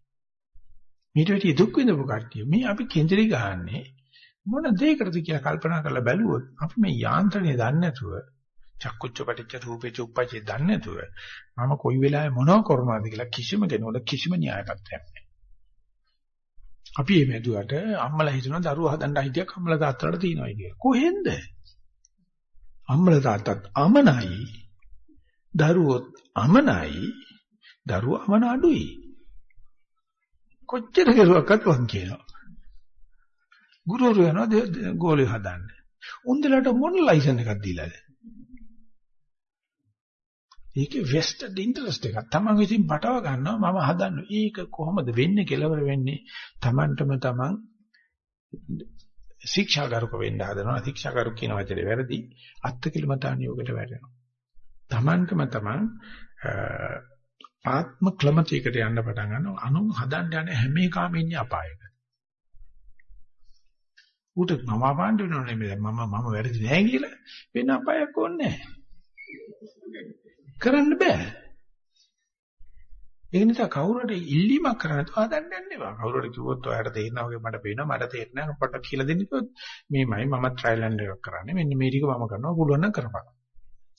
[SPEAKER 1] මේට වෙටි දුක් විඳපු කට්ටිය මේ අපි කෙන්දරි ගහන්නේ මොන දෙයකටද කියලා කල්පනා කරලා බැලුවොත් අපි මේ යාන්ත්‍රණය දන්නේ නැතුව චක්කුච්ච පටිච්ච රූපේ චුප්පචේ දන්නේ නැතුව මම කොයි වෙලාවෙ මොනව කරනවද කියලා කිසිම කෙනෙකුට කිසිම න්‍යායපත්‍රයක් නැහැ. අපි මේ මෙදුවට අම්මලා හිතනවා දරුවා හදන්න හිටියක් අම්මලා තාත්තලාට තියනවායි කියලා. කොහෙන්ද? අම්මල තාත්තත් අමනයි. දරුවොත් අමනයි. දරුවා අමන අඩුයි. කොච්චර කෙරුවක්වත් වන් කියනවා. ගුරුවරු යනවා ගෝලිය හදන්න. උන්දලට මොන ලයිසන් එකක් දීලාද? ඒකේ වෙස්ටඩ් ඉන්ටරෙස්ට් එකක් තමන් විසින් පටව ගන්නවා මම හදන්න. ඒක කොහොමද වෙන්නේ කෙලවර වෙන්නේ? තමන්ටම තමන් ශික්ෂාගරුක වෙන්න හදනවා. ශික්ෂාගරුක කියන වචනේ වැරදි. අත්කිලමතාන යෝගයට වැටෙනවා. තමන්ටම තමන් ආත්ම ක්ලමතියකට යන්න පටන් ගන්නවා. අනු හදන්න යන හැම එකම ඉන්නේ අපායක. ඌට මම අපාන්න වෙනව නෙමෙයි මම මම වැරදි නෑ කියලා වෙන අපායක් ඕනේ නෑ. කරන්න බෑ. ඒ නිසා කවුරුහරි ඉල්ලීමක් කරන්න තු හදන්න යන්න එපා. කවුරුහරි කිව්වොත් ඔයාලට තේරෙනවා වගේ මට පේනවා මට තේරෙන්නේ නැහැ පොඩ්ඩක් කියලා දෙන්න කිව්වොත් මේමයි මම ට්‍රයිල් ඇන්ඩ් එකක් කරන්නේ. මෙන්න මේ ටික මම කරනවා පුළුවන් නම් කරපන්.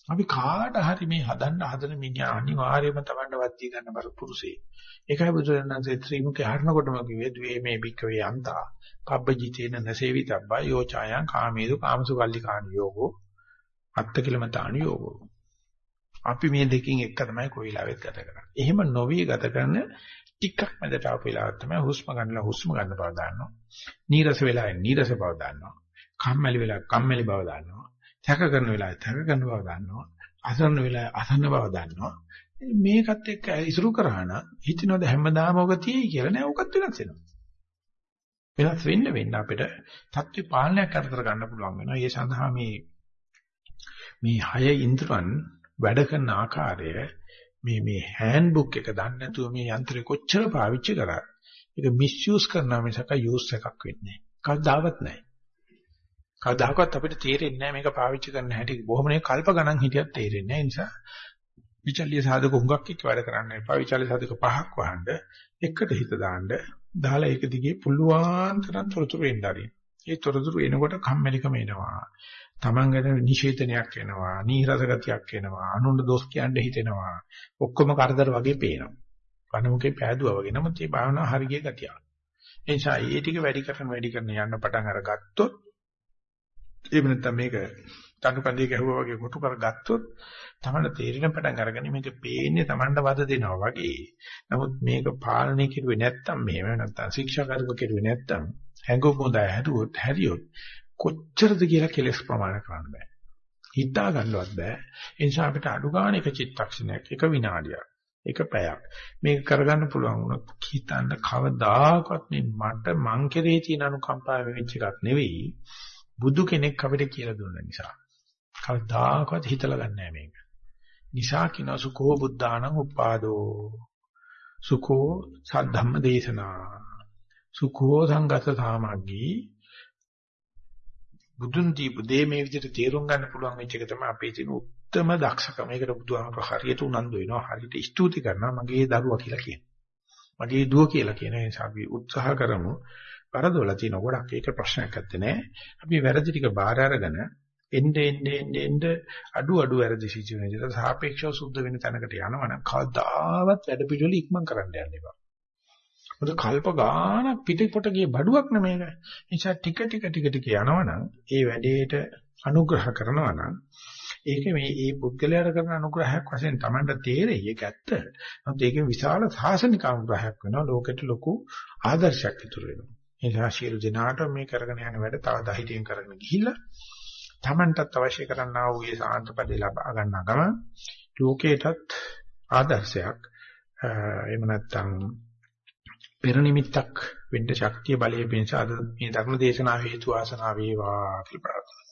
[SPEAKER 1] අපි කාට හරි මේ හදන්න හදන මිනිහා අනිවාර්යයෙන්ම තමන්ට වද්දී ගන්න බර පුරුෂේ. ඒකයි බුදුරජාණන්සේ ත්‍රිමුඛේ හරනකොටම කිව්වේ ද්වේ මේ භික්කවේ අන්තා පබ්බජිතේන නසේවිතබ්බා යෝචායන් කාමේදු කාමසුකල්ලි කාණ යෝගෝ අත්ති කිලමතාණ යෝගෝ. අපි මේ දෙකෙන් එක තමයි කොයිලාවෙත් ගත කරන්නේ. එහෙම නොවි ගත කරන ටිකක් මැදට ආපු වෙලාවක් තමයි හුස්ම ගන්නලා හුස්ම ගන්න බව දාන්නවා. නීරස වෙලාවෙ නීරස බව දාන්නවා. කම්මැලි වෙලාවෙ කම්මැලි බව දාන්නවා. තැක කරන වෙලාවෙ තැක කරන බව දාන්නවා. අසරණ වෙලාවෙ අසරණ බව දාන්නවා. මේකත් එක්ක ඉසුරු කරා නම් හිතනවාද හැමදාම ඔක තියෙයි කියලා නෑ ඔකත් වෙනස් වෙනවා. වෙනස් වෙන්න වෙන්න අපිට தත්ත්ව පාලනයක් අතර ගන්න පුළුවන් වෙනවා. ඒ සඳහා මේ මේ හය ඉන්ද්‍රයන් වැඩ කරන ආකාරය මේ මේ හෑන්ඩ්බුක් එක දන්නේ නැතුව මේ යන්ත්‍රය කොච්චර පාවිච්චි කරා ඒක මිස්යූස් කරනවා මිසක යූස් එකක් වෙන්නේ නැහැ. කවදාවත් නැහැ. කවදාකවත් අපිට තේරෙන්නේ නැහැ මේක පාවිච්චි කරන්න හැටි. බොහොමනේ කල්ප ගණන් හිටියත් තේරෙන්නේ නැහැ. ඒ නිසා විචල්්‍ය සාධක හුඟක් එක්ක වැඩ කරන්න එපා. විචල්්‍ය සාධක පහක් වහන්න එකට හිත දාන්න. දාලා ඒක දිගේ පුළුවන් තරම් තොරතුරු එන්න ආරින්. ඒ තොරතුරු එනකොට කම්මැලිකම එනවා. Taman ගැන නිෂේධනයක් එනවා, නීරස ගතියක් එනවා, අනුන්ට දොස් කියන්න හිතෙනවා. ඔක්කොම කරදර වගේ පේනවා. වනමුකේ පෑදුවා වගේ. නමුත් මේ භාවනාව හරිය ගතියක්. ඒ නිසා ඒ ටික වැඩි කරන වැඩි කරන යන්න පටන් අරගත්තොත් එහෙම නැත්නම් මේක තංගපන්දිය ගැහුවා වගේ කොටු කරගත්තොත් තමයි තේරෙන පටන් අරගෙන මේක පේන්නේ Tamanට වද දෙනවා වගේ. නමුත් මේක පාලනය කෙරුවේ නැත්නම් මෙහෙම නැත්නම් ශික්ෂා කරුව කෙරුවේ නැත්නම් හැඟුම් හොඳ හැදුවොත් හැරියොත් කොච්චරද කියලා කෙලස් ප්‍රමාණ කරන්න බෑ. හිතා ගන්නවත් බෑ. ඒ නිසා අපිට අඩු ගන්න එක චිත්තක්ෂණයක්, එක විනාඩියක්, එක පැයක් මේක කරගන්න පුළුවන් වුණොත් හිතන්න කවදාකවත් මේ මට මං කෙරේ තියෙන අනුකම්පාව වෙච්ච එකක් නෙවෙයි. බුදු කෙනෙක් අපිට කියලා දුන්න නිසා. කවදාකවත් හිතලා ගන්නෑ මේක. නිසා කින සුඛෝ බුද්ධානං උපාදෝ. සුඛෝ සද්ධම්ම දේශනා. සුඛෝ සංගත සාමග්ගී බුදුන් දීපු දේ මේ විදිහට තේරුම් ගන්න පුළුවන් වෙච්ච එක තමයි අපේ තියෙන උත්තරම දක්ෂකම. ඒකට බුදුහාමර හරියට උනන්දු වෙනවා. හරියට ස්තුති කරනවා මගේ දරුවා කියලා කියනවා. මගේ දුව කියලා කියන නිසා අපි උත්සාහ කරමු. වරදොල තියෙන ගොඩක් ඒක ප්‍රශ්නයක් නැත්තේ. අපි වැරදි ටික බාර අරගෙන එnde ende ende ende අඩු අඩු වැරදි සිද්ධ වෙන විදිහට සාපේක්ෂව සුද්ධ වෙන තැනකට යනවනම් කවදාවත් වැඩ පිළිවෙල ඉක්මන් කරන්න යන්න එපා. මොකද කල්ප ගානක් පිටිපොට ගිය බඩුවක් නෙමේක. නිසා ටික ටික ටික ටික යනවනම් ඒ වැඩේට අනුග්‍රහ කරනවනම් ඒක මේ ඒ පුද්ගලයාට කරන අනුග්‍රහයක් වශයෙන් Tamanට තේරෙයි ඒක ඇත්ත. නමුත් ඒකේ විශාල සාසනික අනුග්‍රහයක් වෙනවා ලෝකෙට ලොකු ආදර්ශයක් ඉතුරු වෙනවා. ඒ නිසා සියලු දෙනාට මේ කරගෙන යන වැඩ තව දහිතියෙන් කරගෙන ගිහිල්ලා Tamanටත් අවශ්‍ය කරන්නා වූ ඒ සාන්තපදේ ලබා ගන්නා ගමන් ලෝකේටත් ආදර්ශයක් එහෙම නැත්නම් පෙර නිමිත්තක් වෙන්න ශක්තිය බලය පිණිස අද මේ ධර්ම දේශනාව හේතු ආසනාව වේවා කියලා ප්‍රාර්ථනා